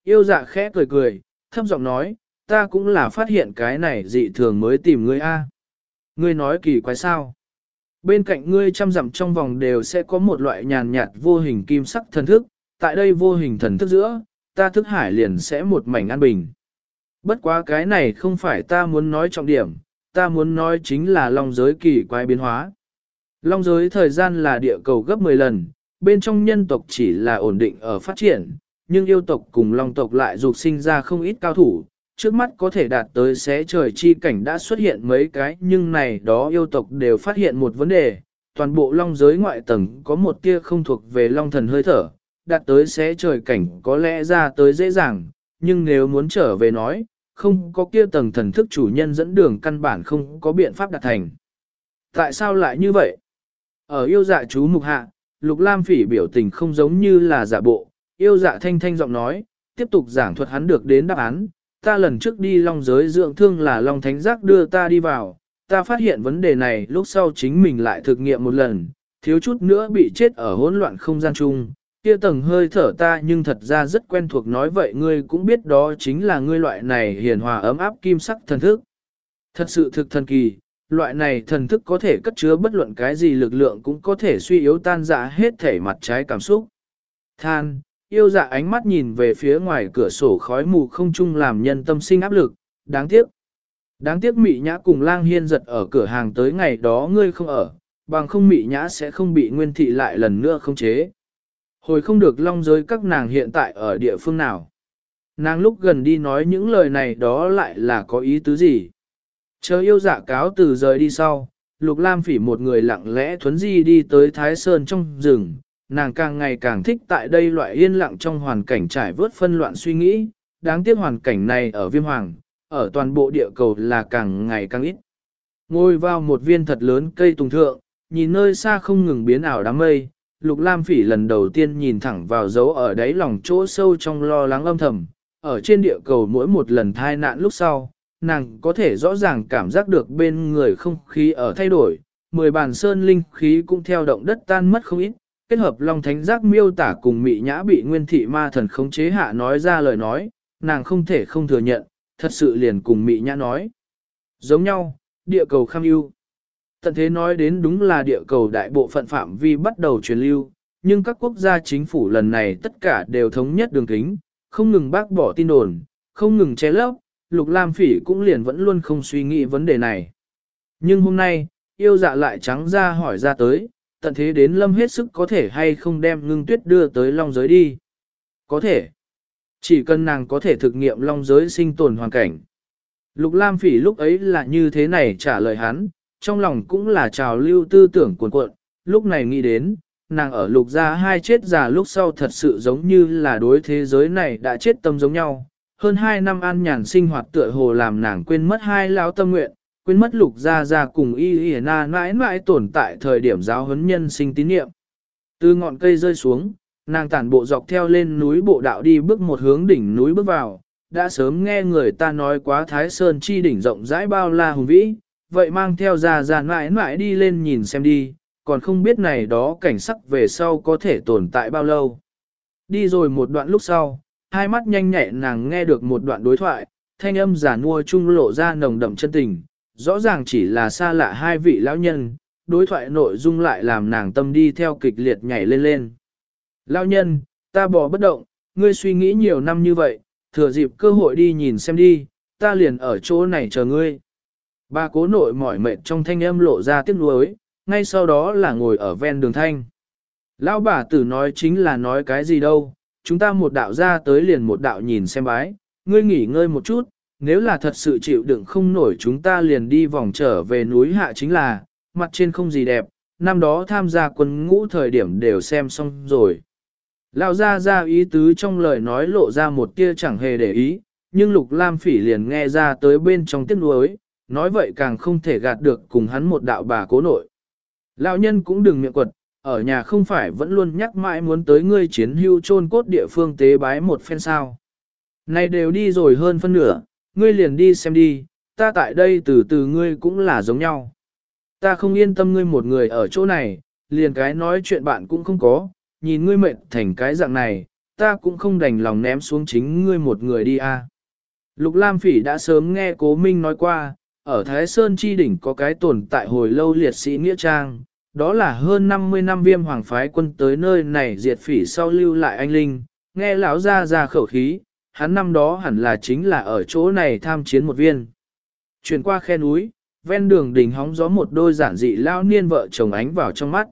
Yêu dạ khẽ cười cười, thấp giọng nói, ta cũng là phát hiện cái này dị thường mới tìm ngươi a. Ngươi nói kỳ quái sao? Bên cạnh ngươi chăm dặm trong vòng đều sẽ có một loại nhàn nhạt vô hình kim sắc thần thức, tại đây vô hình thần thức giữa, ta thức hải liền sẽ một mảnh an bình. Bất quá cái này không phải ta muốn nói trọng điểm, ta muốn nói chính là long giới kỳ quái biến hóa. Long giới thời gian là địa cầu gấp 10 lần, bên trong nhân tộc chỉ là ổn định ở phát triển, nhưng yêu tộc cùng long tộc lại dục sinh ra không ít cao thủ, trước mắt có thể đạt tới xé trời chi cảnh đã xuất hiện mấy cái nhưng này đó yêu tộc đều phát hiện một vấn đề, toàn bộ long giới ngoại tầng có một tia không thuộc về long thần hơi thở, đạt tới xé trời cảnh có lẽ ra tới dễ dàng, nhưng nếu muốn trở về nói, không có kia tầng thần thức chủ nhân dẫn đường căn bản không có biện pháp đạt thành. Tại sao lại như vậy? Ở yêu dạ chú mục hạ, Lục Lam Phỉ biểu tình không giống như là giả bộ, yêu dạ thanh thanh giọng nói, tiếp tục giảng thuật hắn được đến đáp án, ta lần trước đi long giới dưỡng thương là long thánh giác đưa ta đi vào, ta phát hiện vấn đề này lúc sau chính mình lại thực nghiệm một lần, thiếu chút nữa bị chết ở hỗn loạn không gian chung, kia tầng hơi thở ta nhưng thật ra rất quen thuộc nói vậy ngươi cũng biết đó chính là ngươi loại này hiền hòa ấm áp kim sắc thần thức. Thật sự thực thần kỳ, loại này thần thức có thể cất chứa bất luận cái gì lực lượng cũng có thể suy yếu tan dạ hết thể mặt trái cảm xúc. Than, yêu dạ ánh mắt nhìn về phía ngoài cửa sổ khói mù không chung làm nhân tâm sinh áp lực, đáng tiếc. Đáng tiếc mị nhã cùng lang hiên giật ở cửa hàng tới ngày đó ngươi không ở, bằng không mị nhã sẽ không bị nguyên thị lại lần nữa không chế. Hồi không được long giới các nàng hiện tại ở địa phương nào. Nàng lúc gần đi nói những lời này đó lại là có ý tứ gì. Chờ yêu dạ cáo từ rời đi sau, Lục Lam phỉ một người lặng lẽ thuấn di đi tới Thái Sơn trong rừng, nàng càng ngày càng thích tại đây loại yên lặng trong hoàn cảnh trải vớt phân loạn suy nghĩ, đáng tiếc hoàn cảnh này ở viêm hoàng, ở toàn bộ địa cầu là càng ngày càng ít. Ngồi vào một viên thật lớn cây tùng thượng, nhìn nơi xa không ngừng biến ảo đám mây, Lục Lam Phỉ lần đầu tiên nhìn thẳng vào dấu ở đáy lòng chỗ sâu trong lo lắng âm thầm, ở trên địa cầu mỗi một lần thai nạn lúc sau, nàng có thể rõ ràng cảm giác được bên người không khí ở thay đổi, mười bàn sơn linh khí cũng theo động đất tan mất không ít, kết hợp Long Thánh Giác miêu tả cùng Mị Nhã bị Nguyên Thị Ma Thần khống chế hạ nói ra lời nói, nàng không thể không thừa nhận, thật sự liền cùng Mị Nhã nói. Giống nhau, địa cầu kham ưu. Tận thế nói đến đúng là địa cầu đại bộ phận phạm vi bắt đầu truyền lưu, nhưng các quốc gia chính phủ lần này tất cả đều thống nhất đường kính, không ngừng bác bỏ tin đồn, không ngừng che lấp, Lục Lam Phỉ cũng liền vẫn luôn không suy nghĩ vấn đề này. Nhưng hôm nay, yêu dạ lại trắng ra hỏi ra tới, tận thế đến lâm hết sức có thể hay không đem ngưng tuyết đưa tới long giới đi. Có thể. Chỉ cần nàng có thể thực nghiệm long giới sinh tồn hoàn cảnh. Lục Lam Phỉ lúc ấy là như thế này trả lời hắn, trong lòng cũng là trào lưu tư tưởng cuồn cuộn, lúc này nghĩ đến, nàng ở lục gia hai chết già lúc sau thật sự giống như là đối thế giới này đã chết tâm giống nhau. Hơn hai năm an nhàn sinh hoạt tựa hồ làm nàng quên mất hai lão tâm nguyện, quên mất lục gia gia cùng y y na mãi mãi tồn tại thời điểm giáo huấn nhân sinh tín niệm. Từ ngọn cây rơi xuống, nàng tản bộ dọc theo lên núi bộ đạo đi bước một hướng đỉnh núi bước vào, đã sớm nghe người ta nói quá Thái Sơn chi đỉnh rộng rãi bao la hùng vĩ, vậy mang theo ra ra mãi mãi đi lên nhìn xem đi, còn không biết này đó cảnh sắc về sau có thể tồn tại bao lâu. Đi rồi một đoạn lúc sau, hai mắt nhanh nhẹ nàng nghe được một đoạn đối thoại, thanh âm giả nua trung lộ ra nồng đậm chân tình, rõ ràng chỉ là xa lạ hai vị lão nhân, đối thoại nội dung lại làm nàng tâm đi theo kịch liệt nhảy lên lên. Lão nhân, ta bỏ bất động, ngươi suy nghĩ nhiều năm như vậy, thừa dịp cơ hội đi nhìn xem đi, ta liền ở chỗ này chờ ngươi. Ba cố nội mỏi mệt trong thanh âm lộ ra tiếc nuối, ngay sau đó là ngồi ở ven đường thanh. Lão bà tử nói chính là nói cái gì đâu, chúng ta một đạo ra tới liền một đạo nhìn xem bái, ngươi nghỉ ngơi một chút, nếu là thật sự chịu đựng không nổi chúng ta liền đi vòng trở về núi hạ chính là, mặt trên không gì đẹp, năm đó tham gia quân ngũ thời điểm đều xem xong rồi. Lão ra ra ý tứ trong lời nói lộ ra một tia chẳng hề để ý, nhưng Lục Lam Phỉ liền nghe ra tới bên trong tiếng nuối, nói vậy càng không thể gạt được cùng hắn một đạo bà cố nội. Lão nhân cũng đừng miệng quật, ở nhà không phải vẫn luôn nhắc mãi muốn tới ngươi chiến hưu chôn cốt địa phương tế bái một phen sao. Này đều đi rồi hơn phân nửa, ngươi liền đi xem đi, ta tại đây từ từ ngươi cũng là giống nhau. Ta không yên tâm ngươi một người ở chỗ này, liền cái nói chuyện bạn cũng không có, nhìn ngươi mệt thành cái dạng này, ta cũng không đành lòng ném xuống chính ngươi một người đi a. Lục Lam Phỉ đã sớm nghe Cố Minh nói qua, ở Thái Sơn Chi Đỉnh có cái tồn tại hồi lâu liệt sĩ Nghĩa Trang, đó là hơn 50 năm viêm hoàng phái quân tới nơi này diệt phỉ sau lưu lại anh Linh, nghe lão ra ra khẩu khí, hắn năm đó hẳn là chính là ở chỗ này tham chiến một viên. Chuyển qua khe núi, ven đường đỉnh hóng gió một đôi giản dị lao niên vợ chồng ánh vào trong mắt.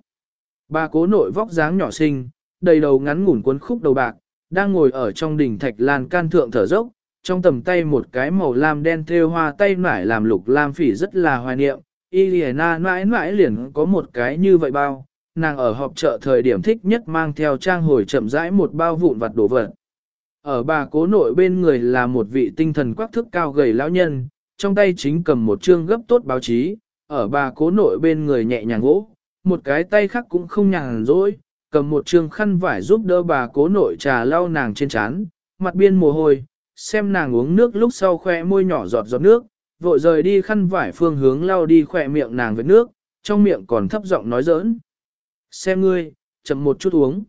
Bà cố nội vóc dáng nhỏ xinh, đầy đầu ngắn ngủn cuốn khúc đầu bạc, đang ngồi ở trong đỉnh thạch lan can thượng thở dốc, trong tầm tay một cái màu lam đen thêu hoa tay nải làm lục lam phỉ rất là hoài niệm, Iliana mãi mãi liền có một cái như vậy bao, nàng ở họp chợ thời điểm thích nhất mang theo trang hồi chậm rãi một bao vụn vặt đổ vật. Ở bà cố nội bên người là một vị tinh thần quắc thức cao gầy lão nhân, trong tay chính cầm một chương gấp tốt báo chí, ở bà cố nội bên người nhẹ nhàng gỗ, một cái tay khác cũng không nhàn rỗi, cầm một chương khăn vải giúp đỡ bà cố nội trà lau nàng trên trán, mặt biên mồ hôi, xem nàng uống nước lúc sau khoe môi nhỏ giọt giọt nước, vội rời đi khăn vải phương hướng lau đi khỏe miệng nàng với nước, trong miệng còn thấp giọng nói giỡn. Xem ngươi, chậm một chút uống.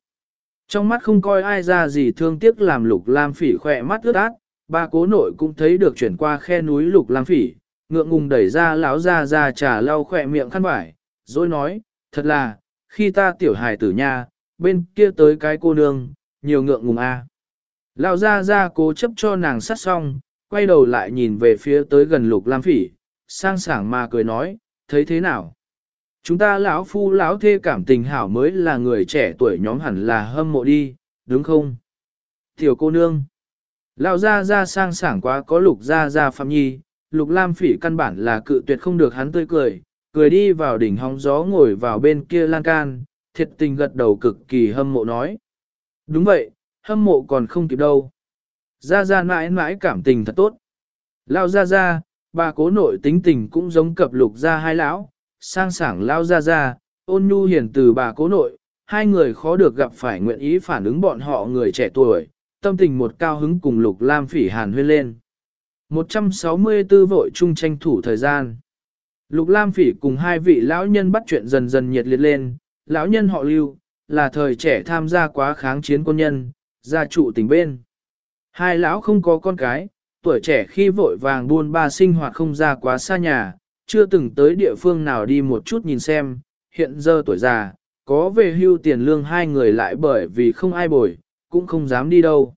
Trong mắt không coi ai ra gì thương tiếc làm lục lam phỉ khỏe mắt ướt át, ba cố nội cũng thấy được chuyển qua khe núi lục lam phỉ, ngượng ngùng đẩy ra láo ra ra trà lau khỏe miệng khăn vải, rồi nói, thật là, khi ta tiểu hài tử nha, bên kia tới cái cô nương, nhiều ngượng ngùng a. À. Lão ra ra cố chấp cho nàng sát xong, quay đầu lại nhìn về phía tới gần lục lam phỉ, sang sảng mà cười nói, thấy thế nào? Chúng ta lão phu lão thê cảm tình hảo mới là người trẻ tuổi nhóm hẳn là hâm mộ đi, đúng không? Tiểu cô nương. Lão gia gia sang sảng quá có lục gia gia phạm nhi, lục lam phỉ căn bản là cự tuyệt không được hắn tươi cười, cười đi vào đỉnh hóng gió ngồi vào bên kia lan can, thiệt tình gật đầu cực kỳ hâm mộ nói. Đúng vậy, hâm mộ còn không kịp đâu. Gia Gia mãi mãi cảm tình thật tốt. Lao Gia Gia, bà cố nội tính tình cũng giống cập lục gia hai lão, sang sảng Lao Ra Ra, ôn nhu hiền từ bà cố nội, hai người khó được gặp phải nguyện ý phản ứng bọn họ người trẻ tuổi, tâm tình một cao hứng cùng lục lam phỉ hàn huyên lên. 164 vội chung tranh thủ thời gian. Lục Lam Phỉ cùng hai vị lão nhân bắt chuyện dần dần nhiệt liệt lên, lão nhân họ Lưu, là thời trẻ tham gia quá kháng chiến quân nhân, gia trụ tỉnh bên. Hai lão không có con cái, tuổi trẻ khi vội vàng buôn ba sinh hoạt không ra quá xa nhà, chưa từng tới địa phương nào đi một chút nhìn xem, hiện giờ tuổi già, có về hưu tiền lương hai người lại bởi vì không ai bồi, cũng không dám đi đâu.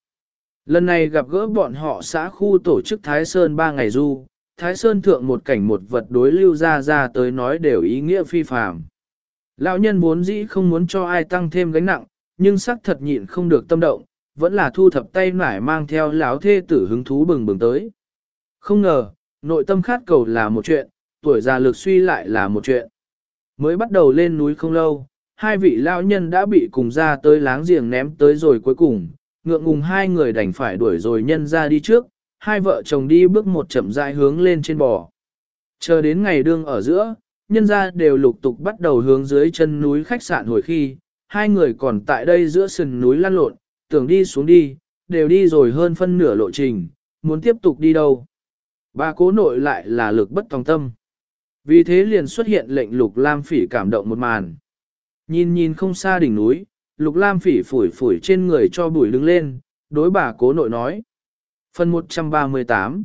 Lần này gặp gỡ bọn họ xã khu tổ chức Thái Sơn ba ngày du, Thái Sơn thượng một cảnh một vật đối lưu ra ra tới nói đều ý nghĩa phi phàm. Lão nhân muốn dĩ không muốn cho ai tăng thêm gánh nặng, nhưng sắc thật nhịn không được tâm động, vẫn là thu thập tay nải mang theo lão thê tử hứng thú bừng bừng tới. Không ngờ, nội tâm khát cầu là một chuyện, tuổi già lực suy lại là một chuyện. Mới bắt đầu lên núi không lâu, hai vị lão nhân đã bị cùng ra tới láng giềng ném tới rồi cuối cùng, ngượng ngùng hai người đành phải đuổi rồi nhân ra đi trước, hai vợ chồng đi bước một chậm rãi hướng lên trên bò. Chờ đến ngày đương ở giữa, nhân ra đều lục tục bắt đầu hướng dưới chân núi khách sạn hồi khi, hai người còn tại đây giữa sườn núi lăn lộn, tưởng đi xuống đi, đều đi rồi hơn phân nửa lộ trình, muốn tiếp tục đi đâu. Ba cố nội lại là lực bất tòng tâm. Vì thế liền xuất hiện lệnh lục lam phỉ cảm động một màn. Nhìn nhìn không xa đỉnh núi, lục lam phỉ phủi phủi trên người cho bụi đứng lên, đối bà cố nội nói. Phần 138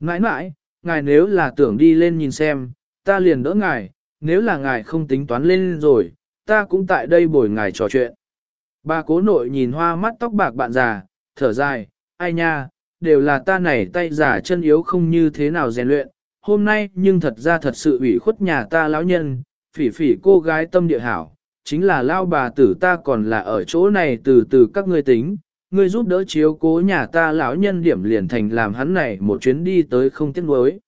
Ngãi ngãi, ngài nếu là tưởng đi lên nhìn xem, ta liền đỡ ngài, nếu là ngài không tính toán lên rồi, ta cũng tại đây bồi ngài trò chuyện. Bà cố nội nhìn hoa mắt tóc bạc bạn già, thở dài, ai nha, đều là ta này tay giả chân yếu không như thế nào rèn luyện, hôm nay nhưng thật ra thật sự ủy khuất nhà ta lão nhân, phỉ phỉ cô gái tâm địa hảo, chính là lao bà tử ta còn là ở chỗ này từ từ các ngươi tính, ngươi giúp đỡ chiếu cố nhà ta lão nhân điểm liền thành làm hắn này một chuyến đi tới không tiếc nuối.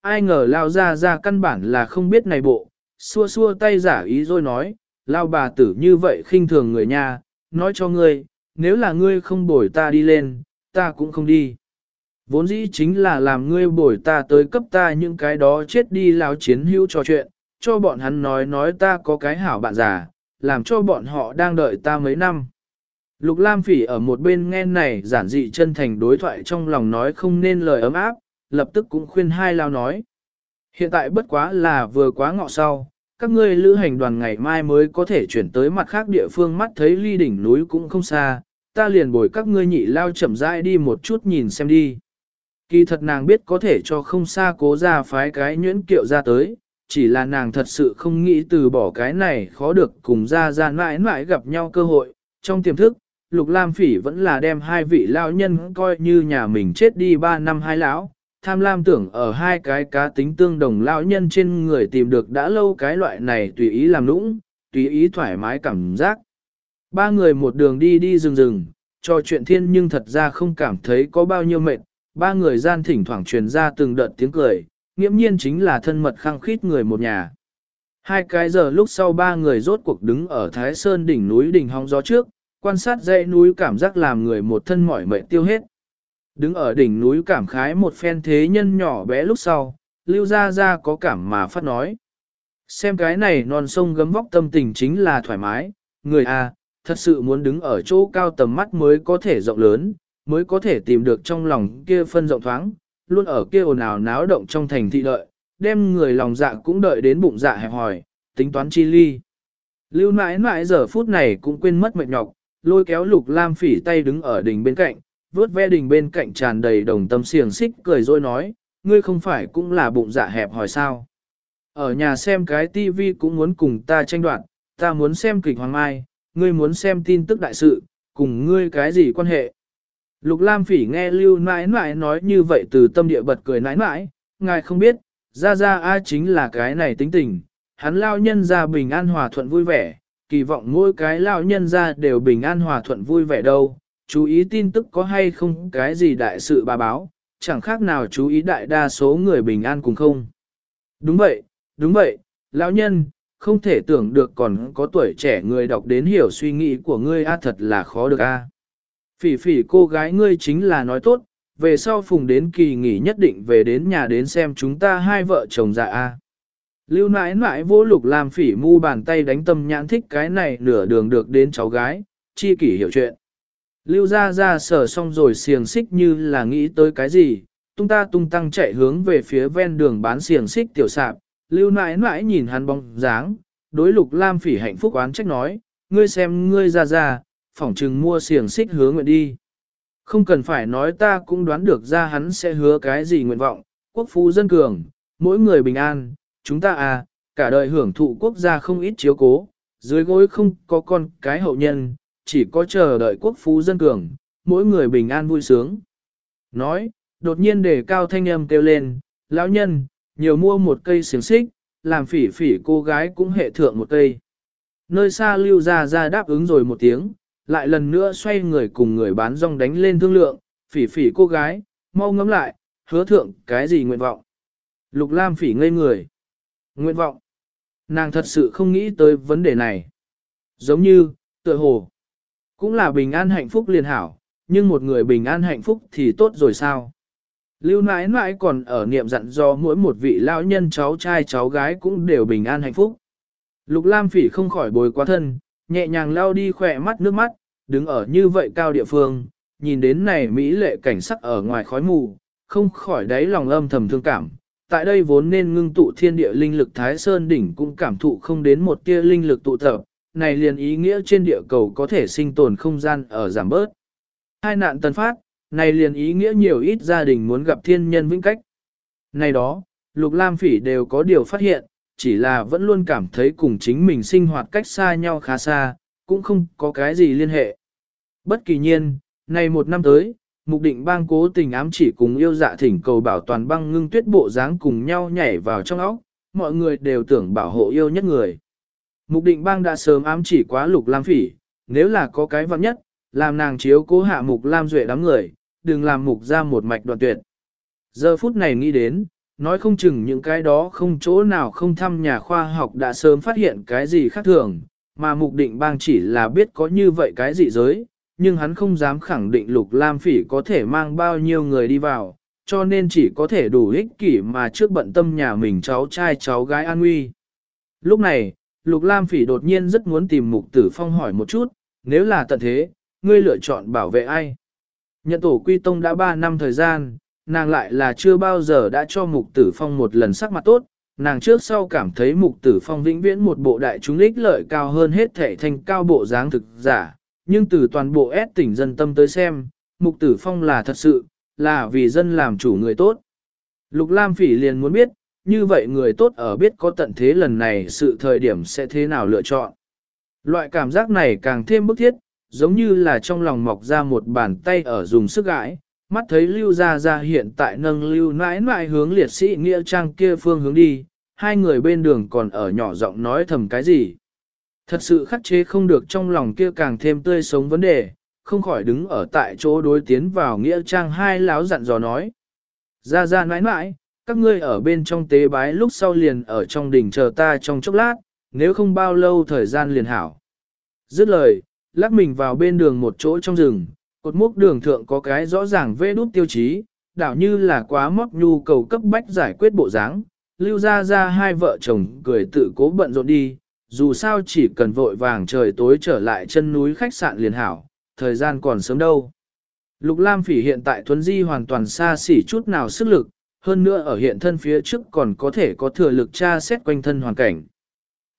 Ai ngờ lao ra ra căn bản là không biết này bộ, xua xua tay giả ý rồi nói, lao bà tử như vậy khinh thường người nhà, nói cho ngươi, nếu là ngươi không bồi ta đi lên, ta cũng không đi. Vốn dĩ chính là làm ngươi bồi ta tới cấp ta những cái đó chết đi lao chiến hữu trò chuyện, cho bọn hắn nói nói ta có cái hảo bạn già, làm cho bọn họ đang đợi ta mấy năm. Lục Lam Phỉ ở một bên nghe này giản dị chân thành đối thoại trong lòng nói không nên lời ấm áp, lập tức cũng khuyên hai lao nói. Hiện tại bất quá là vừa quá ngọ sau, các ngươi lữ hành đoàn ngày mai mới có thể chuyển tới mặt khác địa phương mắt thấy ly đỉnh núi cũng không xa, ta liền bồi các ngươi nhị lao chậm rãi đi một chút nhìn xem đi. Kỳ thật nàng biết có thể cho không xa cố ra phái cái nhuyễn kiệu ra tới, chỉ là nàng thật sự không nghĩ từ bỏ cái này khó được cùng ra ra mãi mãi gặp nhau cơ hội. Trong tiềm thức, Lục Lam Phỉ vẫn là đem hai vị lão nhân coi như nhà mình chết đi ba năm hai lão, tham lam tưởng ở hai cái cá tính tương đồng lão nhân trên người tìm được đã lâu cái loại này tùy ý làm nũng, tùy ý thoải mái cảm giác. Ba người một đường đi đi rừng rừng, trò chuyện thiên nhưng thật ra không cảm thấy có bao nhiêu mệt, ba người gian thỉnh thoảng truyền ra từng đợt tiếng cười, nghiễm nhiên chính là thân mật khăng khít người một nhà. Hai cái giờ lúc sau ba người rốt cuộc đứng ở Thái Sơn đỉnh núi đỉnh hóng gió trước, quan sát dãy núi cảm giác làm người một thân mỏi mệt tiêu hết. Đứng ở đỉnh núi cảm khái một phen thế nhân nhỏ bé lúc sau, lưu Gia Gia có cảm mà phát nói. Xem cái này non sông gấm vóc tâm tình chính là thoải mái, người à, thật sự muốn đứng ở chỗ cao tầm mắt mới có thể rộng lớn, mới có thể tìm được trong lòng kia phân rộng thoáng, luôn ở kia ồn ào náo động trong thành thị đợi, đem người lòng dạ cũng đợi đến bụng dạ hẹp hòi, tính toán chi ly. Lưu mãi mãi giờ phút này cũng quên mất mệt nhọc, lôi kéo lục lam phỉ tay đứng ở đỉnh bên cạnh, vớt ve đỉnh bên cạnh tràn đầy đồng tâm xiềng xích cười rồi nói, ngươi không phải cũng là bụng dạ hẹp hòi sao. Ở nhà xem cái tivi cũng muốn cùng ta tranh đoạt, ta muốn xem kịch hoàng mai, ngươi muốn xem tin tức đại sự, cùng ngươi cái gì quan hệ. Lục Lam Phỉ nghe Lưu Nãi Nãi nói như vậy từ tâm địa bật cười nãi nãi, ngài không biết, ra ra a chính là cái này tính tình, hắn lao nhân ra bình an hòa thuận vui vẻ, kỳ vọng mỗi cái lao nhân ra đều bình an hòa thuận vui vẻ đâu, chú ý tin tức có hay không cái gì đại sự bà báo, chẳng khác nào chú ý đại đa số người bình an cùng không. Đúng vậy, đúng vậy, lão nhân, không thể tưởng được còn có tuổi trẻ người đọc đến hiểu suy nghĩ của ngươi a thật là khó được a. Phỉ phỉ cô gái ngươi chính là nói tốt, về sau phùng đến kỳ nghỉ nhất định về đến nhà đến xem chúng ta hai vợ chồng dạ a. Lưu nãi nãi vô lục làm phỉ mu bàn tay đánh tâm nhãn thích cái này nửa đường được đến cháu gái, chi kỷ hiểu chuyện. Lưu ra ra sở xong rồi xiềng xích như là nghĩ tới cái gì, tung ta tung tăng chạy hướng về phía ven đường bán xiềng xích tiểu sạp. Lưu nãi nãi nhìn hắn bóng dáng, đối lục lam phỉ hạnh phúc oán trách nói, ngươi xem ngươi ra ra, phỏng chừng mua xiềng xích hứa nguyện đi. Không cần phải nói ta cũng đoán được ra hắn sẽ hứa cái gì nguyện vọng, quốc phú dân cường, mỗi người bình an, chúng ta à, cả đời hưởng thụ quốc gia không ít chiếu cố, dưới gối không có con cái hậu nhân, chỉ có chờ đợi quốc phú dân cường, mỗi người bình an vui sướng. Nói, đột nhiên để cao thanh âm kêu lên, lão nhân, nhiều mua một cây xiềng xích, làm phỉ phỉ cô gái cũng hệ thượng một cây. Nơi xa lưu ra ra đáp ứng rồi một tiếng, lại lần nữa xoay người cùng người bán rong đánh lên thương lượng, phỉ phỉ cô gái, mau ngắm lại, hứa thượng cái gì nguyện vọng. Lục Lam phỉ ngây người. Nguyện vọng. Nàng thật sự không nghĩ tới vấn đề này. Giống như, tựa hồ. Cũng là bình an hạnh phúc liền hảo, nhưng một người bình an hạnh phúc thì tốt rồi sao? Lưu nãi nãi còn ở niệm dặn do mỗi một vị lão nhân cháu trai cháu gái cũng đều bình an hạnh phúc. Lục Lam Phỉ không khỏi bồi quá thân, nhẹ nhàng lao đi khỏe mắt nước mắt, đứng ở như vậy cao địa phương, nhìn đến này Mỹ lệ cảnh sắc ở ngoài khói mù, không khỏi đáy lòng âm thầm thương cảm. Tại đây vốn nên ngưng tụ thiên địa linh lực Thái Sơn đỉnh cũng cảm thụ không đến một tia linh lực tụ tập, này liền ý nghĩa trên địa cầu có thể sinh tồn không gian ở giảm bớt. Hai nạn tần phát, này liền ý nghĩa nhiều ít gia đình muốn gặp thiên nhân vĩnh cách. Này đó, Lục Lam Phỉ đều có điều phát hiện, chỉ là vẫn luôn cảm thấy cùng chính mình sinh hoạt cách xa nhau khá xa, cũng không có cái gì liên hệ. Bất kỳ nhiên, này một năm tới, mục định bang cố tình ám chỉ cùng yêu dạ thỉnh cầu bảo toàn băng ngưng tuyết bộ dáng cùng nhau nhảy vào trong óc, mọi người đều tưởng bảo hộ yêu nhất người. Mục định bang đã sớm ám chỉ quá lục lam phỉ, nếu là có cái vặn nhất, làm nàng chiếu cố hạ mục lam duệ đám người, đừng làm mục ra một mạch đoạn tuyệt. Giờ phút này nghĩ đến, nói không chừng những cái đó không chỗ nào không thăm nhà khoa học đã sớm phát hiện cái gì khác thường, mà mục định bang chỉ là biết có như vậy cái gì giới, nhưng hắn không dám khẳng định Lục Lam Phỉ có thể mang bao nhiêu người đi vào, cho nên chỉ có thể đủ ích kỷ mà trước bận tâm nhà mình cháu trai cháu gái an nguy. Lúc này, Lục Lam Phỉ đột nhiên rất muốn tìm Mục Tử Phong hỏi một chút, nếu là tận thế, ngươi lựa chọn bảo vệ ai? Nhận tổ quy tông đã 3 năm thời gian, nàng lại là chưa bao giờ đã cho Mục Tử Phong một lần sắc mặt tốt, nàng trước sau cảm thấy Mục Tử Phong vĩnh viễn một bộ đại chúng ích lợi cao hơn hết thể thành cao bộ dáng thực giả, nhưng từ toàn bộ ép tỉnh dân tâm tới xem, Mục Tử Phong là thật sự, là vì dân làm chủ người tốt. Lục Lam Phỉ liền muốn biết, như vậy người tốt ở biết có tận thế lần này sự thời điểm sẽ thế nào lựa chọn. Loại cảm giác này càng thêm bức thiết, giống như là trong lòng mọc ra một bàn tay ở dùng sức gãi, mắt thấy lưu Gia Gia hiện tại nâng lưu nãi nãi hướng liệt sĩ nghĩa trang kia phương hướng đi, hai người bên đường còn ở nhỏ giọng nói thầm cái gì. Thật sự khắc chế không được trong lòng kia càng thêm tươi sống vấn đề, không khỏi đứng ở tại chỗ đối tiến vào nghĩa trang hai láo dặn dò nói. Ra ra nãi nãi, các ngươi ở bên trong tế bái lúc sau liền ở trong đỉnh chờ ta trong chốc lát, nếu không bao lâu thời gian liền hảo. Dứt lời, lắc mình vào bên đường một chỗ trong rừng, cột mốc đường thượng có cái rõ ràng vê đút tiêu chí, đảo như là quá móc nhu cầu cấp bách giải quyết bộ dáng. lưu ra ra hai vợ chồng cười tự cố bận rộn đi, dù sao chỉ cần vội vàng trời tối trở lại chân núi khách sạn liền hảo, thời gian còn sớm đâu. Lục Lam Phỉ hiện tại thuấn di hoàn toàn xa xỉ chút nào sức lực, hơn nữa ở hiện thân phía trước còn có thể có thừa lực tra xét quanh thân hoàn cảnh.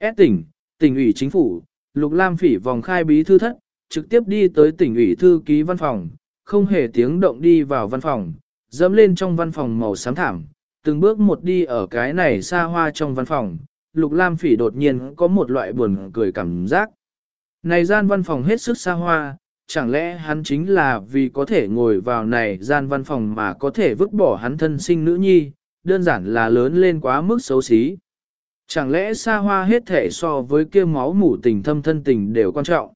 S tỉnh, tỉnh ủy chính phủ, Lục Lam Phỉ vòng khai bí thư thất, trực tiếp đi tới tỉnh ủy thư ký văn phòng, không hề tiếng động đi vào văn phòng, dẫm lên trong văn phòng màu xám thảm, từng bước một đi ở cái này xa hoa trong văn phòng, Lục Lam Phỉ đột nhiên có một loại buồn cười cảm giác. Này gian văn phòng hết sức xa hoa, chẳng lẽ hắn chính là vì có thể ngồi vào này gian văn phòng mà có thể vứt bỏ hắn thân sinh nữ nhi, đơn giản là lớn lên quá mức xấu xí. Chẳng lẽ xa hoa hết thể so với kia máu mủ tình thâm thân tình đều quan trọng.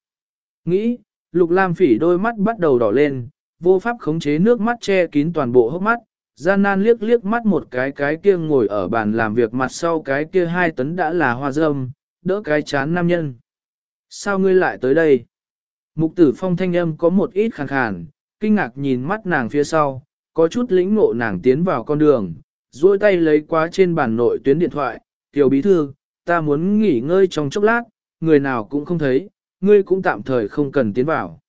Nghĩ, lục lam phỉ đôi mắt bắt đầu đỏ lên, vô pháp khống chế nước mắt che kín toàn bộ hốc mắt, gian nan liếc liếc mắt một cái cái kia ngồi ở bàn làm việc mặt sau cái kia hai tấn đã là hoa dâm, đỡ cái chán nam nhân. Sao ngươi lại tới đây? Mục tử phong thanh âm có một ít khàn khàn, kinh ngạc nhìn mắt nàng phía sau, có chút lĩnh ngộ nàng tiến vào con đường, duỗi tay lấy quá trên bàn nội tuyến điện thoại, tiểu bí thư, ta muốn nghỉ ngơi trong chốc lát, người nào cũng không thấy, ngươi cũng tạm thời không cần tiến vào.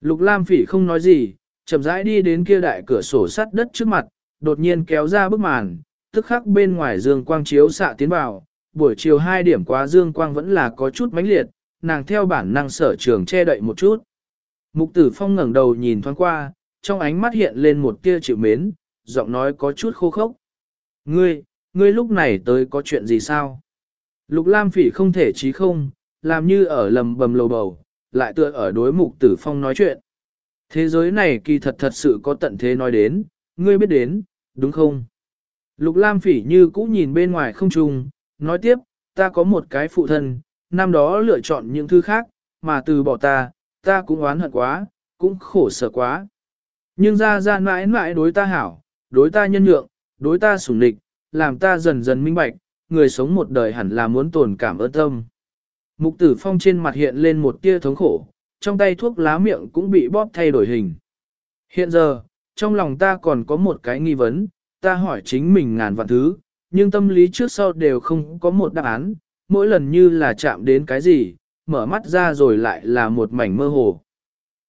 Lục Lam Phỉ không nói gì, chậm rãi đi đến kia đại cửa sổ sắt đất trước mặt, đột nhiên kéo ra bức màn, tức khắc bên ngoài dương quang chiếu xạ tiến vào, buổi chiều 2 điểm quá dương quang vẫn là có chút mãnh liệt, nàng theo bản năng sở trường che đậy một chút. Mục tử phong ngẩng đầu nhìn thoáng qua, trong ánh mắt hiện lên một tia chịu mến, giọng nói có chút khô khốc. Ngươi, ngươi lúc này tới có chuyện gì sao? Lục Lam Phỉ không thể trí không, làm như ở lầm bầm lầu bầu, lại tựa ở đối mục tử phong nói chuyện. Thế giới này kỳ thật thật sự có tận thế nói đến, ngươi biết đến, đúng không? Lục Lam Phỉ như cũ nhìn bên ngoài không trùng, nói tiếp, ta có một cái phụ thân, năm đó lựa chọn những thứ khác, mà từ bỏ ta, ta cũng oán hận quá, cũng khổ sở quá. Nhưng ra ra mãi mãi đối ta hảo, đối ta nhân nhượng, đối ta sủng địch, làm ta dần dần minh bạch, người sống một đời hẳn là muốn tồn cảm ơn tâm. Mục tử phong trên mặt hiện lên một tia thống khổ, trong tay thuốc lá miệng cũng bị bóp thay đổi hình. Hiện giờ, trong lòng ta còn có một cái nghi vấn, ta hỏi chính mình ngàn vạn thứ, nhưng tâm lý trước sau đều không có một đáp án, mỗi lần như là chạm đến cái gì, mở mắt ra rồi lại là một mảnh mơ hồ.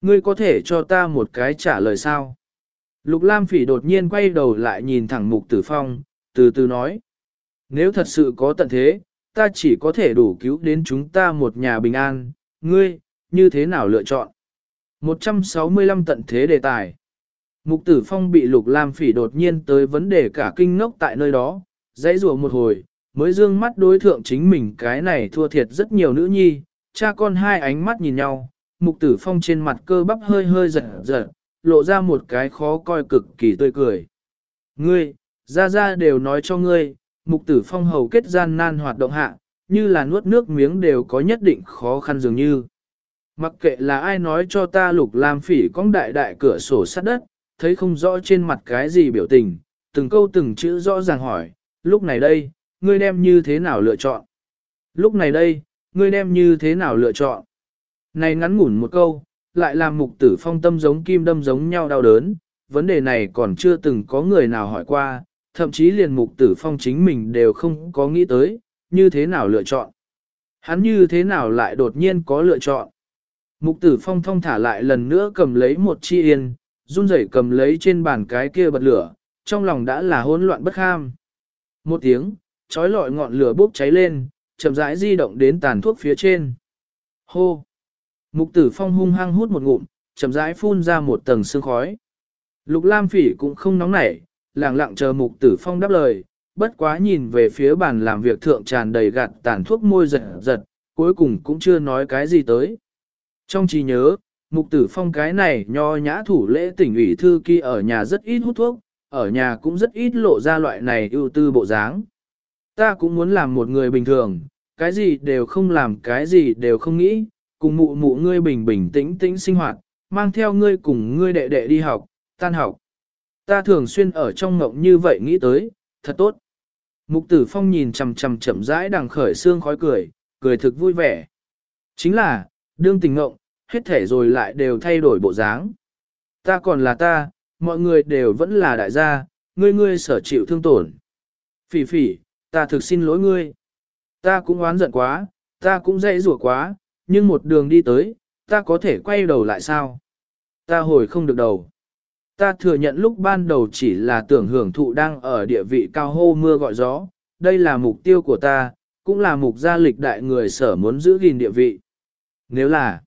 Ngươi có thể cho ta một cái trả lời sao? Lục Lam Phỉ đột nhiên quay đầu lại nhìn thẳng Mục Tử Phong, từ từ nói. Nếu thật sự có tận thế, ta chỉ có thể đủ cứu đến chúng ta một nhà bình an, ngươi, như thế nào lựa chọn? 165 tận thế đề tài. Mục Tử Phong bị Lục Lam Phỉ đột nhiên tới vấn đề cả kinh ngốc tại nơi đó, dãy rùa một hồi, mới dương mắt đối thượng chính mình cái này thua thiệt rất nhiều nữ nhi, cha con hai ánh mắt nhìn nhau, mục tử phong trên mặt cơ bắp hơi hơi giật giật, lộ ra một cái khó coi cực kỳ tươi cười. Ngươi, ra ra đều nói cho ngươi, mục tử phong hầu kết gian nan hoạt động hạ, như là nuốt nước miếng đều có nhất định khó khăn dường như. Mặc kệ là ai nói cho ta lục làm phỉ cong đại đại cửa sổ sắt đất, thấy không rõ trên mặt cái gì biểu tình, từng câu từng chữ rõ ràng hỏi, lúc này đây, ngươi đem như thế nào lựa chọn? Lúc này đây, ngươi đem như thế nào lựa chọn? Này ngắn ngủn một câu, lại làm mục tử phong tâm giống kim đâm giống nhau đau đớn, vấn đề này còn chưa từng có người nào hỏi qua, thậm chí liền mục tử phong chính mình đều không có nghĩ tới, như thế nào lựa chọn. Hắn như thế nào lại đột nhiên có lựa chọn. Mục tử phong thông thả lại lần nữa cầm lấy một chi yên, run rẩy cầm lấy trên bàn cái kia bật lửa, trong lòng đã là hỗn loạn bất kham. Một tiếng, trói lọi ngọn lửa bốc cháy lên, chậm rãi di động đến tàn thuốc phía trên. Hô! Mục tử phong hung hăng hút một ngụm, chậm rãi phun ra một tầng sương khói. Lục Lam Phỉ cũng không nóng nảy, lặng lặng chờ Mục Tử Phong đáp lời, bất quá nhìn về phía bàn làm việc thượng tràn đầy gạt tàn thuốc môi giật giật, cuối cùng cũng chưa nói cái gì tới. Trong trí nhớ, Mục Tử Phong cái này nho nhã thủ lễ tỉnh ủy thư ký ở nhà rất ít hút thuốc, ở nhà cũng rất ít lộ ra loại này ưu tư bộ dáng. Ta cũng muốn làm một người bình thường, cái gì đều không làm cái gì đều không nghĩ, cùng mụ mụ ngươi bình bình tĩnh tĩnh sinh hoạt, mang theo ngươi cùng ngươi đệ đệ đi học, tan học. Ta thường xuyên ở trong ngộng như vậy nghĩ tới, thật tốt. Mục tử phong nhìn chầm chầm chậm rãi đằng khởi xương khói cười, cười thực vui vẻ. Chính là, đương tình ngộng, hết thể rồi lại đều thay đổi bộ dáng. Ta còn là ta, mọi người đều vẫn là đại gia, ngươi ngươi sở chịu thương tổn. Phỉ phỉ, ta thực xin lỗi ngươi. Ta cũng oán giận quá, ta cũng dễ rủa quá, nhưng một đường đi tới, ta có thể quay đầu lại sao? Ta hồi không được đầu. Ta thừa nhận lúc ban đầu chỉ là tưởng hưởng thụ đang ở địa vị cao hô mưa gọi gió, đây là mục tiêu của ta, cũng là mục gia lịch đại người sở muốn giữ gìn địa vị. Nếu là,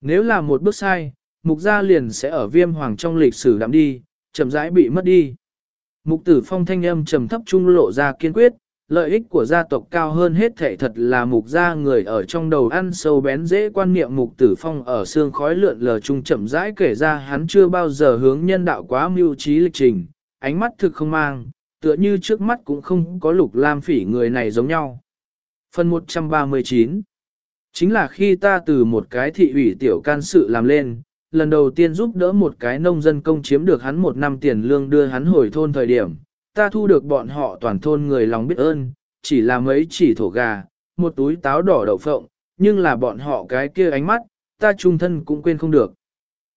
nếu là một bước sai, mục gia liền sẽ ở viêm hoàng trong lịch sử đắm đi, chậm rãi bị mất đi. Mục tử phong thanh âm trầm thấp trung lộ ra kiên quyết, lợi ích của gia tộc cao hơn hết thể thật là mục gia người ở trong đầu ăn sâu bén dễ quan niệm mục tử phong ở xương khói lượn lờ trung chậm rãi kể ra hắn chưa bao giờ hướng nhân đạo quá mưu trí lịch trình, ánh mắt thực không mang, tựa như trước mắt cũng không có lục lam phỉ người này giống nhau. Phần 139 Chính là khi ta từ một cái thị ủy tiểu can sự làm lên, lần đầu tiên giúp đỡ một cái nông dân công chiếm được hắn một năm tiền lương đưa hắn hồi thôn thời điểm, ta thu được bọn họ toàn thôn người lòng biết ơn, chỉ là mấy chỉ thổ gà, một túi táo đỏ đậu phộng, nhưng là bọn họ cái kia ánh mắt, ta trung thân cũng quên không được.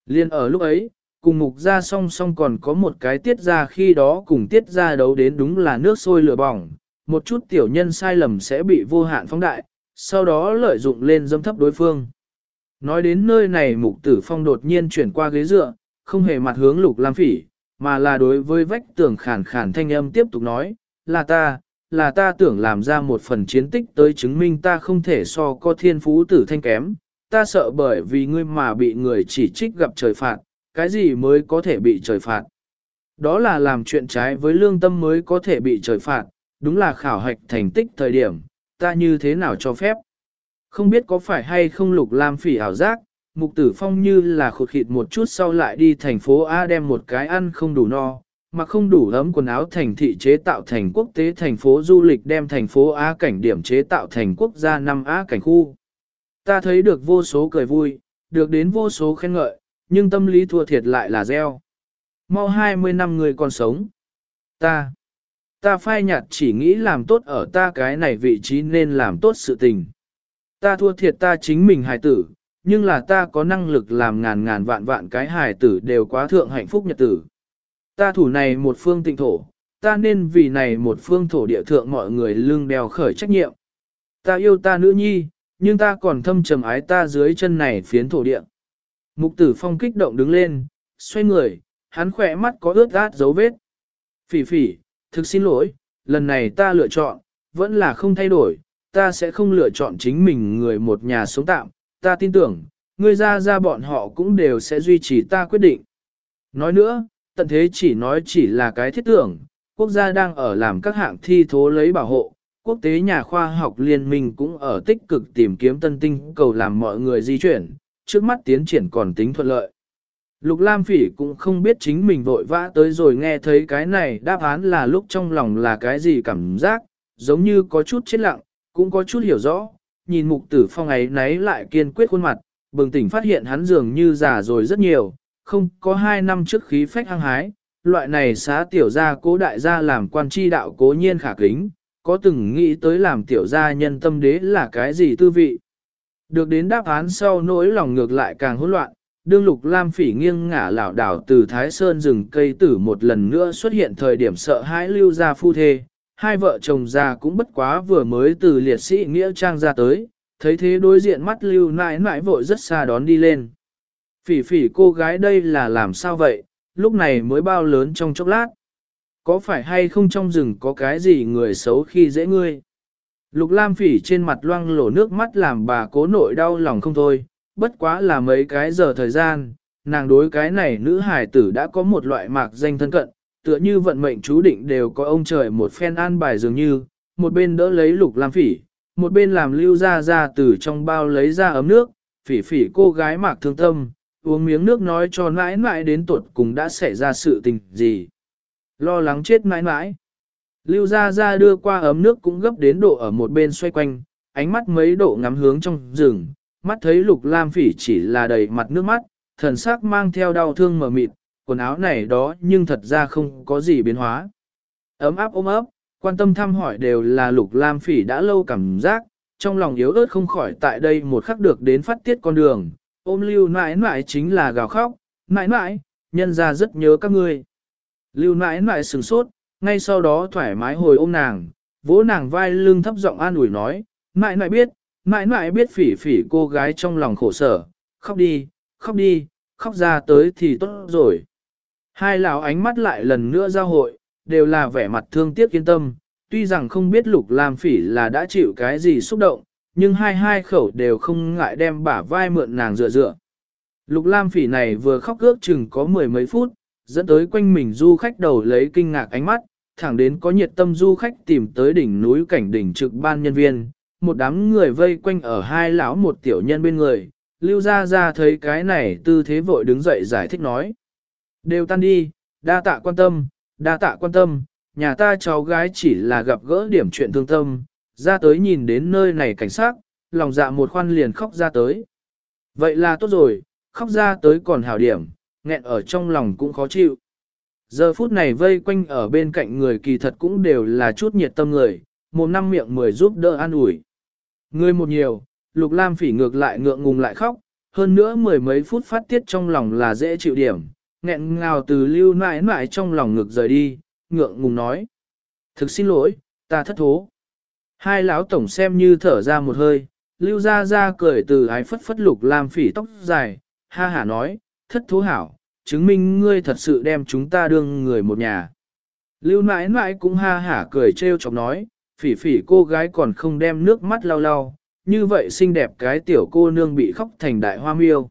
Liên ở lúc ấy, cùng mục ra song song còn có một cái tiết ra khi đó cùng tiết ra đấu đến đúng là nước sôi lửa bỏng, một chút tiểu nhân sai lầm sẽ bị vô hạn phóng đại, sau đó lợi dụng lên dâm thấp đối phương. Nói đến nơi này mục tử phong đột nhiên chuyển qua ghế dựa, không hề mặt hướng lục lam phỉ, mà là đối với vách tường khản khản thanh âm tiếp tục nói, là ta, là ta tưởng làm ra một phần chiến tích tới chứng minh ta không thể so có thiên phú tử thanh kém, ta sợ bởi vì ngươi mà bị người chỉ trích gặp trời phạt, cái gì mới có thể bị trời phạt. Đó là làm chuyện trái với lương tâm mới có thể bị trời phạt, đúng là khảo hạch thành tích thời điểm, ta như thế nào cho phép. Không biết có phải hay không lục lam phỉ ảo giác, mục tử phong như là khụt khịt một chút sau lại đi thành phố A đem một cái ăn không đủ no, mà không đủ ấm quần áo thành thị chế tạo thành quốc tế thành phố du lịch đem thành phố A cảnh điểm chế tạo thành quốc gia năm A cảnh khu. Ta thấy được vô số cười vui, được đến vô số khen ngợi, nhưng tâm lý thua thiệt lại là gieo. Mau 20 năm người còn sống. Ta, ta phai nhạt chỉ nghĩ làm tốt ở ta cái này vị trí nên làm tốt sự tình. Ta thua thiệt ta chính mình hài tử, nhưng là ta có năng lực làm ngàn ngàn vạn vạn cái hài tử đều quá thượng hạnh phúc nhật tử. Ta thủ này một phương tịnh thổ, ta nên vì này một phương thổ địa thượng mọi người lưng đeo khởi trách nhiệm. Ta yêu ta nữ nhi, nhưng ta còn thâm trầm ái ta dưới chân này phiến thổ địa. Mục tử phong kích động đứng lên, xoay người, hắn khỏe mắt có ướt át dấu vết. Phỉ phỉ, thực xin lỗi, lần này ta lựa chọn, vẫn là không thay đổi, ta sẽ không lựa chọn chính mình người một nhà sống tạm, ta tin tưởng, ngươi ra ra bọn họ cũng đều sẽ duy trì ta quyết định. Nói nữa, tận thế chỉ nói chỉ là cái thiết tưởng, quốc gia đang ở làm các hạng thi thố lấy bảo hộ, quốc tế nhà khoa học liên minh cũng ở tích cực tìm kiếm tân tinh cầu làm mọi người di chuyển, trước mắt tiến triển còn tính thuận lợi. Lục Lam Phỉ cũng không biết chính mình vội vã tới rồi nghe thấy cái này đáp án là lúc trong lòng là cái gì cảm giác, giống như có chút chết lặng, cũng có chút hiểu rõ, nhìn mục tử phong ấy nấy lại kiên quyết khuôn mặt, bừng tỉnh phát hiện hắn dường như già rồi rất nhiều, không có hai năm trước khí phách hăng hái, loại này xá tiểu gia cố đại gia làm quan tri đạo cố nhiên khả kính, có từng nghĩ tới làm tiểu gia nhân tâm đế là cái gì tư vị. Được đến đáp án sau nỗi lòng ngược lại càng hỗn loạn, đương lục lam phỉ nghiêng ngả lảo đảo từ Thái Sơn rừng cây tử một lần nữa xuất hiện thời điểm sợ hãi lưu ra phu thê, hai vợ chồng già cũng bất quá vừa mới từ liệt sĩ nghĩa trang ra tới, thấy thế đối diện mắt lưu nãi nãi vội rất xa đón đi lên. Phỉ phỉ cô gái đây là làm sao vậy, lúc này mới bao lớn trong chốc lát. Có phải hay không trong rừng có cái gì người xấu khi dễ ngươi? Lục Lam phỉ trên mặt loang lổ nước mắt làm bà cố nội đau lòng không thôi, bất quá là mấy cái giờ thời gian, nàng đối cái này nữ hài tử đã có một loại mạc danh thân cận, tựa như vận mệnh chú định đều có ông trời một phen an bài dường như, một bên đỡ lấy Lục Lam phỉ, một bên làm lưu ra ra từ trong bao lấy ra ấm nước, phỉ phỉ cô gái mạc thương tâm, uống miếng nước nói cho nãi nãi đến tuột cùng đã xảy ra sự tình gì. Lo lắng chết nãi nãi Lưu ra ra đưa qua ấm nước cũng gấp đến độ ở một bên xoay quanh, ánh mắt mấy độ ngắm hướng trong rừng, mắt thấy lục lam phỉ chỉ là đầy mặt nước mắt, thần sắc mang theo đau thương mở mịt, quần áo này đó nhưng thật ra không có gì biến hóa. Ấm áp ôm ấp, quan tâm thăm hỏi đều là lục lam phỉ đã lâu cảm giác, trong lòng yếu ớt không khỏi tại đây một khắc được đến phát tiết con đường, ôm lưu nãi nãi chính là gào khóc, nãi nãi, nhân ra rất nhớ các ngươi. Lưu nãi nãi sừng sốt, ngay sau đó thoải mái hồi ôm nàng, vỗ nàng vai lưng thấp giọng an ủi nói, nãi nãi biết, nãi nãi biết phỉ phỉ cô gái trong lòng khổ sở, khóc đi, khóc đi, khóc ra tới thì tốt rồi. Hai lão ánh mắt lại lần nữa giao hội, đều là vẻ mặt thương tiếc yên tâm, tuy rằng không biết lục lam phỉ là đã chịu cái gì xúc động, nhưng hai hai khẩu đều không ngại đem bả vai mượn nàng dựa dựa. Lục lam phỉ này vừa khóc ước chừng có mười mấy phút, dẫn tới quanh mình du khách đầu lấy kinh ngạc ánh mắt, thẳng đến có nhiệt tâm du khách tìm tới đỉnh núi cảnh đỉnh trực ban nhân viên, một đám người vây quanh ở hai lão một tiểu nhân bên người, lưu gia gia thấy cái này tư thế vội đứng dậy giải thích nói. Đều tan đi, đa tạ quan tâm, đa tạ quan tâm, nhà ta cháu gái chỉ là gặp gỡ điểm chuyện thương tâm, ra tới nhìn đến nơi này cảnh sát, lòng dạ một khoan liền khóc ra tới. Vậy là tốt rồi, khóc ra tới còn hảo điểm, nghẹn ở trong lòng cũng khó chịu. Giờ phút này vây quanh ở bên cạnh người kỳ thật cũng đều là chút nhiệt tâm người, một năm miệng mười giúp đỡ an ủi. Người một nhiều, Lục Lam phỉ ngược lại ngượng ngùng lại khóc, hơn nữa mười mấy phút phát tiết trong lòng là dễ chịu điểm, nghẹn ngào từ lưu nãi nãi trong lòng ngực rời đi, ngượng ngùng nói. Thực xin lỗi, ta thất thố. Hai lão tổng xem như thở ra một hơi, lưu ra ra cười từ ái phất phất Lục làm phỉ tóc dài, ha hả nói, thất thố hảo, chứng minh ngươi thật sự đem chúng ta đương người một nhà. Lưu nãi nãi cũng ha hả cười trêu chọc nói, phỉ phỉ cô gái còn không đem nước mắt lau lau, như vậy xinh đẹp cái tiểu cô nương bị khóc thành đại hoa miêu.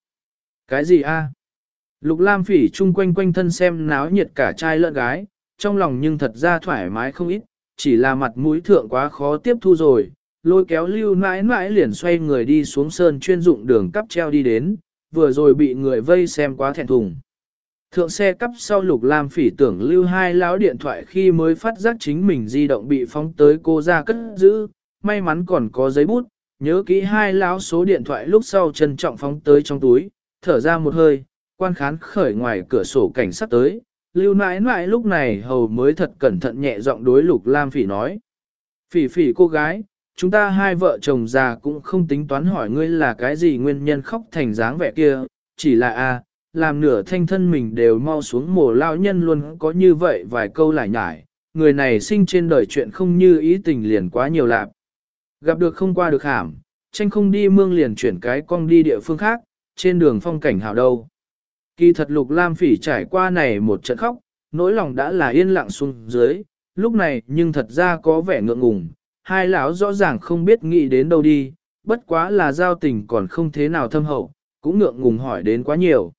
Cái gì a? Lục Lam phỉ chung quanh quanh thân xem náo nhiệt cả trai lẫn gái, trong lòng nhưng thật ra thoải mái không ít, chỉ là mặt mũi thượng quá khó tiếp thu rồi, lôi kéo lưu nãi nãi liền xoay người đi xuống sơn chuyên dụng đường cắp treo đi đến, vừa rồi bị người vây xem quá thẹn thùng. Thượng xe cắp sau lục lam phỉ tưởng lưu hai lão điện thoại khi mới phát giác chính mình di động bị phóng tới cô ra cất giữ, may mắn còn có giấy bút, nhớ kỹ hai lão số điện thoại lúc sau trân trọng phóng tới trong túi, thở ra một hơi, quan khán khởi ngoài cửa sổ cảnh sát tới, lưu nãi nãi lúc này hầu mới thật cẩn thận nhẹ giọng đối lục lam phỉ nói. Phỉ phỉ cô gái, chúng ta hai vợ chồng già cũng không tính toán hỏi ngươi là cái gì nguyên nhân khóc thành dáng vẻ kia, chỉ là a làm nửa thanh thân mình đều mau xuống mồ lao nhân luôn có như vậy vài câu lại nhải, người này sinh trên đời chuyện không như ý tình liền quá nhiều lạp. Gặp được không qua được hàm, tranh không đi mương liền chuyển cái cong đi địa phương khác, trên đường phong cảnh hào đâu. Kỳ thật lục lam phỉ trải qua này một trận khóc, nỗi lòng đã là yên lặng xuống dưới, lúc này nhưng thật ra có vẻ ngượng ngùng, hai lão rõ ràng không biết nghĩ đến đâu đi, bất quá là giao tình còn không thế nào thâm hậu, cũng ngượng ngùng hỏi đến quá nhiều.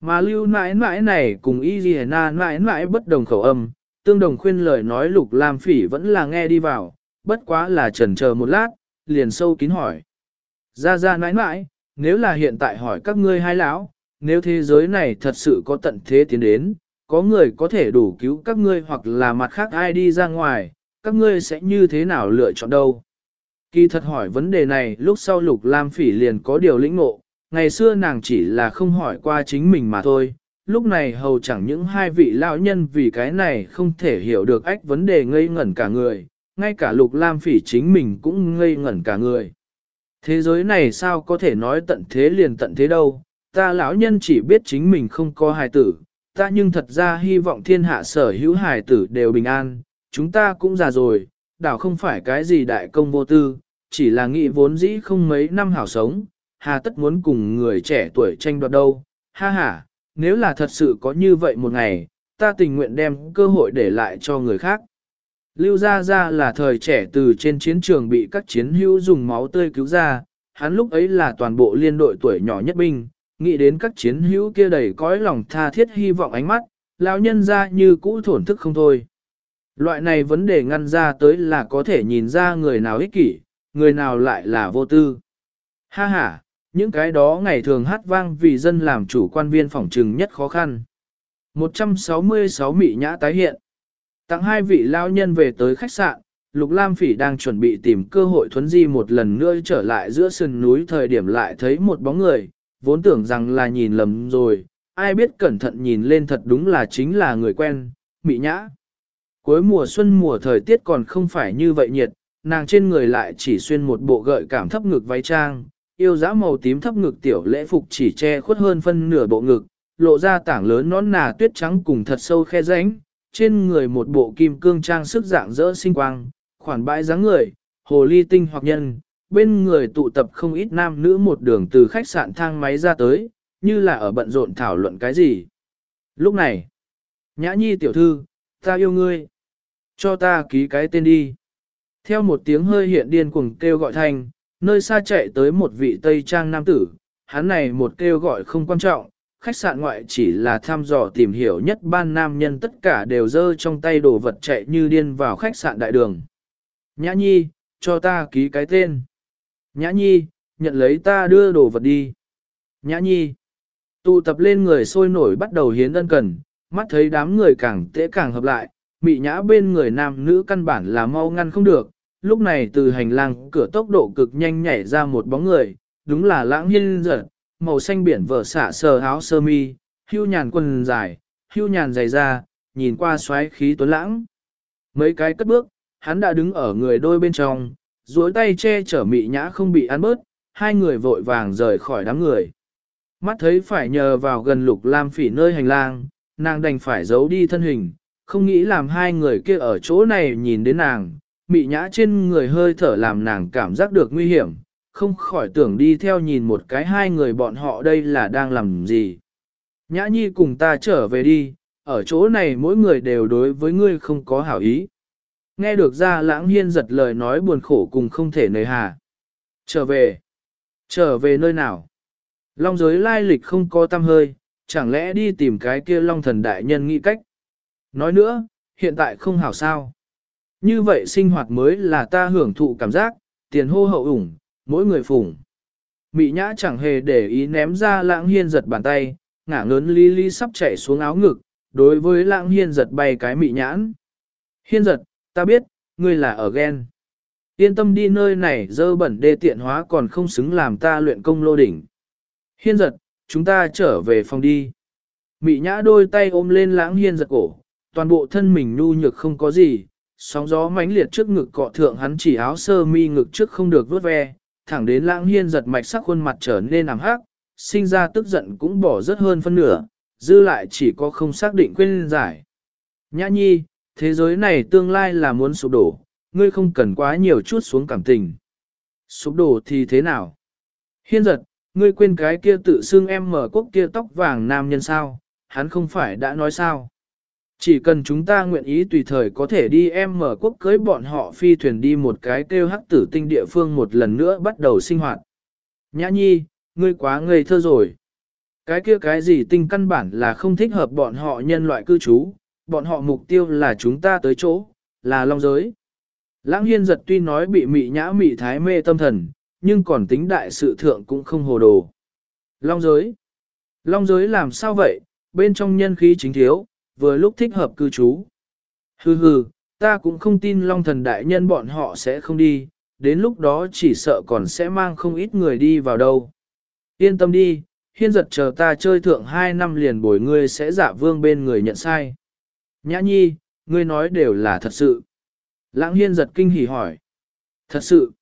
Mà lưu nãi nãi này cùng y ghi na nãi nãi bất đồng khẩu âm, tương đồng khuyên lời nói lục lam phỉ vẫn là nghe đi vào, bất quá là chần chờ một lát, liền sâu kín hỏi. Ra ra nãi nãi, nếu là hiện tại hỏi các ngươi hai lão, nếu thế giới này thật sự có tận thế tiến đến, có người có thể đủ cứu các ngươi hoặc là mặt khác ai đi ra ngoài, các ngươi sẽ như thế nào lựa chọn đâu? Kỳ thật hỏi vấn đề này lúc sau lục lam phỉ liền có điều lĩnh ngộ, ngày xưa nàng chỉ là không hỏi qua chính mình mà thôi, lúc này hầu chẳng những hai vị lão nhân vì cái này không thể hiểu được ách vấn đề ngây ngẩn cả người, ngay cả lục lam phỉ chính mình cũng ngây ngẩn cả người. Thế giới này sao có thể nói tận thế liền tận thế đâu, ta lão nhân chỉ biết chính mình không có hài tử, ta nhưng thật ra hy vọng thiên hạ sở hữu hài tử đều bình an, chúng ta cũng già rồi, đảo không phải cái gì đại công vô tư, chỉ là nghĩ vốn dĩ không mấy năm hảo sống, hà tất muốn cùng người trẻ tuổi tranh đoạt đâu, ha ha, nếu là thật sự có như vậy một ngày, ta tình nguyện đem cơ hội để lại cho người khác. Lưu Gia Gia là thời trẻ từ trên chiến trường bị các chiến hữu dùng máu tươi cứu ra, hắn lúc ấy là toàn bộ liên đội tuổi nhỏ nhất binh, nghĩ đến các chiến hữu kia đầy cõi lòng tha thiết hy vọng ánh mắt, lão nhân ra như cũ thổn thức không thôi. Loại này vấn đề ngăn ra tới là có thể nhìn ra người nào ích kỷ, người nào lại là vô tư. Ha ha, những cái đó ngày thường hát vang vì dân làm chủ quan viên phỏng trừng nhất khó khăn. 166 Mị Nhã tái hiện. Tặng hai vị lao nhân về tới khách sạn, Lục Lam Phỉ đang chuẩn bị tìm cơ hội thuấn di một lần nữa trở lại giữa sườn núi thời điểm lại thấy một bóng người, vốn tưởng rằng là nhìn lầm rồi, ai biết cẩn thận nhìn lên thật đúng là chính là người quen, Mị Nhã. Cuối mùa xuân mùa thời tiết còn không phải như vậy nhiệt, nàng trên người lại chỉ xuyên một bộ gợi cảm thấp ngực váy trang, yêu dã màu tím thấp ngực tiểu lễ phục chỉ che khuất hơn phân nửa bộ ngực, lộ ra tảng lớn nón nà tuyết trắng cùng thật sâu khe rãnh, trên người một bộ kim cương trang sức dạng dỡ sinh quang, khoản bãi dáng người, hồ ly tinh hoặc nhân, bên người tụ tập không ít nam nữ một đường từ khách sạn thang máy ra tới, như là ở bận rộn thảo luận cái gì. Lúc này, Nhã Nhi tiểu thư, ta yêu ngươi. Cho ta ký cái tên đi. Theo một tiếng hơi hiện điên cuồng kêu gọi thanh, nơi xa chạy tới một vị Tây Trang nam tử, hắn này một kêu gọi không quan trọng, khách sạn ngoại chỉ là thăm dò tìm hiểu nhất ban nam nhân tất cả đều dơ trong tay đồ vật chạy như điên vào khách sạn đại đường. Nhã Nhi, cho ta ký cái tên. Nhã Nhi, nhận lấy ta đưa đồ vật đi. Nhã Nhi, tụ tập lên người sôi nổi bắt đầu hiến ân cần, mắt thấy đám người càng tễ càng hợp lại, mị nhã bên người nam nữ căn bản là mau ngăn không được. Lúc này từ hành lang cửa tốc độ cực nhanh nhảy ra một bóng người, đúng là lãng hiên giật, màu xanh biển vở xả sờ áo sơ mi, hưu nhàn quần dài, hưu nhàn dày da, nhìn qua xoáy khí tuấn lãng. Mấy cái cất bước, hắn đã đứng ở người đôi bên trong, duỗi tay che chở mị nhã không bị ăn bớt, hai người vội vàng rời khỏi đám người. Mắt thấy phải nhờ vào gần lục lam phỉ nơi hành lang, nàng đành phải giấu đi thân hình, không nghĩ làm hai người kia ở chỗ này nhìn đến nàng, mị nhã trên người hơi thở làm nàng cảm giác được nguy hiểm, không khỏi tưởng đi theo nhìn một cái hai người bọn họ đây là đang làm gì. Nhã nhi cùng ta trở về đi, ở chỗ này mỗi người đều đối với ngươi không có hảo ý. Nghe được ra lãng hiên giật lời nói buồn khổ cùng không thể nơi hà. Trở về. Trở về nơi nào? Long giới lai lịch không có tâm hơi, chẳng lẽ đi tìm cái kia long thần đại nhân nghĩ cách? Nói nữa, hiện tại không hảo sao. Như vậy sinh hoạt mới là ta hưởng thụ cảm giác, tiền hô hậu ủng, mỗi người phủng. Mị nhã chẳng hề để ý ném ra lãng hiên giật bàn tay, ngả ngớn lý lý sắp chạy xuống áo ngực, đối với lãng hiên giật bay cái mị nhãn. Hiên giật, ta biết, ngươi là ở ghen. Yên tâm đi nơi này dơ bẩn đê tiện hóa còn không xứng làm ta luyện công lô đỉnh. Hiên giật, chúng ta trở về phòng đi. Mị nhã đôi tay ôm lên lãng hiên giật cổ, toàn bộ thân mình nhu nhược không có gì, sóng gió mãnh liệt trước ngực cọ thượng hắn chỉ áo sơ mi ngực trước không được vuốt ve, thẳng đến lãng hiên giật mạch sắc khuôn mặt trở nên ảm hắc, sinh ra tức giận cũng bỏ rất hơn phân nửa, dư lại chỉ có không xác định quên giải. Nhã nhi, thế giới này tương lai là muốn sụp đổ, ngươi không cần quá nhiều chút xuống cảm tình. Sụp đổ thì thế nào? Hiên giật, ngươi quên cái kia tự xưng em mở quốc kia tóc vàng nam nhân sao, hắn không phải đã nói sao? Chỉ cần chúng ta nguyện ý tùy thời có thể đi em mở quốc cưới bọn họ phi thuyền đi một cái kêu hắc tử tinh địa phương một lần nữa bắt đầu sinh hoạt. Nhã nhi, ngươi quá ngây thơ rồi. Cái kia cái gì tinh căn bản là không thích hợp bọn họ nhân loại cư trú, bọn họ mục tiêu là chúng ta tới chỗ, là long giới. Lãng hiên giật tuy nói bị mị nhã mị thái mê tâm thần, nhưng còn tính đại sự thượng cũng không hồ đồ. Long giới. Long giới làm sao vậy, bên trong nhân khí chính thiếu, vừa lúc thích hợp cư trú. Hừ hừ, ta cũng không tin long thần đại nhân bọn họ sẽ không đi, đến lúc đó chỉ sợ còn sẽ mang không ít người đi vào đâu. Yên tâm đi, hiên giật chờ ta chơi thượng hai năm liền bồi ngươi sẽ giả vương bên người nhận sai. Nhã nhi, ngươi nói đều là thật sự. Lãng hiên giật kinh hỉ hỏi. Thật sự.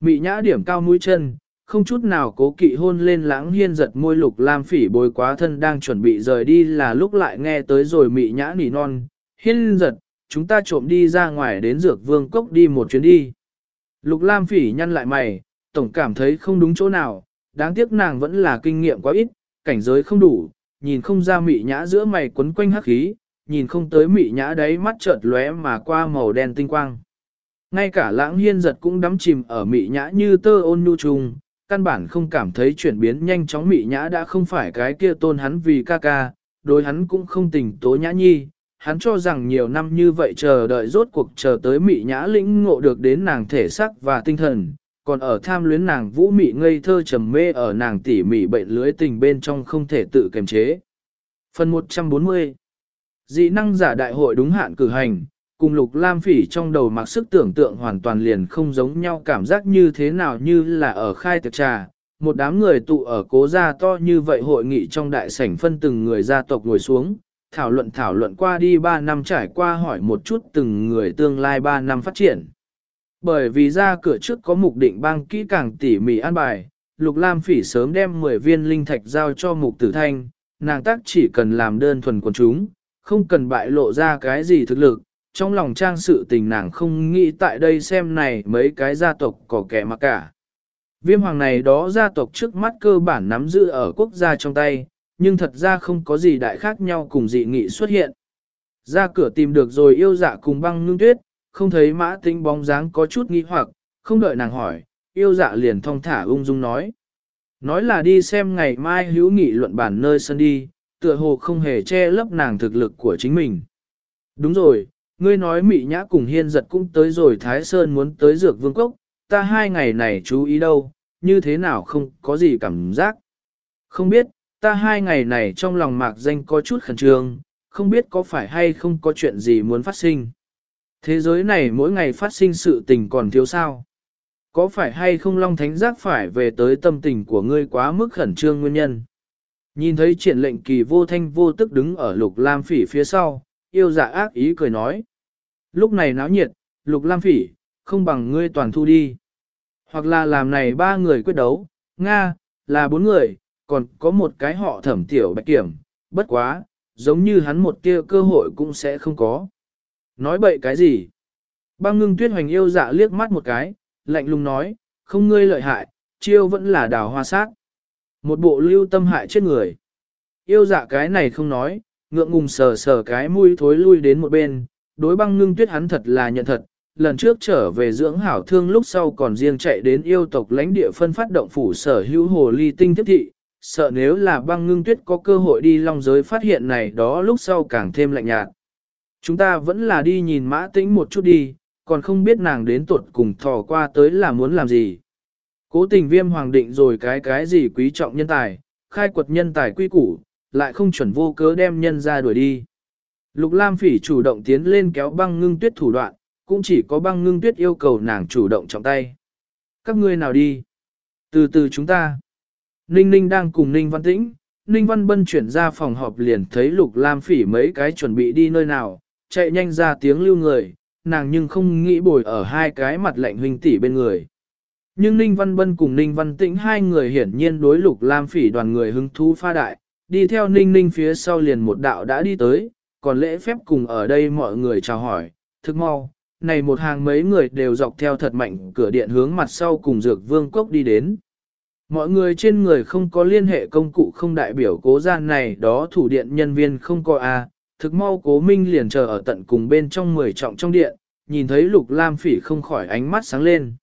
Mị nhã điểm cao mũi chân, không chút nào cố kỵ hôn lên lãng hiên giật môi lục lam phỉ bồi quá thân đang chuẩn bị rời đi là lúc lại nghe tới rồi mị nhã nỉ non, hiên giật, chúng ta trộm đi ra ngoài đến dược vương cốc đi một chuyến đi. Lục lam phỉ nhăn lại mày, tổng cảm thấy không đúng chỗ nào, đáng tiếc nàng vẫn là kinh nghiệm quá ít, cảnh giới không đủ, nhìn không ra mị nhã giữa mày quấn quanh hắc khí, nhìn không tới mị nhã đấy mắt chợt lóe mà qua màu đen tinh quang. Ngay cả lãng hiên giật cũng đắm chìm ở mị nhã như tơ ôn nhu trùng, căn bản không cảm thấy chuyển biến nhanh chóng mị nhã đã không phải cái kia tôn hắn vì ca ca, đối hắn cũng không tình tố nhã nhi. Hắn cho rằng nhiều năm như vậy chờ đợi rốt cuộc chờ tới mị nhã lĩnh ngộ được đến nàng thể sắc và tinh thần, còn ở tham luyến nàng vũ mị ngây thơ trầm mê ở nàng tỉ mị bệnh lưới tình bên trong không thể tự kiềm chế. Phần 140 Dị năng giả đại hội đúng hạn cử hành, cùng lục lam phỉ trong đầu mặc sức tưởng tượng hoàn toàn liền không giống nhau cảm giác như thế nào như là ở khai tiệc trà. Một đám người tụ ở cố gia to như vậy hội nghị trong đại sảnh phân từng người gia tộc ngồi xuống, thảo luận thảo luận qua đi 3 năm trải qua hỏi một chút từng người tương lai 3 năm phát triển. Bởi vì ra cửa trước có mục định bang kỹ càng tỉ mỉ an bài, Lục Lam Phỉ sớm đem 10 viên linh thạch giao cho Mục Tử Thanh, nàng tác chỉ cần làm đơn thuần quần chúng, không cần bại lộ ra cái gì thực lực, trong lòng trang sự tình nàng không nghĩ tại đây xem này mấy cái gia tộc có kẻ mà cả. Viêm hoàng này đó gia tộc trước mắt cơ bản nắm giữ ở quốc gia trong tay, nhưng thật ra không có gì đại khác nhau cùng dị nghị xuất hiện. Ra cửa tìm được rồi yêu dạ cùng băng ngưng tuyết, không thấy mã tinh bóng dáng có chút nghi hoặc, không đợi nàng hỏi, yêu dạ liền thong thả ung dung nói. Nói là đi xem ngày mai hữu nghị luận bản nơi sân đi, tựa hồ không hề che lấp nàng thực lực của chính mình. Đúng rồi, ngươi nói mị nhã cùng hiên giật cũng tới rồi Thái Sơn muốn tới dược vương cốc, ta hai ngày này chú ý đâu, như thế nào không có gì cảm giác. Không biết, ta hai ngày này trong lòng mạc danh có chút khẩn trương, không biết có phải hay không có chuyện gì muốn phát sinh. Thế giới này mỗi ngày phát sinh sự tình còn thiếu sao. Có phải hay không Long Thánh Giác phải về tới tâm tình của ngươi quá mức khẩn trương nguyên nhân? Nhìn thấy triển lệnh kỳ vô thanh vô tức đứng ở lục lam phỉ phía sau, yêu dạ ác ý cười nói. Lúc này náo nhiệt, lục lam phỉ, không bằng ngươi toàn thu đi. Hoặc là làm này ba người quyết đấu, Nga, là bốn người, còn có một cái họ thẩm tiểu bạch kiểm, bất quá, giống như hắn một kia cơ hội cũng sẽ không có. Nói bậy cái gì? Băng ngưng tuyết hoành yêu dạ liếc mắt một cái, lạnh lùng nói, không ngươi lợi hại, chiêu vẫn là đào hoa sát. Một bộ lưu tâm hại chết người. Yêu dạ cái này không nói, ngượng ngùng sờ sờ cái mũi thối lui đến một bên, đối băng ngưng tuyết hắn thật là nhận thật. Lần trước trở về dưỡng hảo thương lúc sau còn riêng chạy đến yêu tộc lãnh địa phân phát động phủ sở hữu hồ ly tinh tiếp thị, sợ nếu là băng ngưng tuyết có cơ hội đi long giới phát hiện này đó lúc sau càng thêm lạnh nhạt. Chúng ta vẫn là đi nhìn mã tĩnh một chút đi, còn không biết nàng đến tuột cùng thò qua tới là muốn làm gì. Cố tình viêm hoàng định rồi cái cái gì quý trọng nhân tài, khai quật nhân tài quy củ, lại không chuẩn vô cớ đem nhân ra đuổi đi. Lục Lam Phỉ chủ động tiến lên kéo băng ngưng tuyết thủ đoạn, cũng chỉ có băng ngưng tuyết yêu cầu nàng chủ động trọng tay. Các ngươi nào đi? Từ từ chúng ta. Ninh Ninh đang cùng Ninh Văn Tĩnh, Ninh Văn Bân chuyển ra phòng họp liền thấy Lục Lam Phỉ mấy cái chuẩn bị đi nơi nào, chạy nhanh ra tiếng lưu người, nàng nhưng không nghĩ bồi ở hai cái mặt lạnh huynh tỷ bên người. Nhưng Ninh Văn Bân cùng Ninh Văn Tĩnh hai người hiển nhiên đối Lục Lam Phỉ đoàn người hứng thú pha đại, đi theo Ninh Ninh phía sau liền một đạo đã đi tới, còn lễ phép cùng ở đây mọi người chào hỏi, thức mau, này một hàng mấy người đều dọc theo thật mạnh cửa điện hướng mặt sau cùng dược vương cốc đi đến. Mọi người trên người không có liên hệ công cụ không đại biểu cố gian này đó thủ điện nhân viên không có à, A, thực mau cố minh liền chờ ở tận cùng bên trong mười trọng trong điện, nhìn thấy lục lam phỉ không khỏi ánh mắt sáng lên.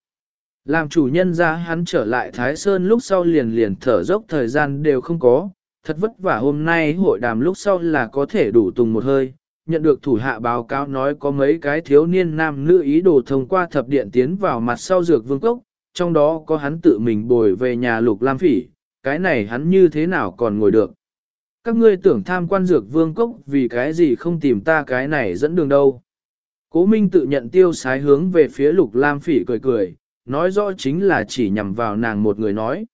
Làm chủ nhân ra hắn trở lại Thái Sơn lúc sau liền liền thở dốc thời gian đều không có, thật vất vả hôm nay hội đàm lúc sau là có thể đủ tùng một hơi, nhận được thủ hạ báo cáo nói có mấy cái thiếu niên nam nữ ý đồ thông qua thập điện tiến vào mặt sau dược vương cốc, trong đó có hắn tự mình bồi về nhà lục lam phỉ, cái này hắn như thế nào còn ngồi được. Các ngươi tưởng tham quan dược vương cốc vì cái gì không tìm ta cái này dẫn đường đâu. Cố Minh tự nhận tiêu sái hướng về phía lục lam phỉ cười cười, nói rõ chính là chỉ nhằm vào nàng một người nói.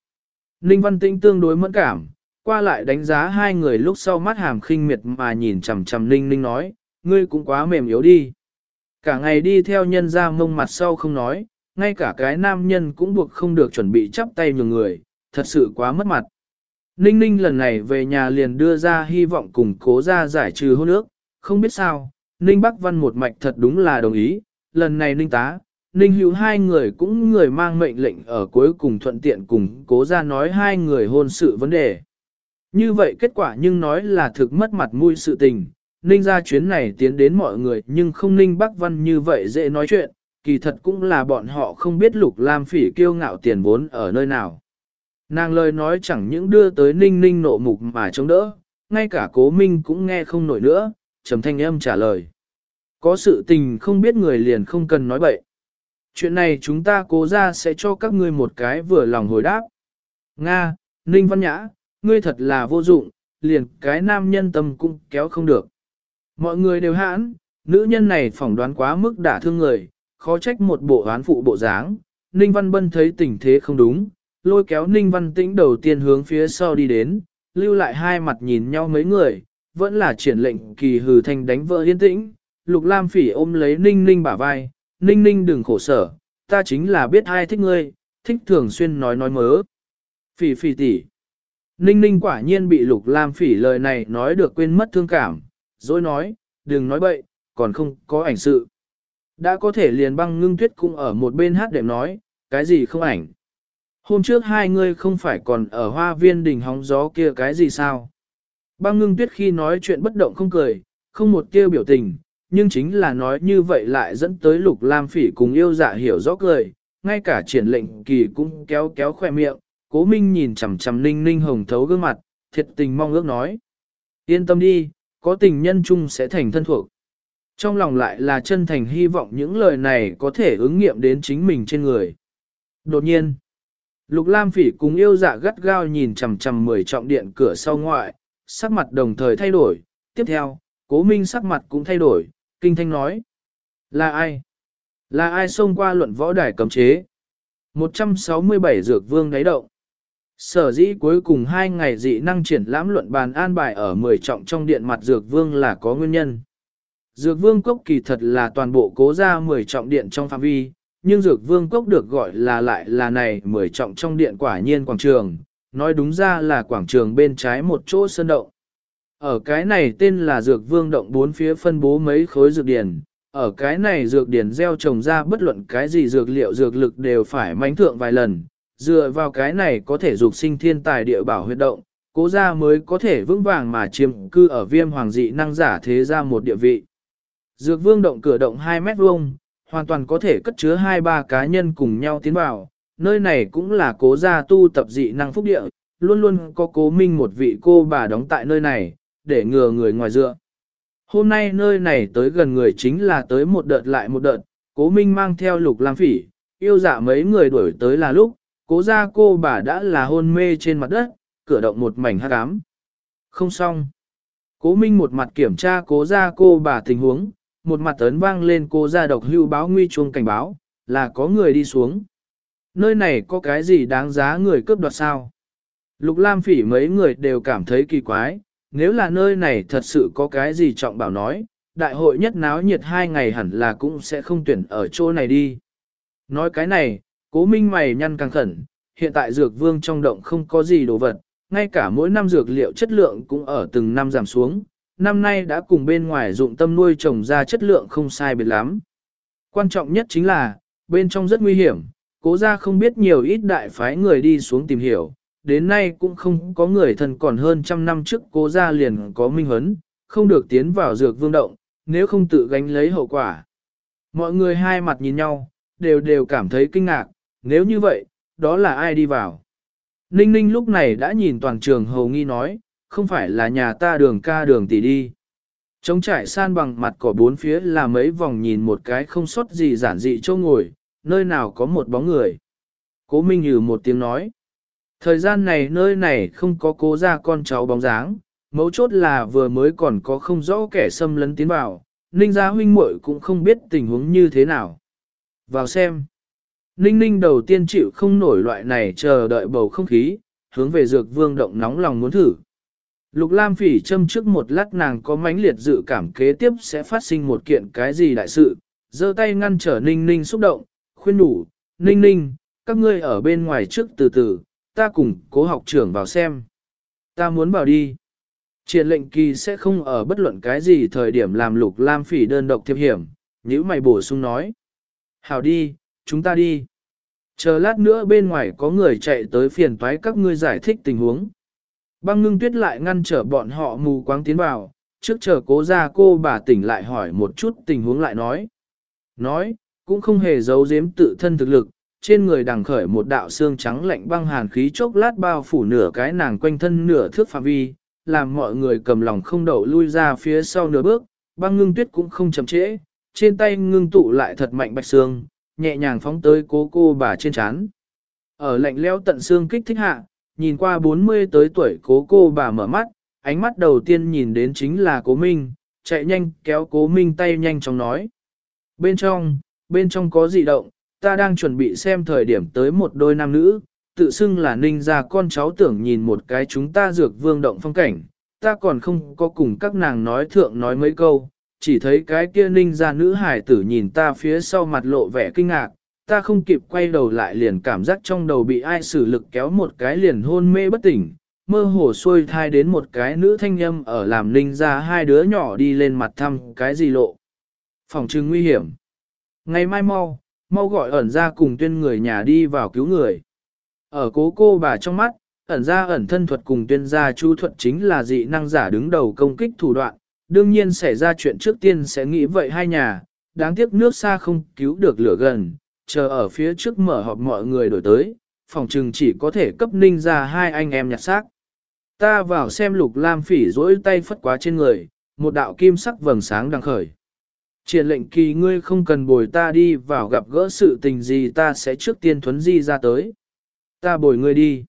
Ninh Văn Tĩnh tương đối mẫn cảm, qua lại đánh giá hai người lúc sau mắt hàm khinh miệt mà nhìn chằm chằm Ninh Ninh nói, ngươi cũng quá mềm yếu đi. Cả ngày đi theo nhân ra mông mặt sau không nói, ngay cả cái nam nhân cũng buộc không được chuẩn bị chắp tay nhường người, thật sự quá mất mặt. Ninh ninh lần này về nhà liền đưa ra hy vọng cùng cố ra giải trừ hôn ước, không biết sao, Ninh Bắc Văn một mạch thật đúng là đồng ý, lần này Ninh tá, Ninh hữu hai người cũng người mang mệnh lệnh ở cuối cùng thuận tiện cùng cố ra nói hai người hôn sự vấn đề. Như vậy kết quả nhưng nói là thực mất mặt mũi sự tình, Ninh ra chuyến này tiến đến mọi người nhưng không Ninh Bắc Văn như vậy dễ nói chuyện, kỳ thật cũng là bọn họ không biết Lục Lam Phỉ kiêu ngạo tiền vốn ở nơi nào. Nàng lời nói chẳng những đưa tới Ninh Ninh nộ mục mà chống đỡ, ngay cả Cố Minh cũng nghe không nổi nữa, trầm thanh âm trả lời. Có sự tình không biết người liền không cần nói bậy. Chuyện này chúng ta cố ra sẽ cho các ngươi một cái vừa lòng hồi đáp. Nga, Ninh Văn Nhã, ngươi thật là vô dụng, liền cái nam nhân tâm cũng kéo không được. Mọi người đều hãn, nữ nhân này phỏng đoán quá mức đả thương người, khó trách một bộ oán phụ bộ dáng. Ninh Văn Bân thấy tình thế không đúng, lôi kéo Ninh Văn Tĩnh đầu tiên hướng phía sau đi đến, lưu lại hai mặt nhìn nhau mấy người, vẫn là triển lệnh kỳ hừ thanh đánh vợ yên tĩnh. Lục Lam Phỉ ôm lấy Ninh Ninh bả vai, Ninh Ninh đừng khổ sở, ta chính là biết ai thích ngươi, thích thường xuyên nói nói mớ. Phỉ phỉ tỷ. Ninh Ninh quả nhiên bị Lục Lam Phỉ lời này nói được quên mất thương cảm, rồi nói, đừng nói bậy, còn không có ảnh sự. Đã có thể liền băng ngưng tuyết cũng ở một bên hát đệm nói, cái gì không ảnh. Hôm trước hai ngươi không phải còn ở hoa viên đỉnh hóng gió kia cái gì sao? Băng ngưng tuyết khi nói chuyện bất động không cười, không một kêu biểu tình, nhưng chính là nói như vậy lại dẫn tới lục lam phỉ cùng yêu dạ hiểu rõ cười, ngay cả triển lệnh kỳ cũng kéo kéo khoe miệng, cố minh nhìn chằm chằm ninh ninh hồng thấu gương mặt, thiệt tình mong ước nói. Yên tâm đi, có tình nhân chung sẽ thành thân thuộc. Trong lòng lại là chân thành hy vọng những lời này có thể ứng nghiệm đến chính mình trên người. Đột nhiên, Lục Lam Phỉ cùng yêu dạ gắt gao nhìn chằm chằm mười trọng điện cửa sau ngoại, sắc mặt đồng thời thay đổi. Tiếp theo, Cố Minh sắc mặt cũng thay đổi, kinh thanh nói. Là ai? Là ai xông qua luận võ đài cấm chế? 167 dược vương đáy động. Sở dĩ cuối cùng hai ngày dị năng triển lãm luận bàn an bài ở 10 trọng trong điện mặt dược vương là có nguyên nhân. Dược vương cốc kỳ thật là toàn bộ cố ra 10 trọng điện trong phạm vi, nhưng dược vương cốc được gọi là lại là này 10 trọng trong điện quả nhiên quảng trường, nói đúng ra là quảng trường bên trái một chỗ sơn động. Ở cái này tên là dược vương động bốn phía phân bố mấy khối dược điển, ở cái này dược điển gieo trồng ra bất luận cái gì dược liệu dược lực đều phải mánh thượng vài lần, dựa vào cái này có thể dục sinh thiên tài địa bảo huyệt động, cố gia mới có thể vững vàng mà chiếm cư ở viêm hoàng dị năng giả thế ra một địa vị. Dược vương động cửa động 2 mét vuông, hoàn toàn có thể cất chứa 2-3 cá nhân cùng nhau tiến vào, nơi này cũng là cố gia tu tập dị năng phúc địa, luôn luôn có cố minh một vị cô bà đóng tại nơi này, để ngừa người ngoài dựa. Hôm nay nơi này tới gần người chính là tới một đợt lại một đợt, cố minh mang theo lục lam phỉ, yêu dạ mấy người đuổi tới là lúc, cố gia cô bà đã là hôn mê trên mặt đất, cửa động một mảnh hát ám. Không xong. Cố minh một mặt kiểm tra cố gia cô bà tình huống, một mặt ấn vang lên cố gia độc hưu báo nguy chuông cảnh báo, là có người đi xuống. Nơi này có cái gì đáng giá người cướp đoạt sao? Lục Lam phỉ mấy người đều cảm thấy kỳ quái, nếu là nơi này thật sự có cái gì trọng bảo nói, đại hội nhất náo nhiệt hai ngày hẳn là cũng sẽ không tuyển ở chỗ này đi. Nói cái này, cố minh mày nhăn căng khẩn, hiện tại dược vương trong động không có gì đồ vật, ngay cả mỗi năm dược liệu chất lượng cũng ở từng năm giảm xuống, năm nay đã cùng bên ngoài dụng tâm nuôi trồng ra chất lượng không sai biệt lắm. Quan trọng nhất chính là, bên trong rất nguy hiểm, cố ra không biết nhiều ít đại phái người đi xuống tìm hiểu, đến nay cũng không có người thân còn hơn trăm năm trước cố gia liền có minh huấn, không được tiến vào dược vương động, nếu không tự gánh lấy hậu quả. Mọi người hai mặt nhìn nhau, đều đều cảm thấy kinh ngạc, nếu như vậy, đó là ai đi vào. Ninh ninh lúc này đã nhìn toàn trường hầu nghi nói, không phải là nhà ta đường ca đường tỷ đi. Trống trải san bằng mặt cỏ bốn phía là mấy vòng nhìn một cái không sót gì giản dị châu ngồi, nơi nào có một bóng người. Cố Minh nhừ một tiếng nói. Thời gian này nơi này không có cố ra con cháu bóng dáng, mấu chốt là vừa mới còn có không rõ kẻ xâm lấn tiến vào, Ninh gia huynh muội cũng không biết tình huống như thế nào. Vào xem. Ninh ninh đầu tiên chịu không nổi loại này chờ đợi bầu không khí, hướng về dược vương động nóng lòng muốn thử. Lục Lam phỉ châm trước một lát nàng có mãnh liệt dự cảm kế tiếp sẽ phát sinh một kiện cái gì đại sự, giơ tay ngăn trở ninh ninh xúc động, khuyên đủ, ninh ninh, các ngươi ở bên ngoài trước từ từ, ta cùng cố học trưởng vào xem. Ta muốn vào đi. Triển lệnh kỳ sẽ không ở bất luận cái gì thời điểm làm lục lam phỉ đơn độc thiệp hiểm, nếu mày bổ sung nói. Hảo đi, chúng ta đi. Chờ lát nữa bên ngoài có người chạy tới phiền toái các ngươi giải thích tình huống. Băng ngưng tuyết lại ngăn trở bọn họ mù quáng tiến vào, trước chờ cố ra cô bà tỉnh lại hỏi một chút tình huống lại nói. Nói, cũng không hề giấu giếm tự thân thực lực, trên người đằng khởi một đạo xương trắng lạnh băng hàn khí chốc lát bao phủ nửa cái nàng quanh thân nửa thước phạm vi, làm mọi người cầm lòng không đậu lui ra phía sau nửa bước, băng ngưng tuyết cũng không chậm trễ, trên tay ngưng tụ lại thật mạnh bạch xương, nhẹ nhàng phóng tới cố cô bà trên chán. Ở lạnh leo tận xương kích thích hạ, nhìn qua 40 tới tuổi cố cô bà mở mắt, ánh mắt đầu tiên nhìn đến chính là cố Minh, chạy nhanh kéo cố Minh tay nhanh chóng nói. Bên trong, bên trong có gì động, ta đang chuẩn bị xem thời điểm tới một đôi nam nữ, tự xưng là ninh ra con cháu tưởng nhìn một cái chúng ta dược vương động phong cảnh, ta còn không có cùng các nàng nói thượng nói mấy câu, chỉ thấy cái kia ninh ra nữ hải tử nhìn ta phía sau mặt lộ vẻ kinh ngạc, ta không kịp quay đầu lại liền cảm giác trong đầu bị ai sử lực kéo một cái liền hôn mê bất tỉnh, mơ hồ xuôi thai đến một cái nữ thanh âm ở làm ninh ra hai đứa nhỏ đi lên mặt thăm cái gì lộ. Phòng trưng nguy hiểm. Ngày mai mau, mau gọi ẩn ra cùng tuyên người nhà đi vào cứu người. Ở cố cô bà trong mắt, ẩn ra ẩn thân thuật cùng tuyên gia chu thuật chính là dị năng giả đứng đầu công kích thủ đoạn, đương nhiên xảy ra chuyện trước tiên sẽ nghĩ vậy hai nhà, đáng tiếc nước xa không cứu được lửa gần, chờ ở phía trước mở họp mọi người đổi tới, phòng trừng chỉ có thể cấp ninh ra hai anh em nhặt xác. Ta vào xem lục lam phỉ rỗi tay phất quá trên người, một đạo kim sắc vầng sáng đang khởi. Triển lệnh kỳ ngươi không cần bồi ta đi vào gặp gỡ sự tình gì ta sẽ trước tiên thuấn di ra tới. Ta bồi ngươi đi.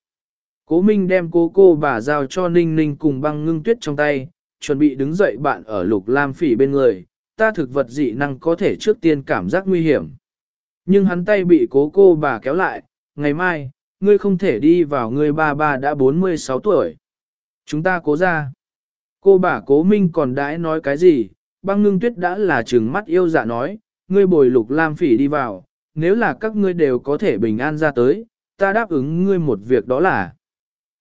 Cố Minh đem cô cô bà giao cho Ninh Ninh cùng băng ngưng tuyết trong tay, chuẩn bị đứng dậy bạn ở lục lam phỉ bên người, ta thực vật dị năng có thể trước tiên cảm giác nguy hiểm. Nhưng hắn tay bị cố cô bà kéo lại, ngày mai, ngươi không thể đi vào ngươi ba ba đã 46 tuổi. Chúng ta cố ra. Cô bà cố minh còn đãi nói cái gì, băng ngưng tuyết đã là trừng mắt yêu dạ nói, ngươi bồi lục lam phỉ đi vào, nếu là các ngươi đều có thể bình an ra tới, ta đáp ứng ngươi một việc đó là.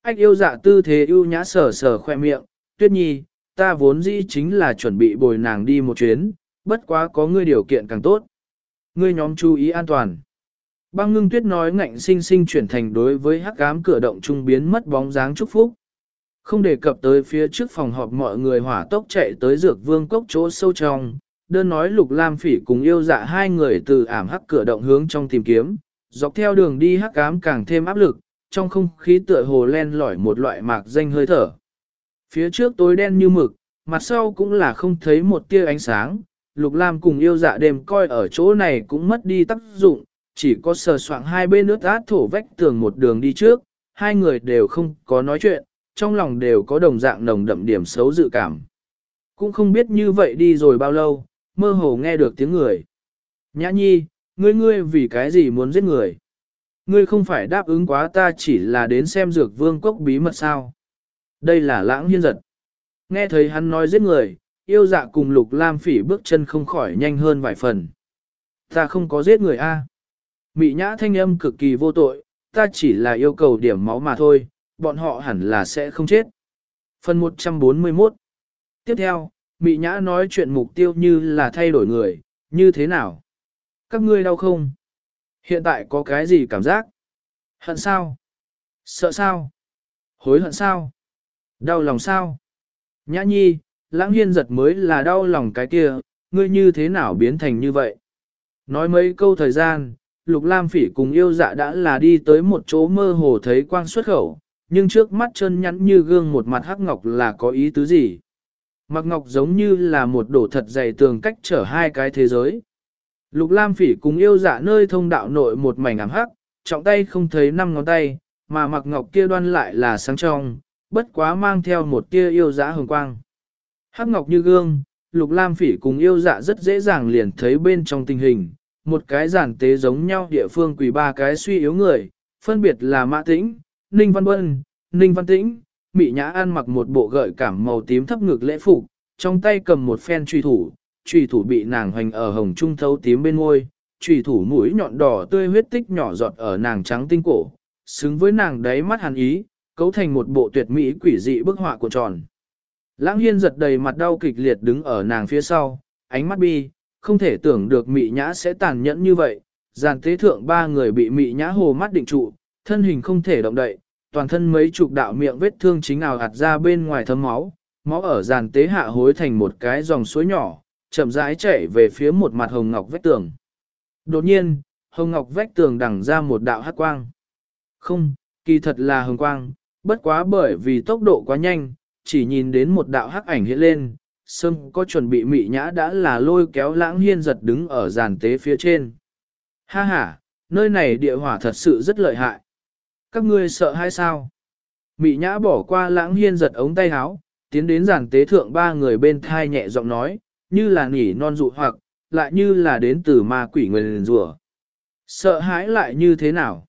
Anh yêu dạ tư thế yêu nhã sờ sờ khoe miệng, tuyết nhi, ta vốn dĩ chính là chuẩn bị bồi nàng đi một chuyến, bất quá có ngươi điều kiện càng tốt. Ngươi nhóm chú ý an toàn. Băng ngưng tuyết nói ngạnh sinh sinh chuyển thành đối với hắc ám cửa động trung biến mất bóng dáng chúc phúc. Không đề cập tới phía trước phòng họp mọi người hỏa tốc chạy tới dược vương cốc chỗ sâu trong, đơn nói lục lam phỉ cùng yêu dạ hai người từ ảm hắc cửa động hướng trong tìm kiếm, dọc theo đường đi hắc ám càng thêm áp lực, trong không khí tựa hồ len lỏi một loại mạc danh hơi thở. Phía trước tối đen như mực, mặt sau cũng là không thấy một tia ánh sáng, lục lam cùng yêu dạ đêm coi ở chỗ này cũng mất đi tác dụng, chỉ có sờ soạng hai bên nước át thổ vách tường một đường đi trước, hai người đều không có nói chuyện, trong lòng đều có đồng dạng nồng đậm điểm xấu dự cảm. Cũng không biết như vậy đi rồi bao lâu, mơ hồ nghe được tiếng người. Nhã nhi, ngươi ngươi vì cái gì muốn giết người? Ngươi không phải đáp ứng quá ta chỉ là đến xem dược vương quốc bí mật sao? Đây là lãng hiên giật. Nghe thấy hắn nói giết người, yêu dạ cùng lục lam phỉ bước chân không khỏi nhanh hơn vài phần. Ta không có giết người a. Mị nhã thanh âm cực kỳ vô tội, ta chỉ là yêu cầu điểm máu mà thôi, bọn họ hẳn là sẽ không chết. Phần 141 Tiếp theo, Mị Nhã nói chuyện mục tiêu như là thay đổi người, như thế nào? Các ngươi đau không? Hiện tại có cái gì cảm giác? Hận sao? Sợ sao? Hối hận sao? Đau lòng sao? Nhã nhi, lãng hiên giật mới là đau lòng cái kia, ngươi như thế nào biến thành như vậy? Nói mấy câu thời gian, Lục Lam Phỉ cùng yêu dạ đã là đi tới một chỗ mơ hồ thấy quang xuất khẩu, nhưng trước mắt chân nhắn như gương một mặt hắc ngọc là có ý tứ gì? Mặc ngọc giống như là một đổ thật dày tường cách trở hai cái thế giới. Lục Lam Phỉ cùng yêu dạ nơi thông đạo nội một mảnh ám hắc, trọng tay không thấy năm ngón tay, mà mặc ngọc kia đoan lại là sáng trong, bất quá mang theo một tia yêu dạ hồng quang. Hắc ngọc như gương, Lục Lam Phỉ cùng yêu dạ rất dễ dàng liền thấy bên trong tình hình, một cái giản tế giống nhau địa phương quỳ ba cái suy yếu người, phân biệt là Mã Tĩnh, Ninh Văn Bân, Ninh Văn Tĩnh, Mị Nhã An mặc một bộ gợi cảm màu tím thấp ngực lễ phục, trong tay cầm một phen truy thủ, truy thủ bị nàng hoành ở hồng trung thấu tím bên môi, truy thủ mũi nhọn đỏ tươi huyết tích nhỏ giọt ở nàng trắng tinh cổ, xứng với nàng đáy mắt hàn ý, cấu thành một bộ tuyệt mỹ quỷ dị bức họa của tròn. Lãng hiên giật đầy mặt đau kịch liệt đứng ở nàng phía sau, ánh mắt bi, không thể tưởng được mị nhã sẽ tàn nhẫn như vậy, giàn tế thượng ba người bị mị nhã hồ mắt định trụ, thân hình không thể động đậy, toàn thân mấy chục đạo miệng vết thương chính ảo hạt ra bên ngoài thấm máu, máu ở giàn tế hạ hối thành một cái dòng suối nhỏ, chậm rãi chảy về phía một mặt hồng ngọc vách tường. Đột nhiên, hồng ngọc vách tường đằng ra một đạo hắc quang. Không, kỳ thật là hồng quang, bất quá bởi vì tốc độ quá nhanh, chỉ nhìn đến một đạo hắc ảnh hiện lên, sâm có chuẩn bị mị nhã đã là lôi kéo lãng hiên giật đứng ở giàn tế phía trên. Ha ha, nơi này địa hỏa thật sự rất lợi hại. Các ngươi sợ hay sao? Mị nhã bỏ qua lãng hiên giật ống tay áo, tiến đến giàn tế thượng ba người bên thai nhẹ giọng nói, như là nỉ non dụ hoặc, lại như là đến từ ma quỷ người rùa. Sợ hãi lại như thế nào?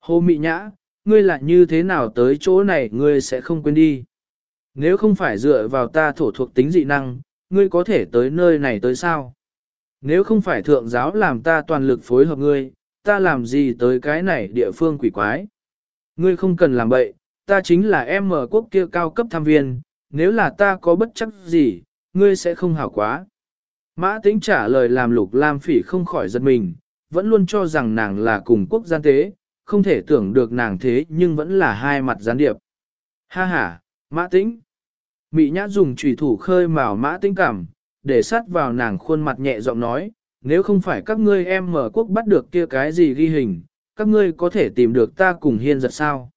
Hồ mị nhã, ngươi lại như thế nào tới chỗ này ngươi sẽ không quên đi. Nếu không phải dựa vào ta thổ thuộc tính dị năng, ngươi có thể tới nơi này tới sao? Nếu không phải thượng giáo làm ta toàn lực phối hợp ngươi, ta làm gì tới cái này địa phương quỷ quái? Ngươi không cần làm bậy, ta chính là em mở quốc kia cao cấp tham viên, nếu là ta có bất chấp gì, ngươi sẽ không hảo quá. Mã tính trả lời làm lục lam phỉ không khỏi giật mình, vẫn luôn cho rằng nàng là cùng quốc gian tế, không thể tưởng được nàng thế nhưng vẫn là hai mặt gián điệp. Ha ha, mã tĩnh. Mị nhã dùng trùy thủ khơi mào mã tĩnh cảm, để sát vào nàng khuôn mặt nhẹ giọng nói, nếu không phải các ngươi em mở quốc bắt được kia cái gì ghi hình, các ngươi có thể tìm được ta cùng hiên giật sao.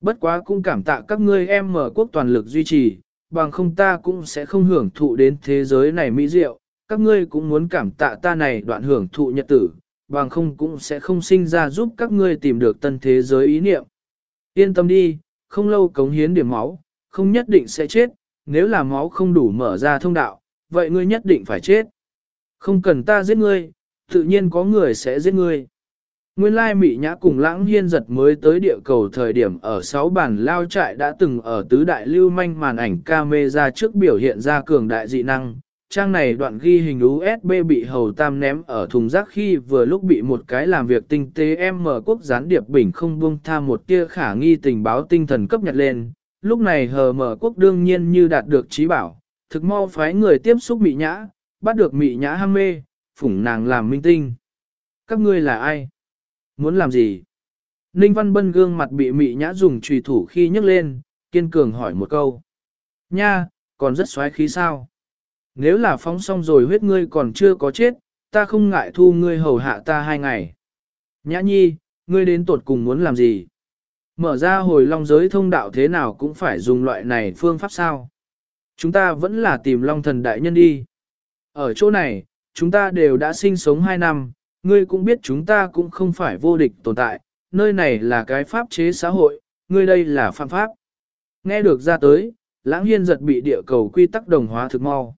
Bất quá cũng cảm tạ các ngươi em mở quốc toàn lực duy trì, bằng không ta cũng sẽ không hưởng thụ đến thế giới này mỹ diệu, các ngươi cũng muốn cảm tạ ta này đoạn hưởng thụ nhật tử, bằng không cũng sẽ không sinh ra giúp các ngươi tìm được tân thế giới ý niệm. Yên tâm đi, không lâu cống hiến điểm máu, không nhất định sẽ chết, nếu là máu không đủ mở ra thông đạo, vậy ngươi nhất định phải chết. Không cần ta giết ngươi, tự nhiên có người sẽ giết ngươi. Nguyên lai Mị Nhã cùng Lãng Hiên giật mới tới địa cầu thời điểm ở sáu bản lao trại đã từng ở tứ đại lưu manh màn ảnh camera trước biểu hiện ra cường đại dị năng, trang này đoạn ghi hình USB bị hầu tam ném ở thùng rác khi vừa lúc bị một cái làm việc tinh tế em mở quốc gián điệp bình không buông tha một tia khả nghi tình báo tinh thần cấp nhật lên. Lúc này hờ mở quốc đương nhiên như đạt được trí bảo, thực mau phái người tiếp xúc mị nhã, bắt được mị nhã ham mê, phủng nàng làm minh tinh. Các ngươi là ai? Muốn làm gì? Ninh Văn Bân gương mặt bị mị nhã dùng trùy thủ khi nhấc lên, kiên cường hỏi một câu. Nha, còn rất xoáy khí sao? Nếu là phóng xong rồi huyết ngươi còn chưa có chết, ta không ngại thu ngươi hầu hạ ta hai ngày. Nhã nhi, ngươi đến tột cùng muốn làm gì? Mở ra hồi long giới thông đạo thế nào cũng phải dùng loại này phương pháp sao? Chúng ta vẫn là tìm long thần đại nhân đi. Ở chỗ này, chúng ta đều đã sinh sống hai năm, ngươi cũng biết chúng ta cũng không phải vô địch tồn tại, nơi này là cái pháp chế xã hội, ngươi đây là phạm pháp. Nghe được ra tới, lãng hiên giật bị địa cầu quy tắc đồng hóa thực mau.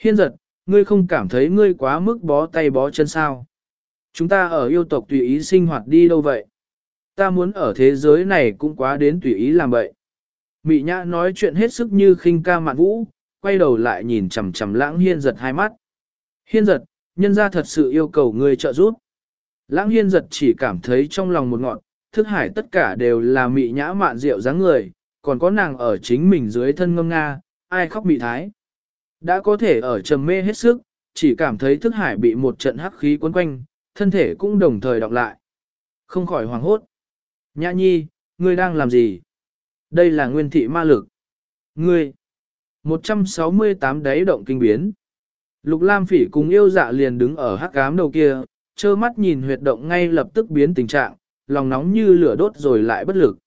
Hiên giật, ngươi không cảm thấy ngươi quá mức bó tay bó chân sao? Chúng ta ở yêu tộc tùy ý sinh hoạt đi đâu vậy? Ta muốn ở thế giới này cũng quá đến tùy ý làm vậy. Mị nhã nói chuyện hết sức như khinh ca mạn vũ, quay đầu lại nhìn chằm chằm lãng hiên giật hai mắt. Hiên giật, nhân ra thật sự yêu cầu ngươi trợ giúp. Lãng hiên giật chỉ cảm thấy trong lòng một ngọn, thức hải tất cả đều là mị nhã mạn rượu dáng người, còn có nàng ở chính mình dưới thân ngâm nga, ai khóc mị thái. Đã có thể ở trầm mê hết sức, chỉ cảm thấy thức hải bị một trận hắc khí quấn quanh, thân thể cũng đồng thời đọc lại. Không khỏi hoàng hốt. Nhã nhi, ngươi đang làm gì? Đây là nguyên thị ma lực. Ngươi. 168 đáy động kinh biến. Lục Lam Phỉ cùng yêu dạ liền đứng ở hắc ám đầu kia, trơ mắt nhìn huyệt động ngay lập tức biến tình trạng, lòng nóng như lửa đốt rồi lại bất lực.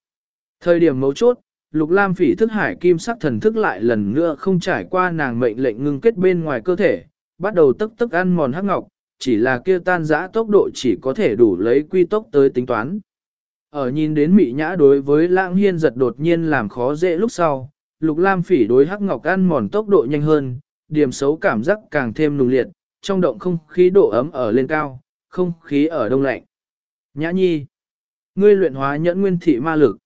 Thời điểm mấu chốt, Lục Lam Phỉ thức hải kim sắc thần thức lại lần nữa không trải qua nàng mệnh lệnh ngưng kết bên ngoài cơ thể, bắt đầu tức tức ăn mòn hắc ngọc, chỉ là kia tan rã tốc độ chỉ có thể đủ lấy quy tốc tới tính toán. Ở nhìn đến Mị Nhã đối với Lãng Hiên giật đột nhiên làm khó dễ lúc sau, Lục Lam Phỉ đối hắc ngọc ăn mòn tốc độ nhanh hơn, điểm xấu cảm giác càng thêm nùng liệt, trong động không khí độ ấm ở lên cao, không khí ở đông lạnh. Nhã Nhi, ngươi luyện hóa nhẫn nguyên thị ma lực.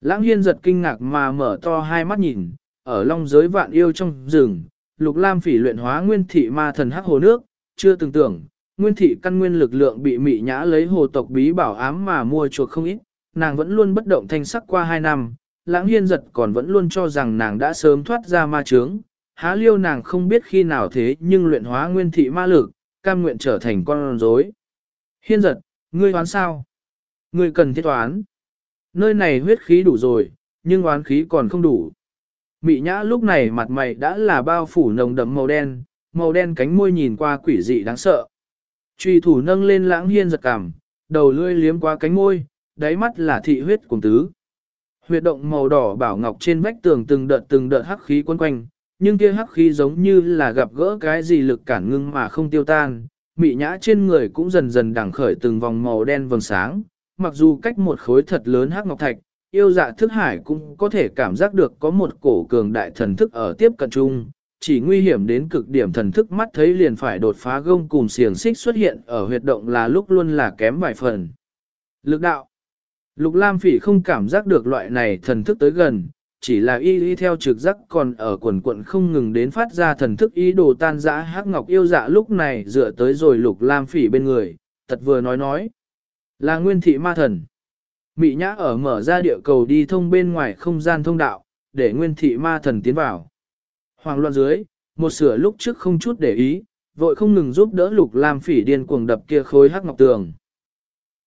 Lãng hiên giật kinh ngạc mà mở to hai mắt nhìn, ở long giới vạn yêu trong rừng, lục lam phỉ luyện hóa nguyên thị ma thần hắc hồ nước, chưa từng tưởng, nguyên thị căn nguyên lực lượng bị mị nhã lấy hồ tộc bí bảo ám mà mua chuộc không ít, nàng vẫn luôn bất động thanh sắc qua hai năm, lãng hiên giật còn vẫn luôn cho rằng nàng đã sớm thoát ra ma trướng, há liêu nàng không biết khi nào thế nhưng luyện hóa nguyên thị ma lực, cam nguyện trở thành con rối. Hiên giật, ngươi đoán sao? Ngươi cần thiết toán. Nơi này huyết khí đủ rồi, nhưng oán khí còn không đủ. Mị nhã lúc này mặt mày đã là bao phủ nồng đậm màu đen, màu đen cánh môi nhìn qua quỷ dị đáng sợ. Truy thủ nâng lên lãng hiên giật cảm, đầu lưỡi liếm qua cánh môi, đáy mắt là thị huyết cùng tứ. Huyệt động màu đỏ bảo ngọc trên vách tường từng đợt từng đợt hắc khí quấn quanh, nhưng kia hắc khí giống như là gặp gỡ cái gì lực cản ngưng mà không tiêu tan. Mị nhã trên người cũng dần dần đẳng khởi từng vòng màu đen vầng sáng, mặc dù cách một khối thật lớn hắc ngọc thạch, yêu dạ thức hải cũng có thể cảm giác được có một cổ cường đại thần thức ở tiếp cận chung, chỉ nguy hiểm đến cực điểm thần thức mắt thấy liền phải đột phá gông cùng xiềng xích xuất hiện ở huyệt động là lúc luôn là kém vài phần. Lực đạo Lục Lam Phỉ không cảm giác được loại này thần thức tới gần, chỉ là y y theo trực giác còn ở quần quận không ngừng đến phát ra thần thức ý đồ tan dã hắc ngọc yêu dạ lúc này dựa tới rồi Lục Lam Phỉ bên người, tật vừa nói nói. Là nguyên thị ma thần. Mị nhã ở mở ra địa cầu đi thông bên ngoài không gian thông đạo, để nguyên thị ma thần tiến vào. Hoàng loạn dưới, một sửa lúc trước không chút để ý, vội không ngừng giúp đỡ lục lam phỉ điên cuồng đập kia khối hắc ngọc tường.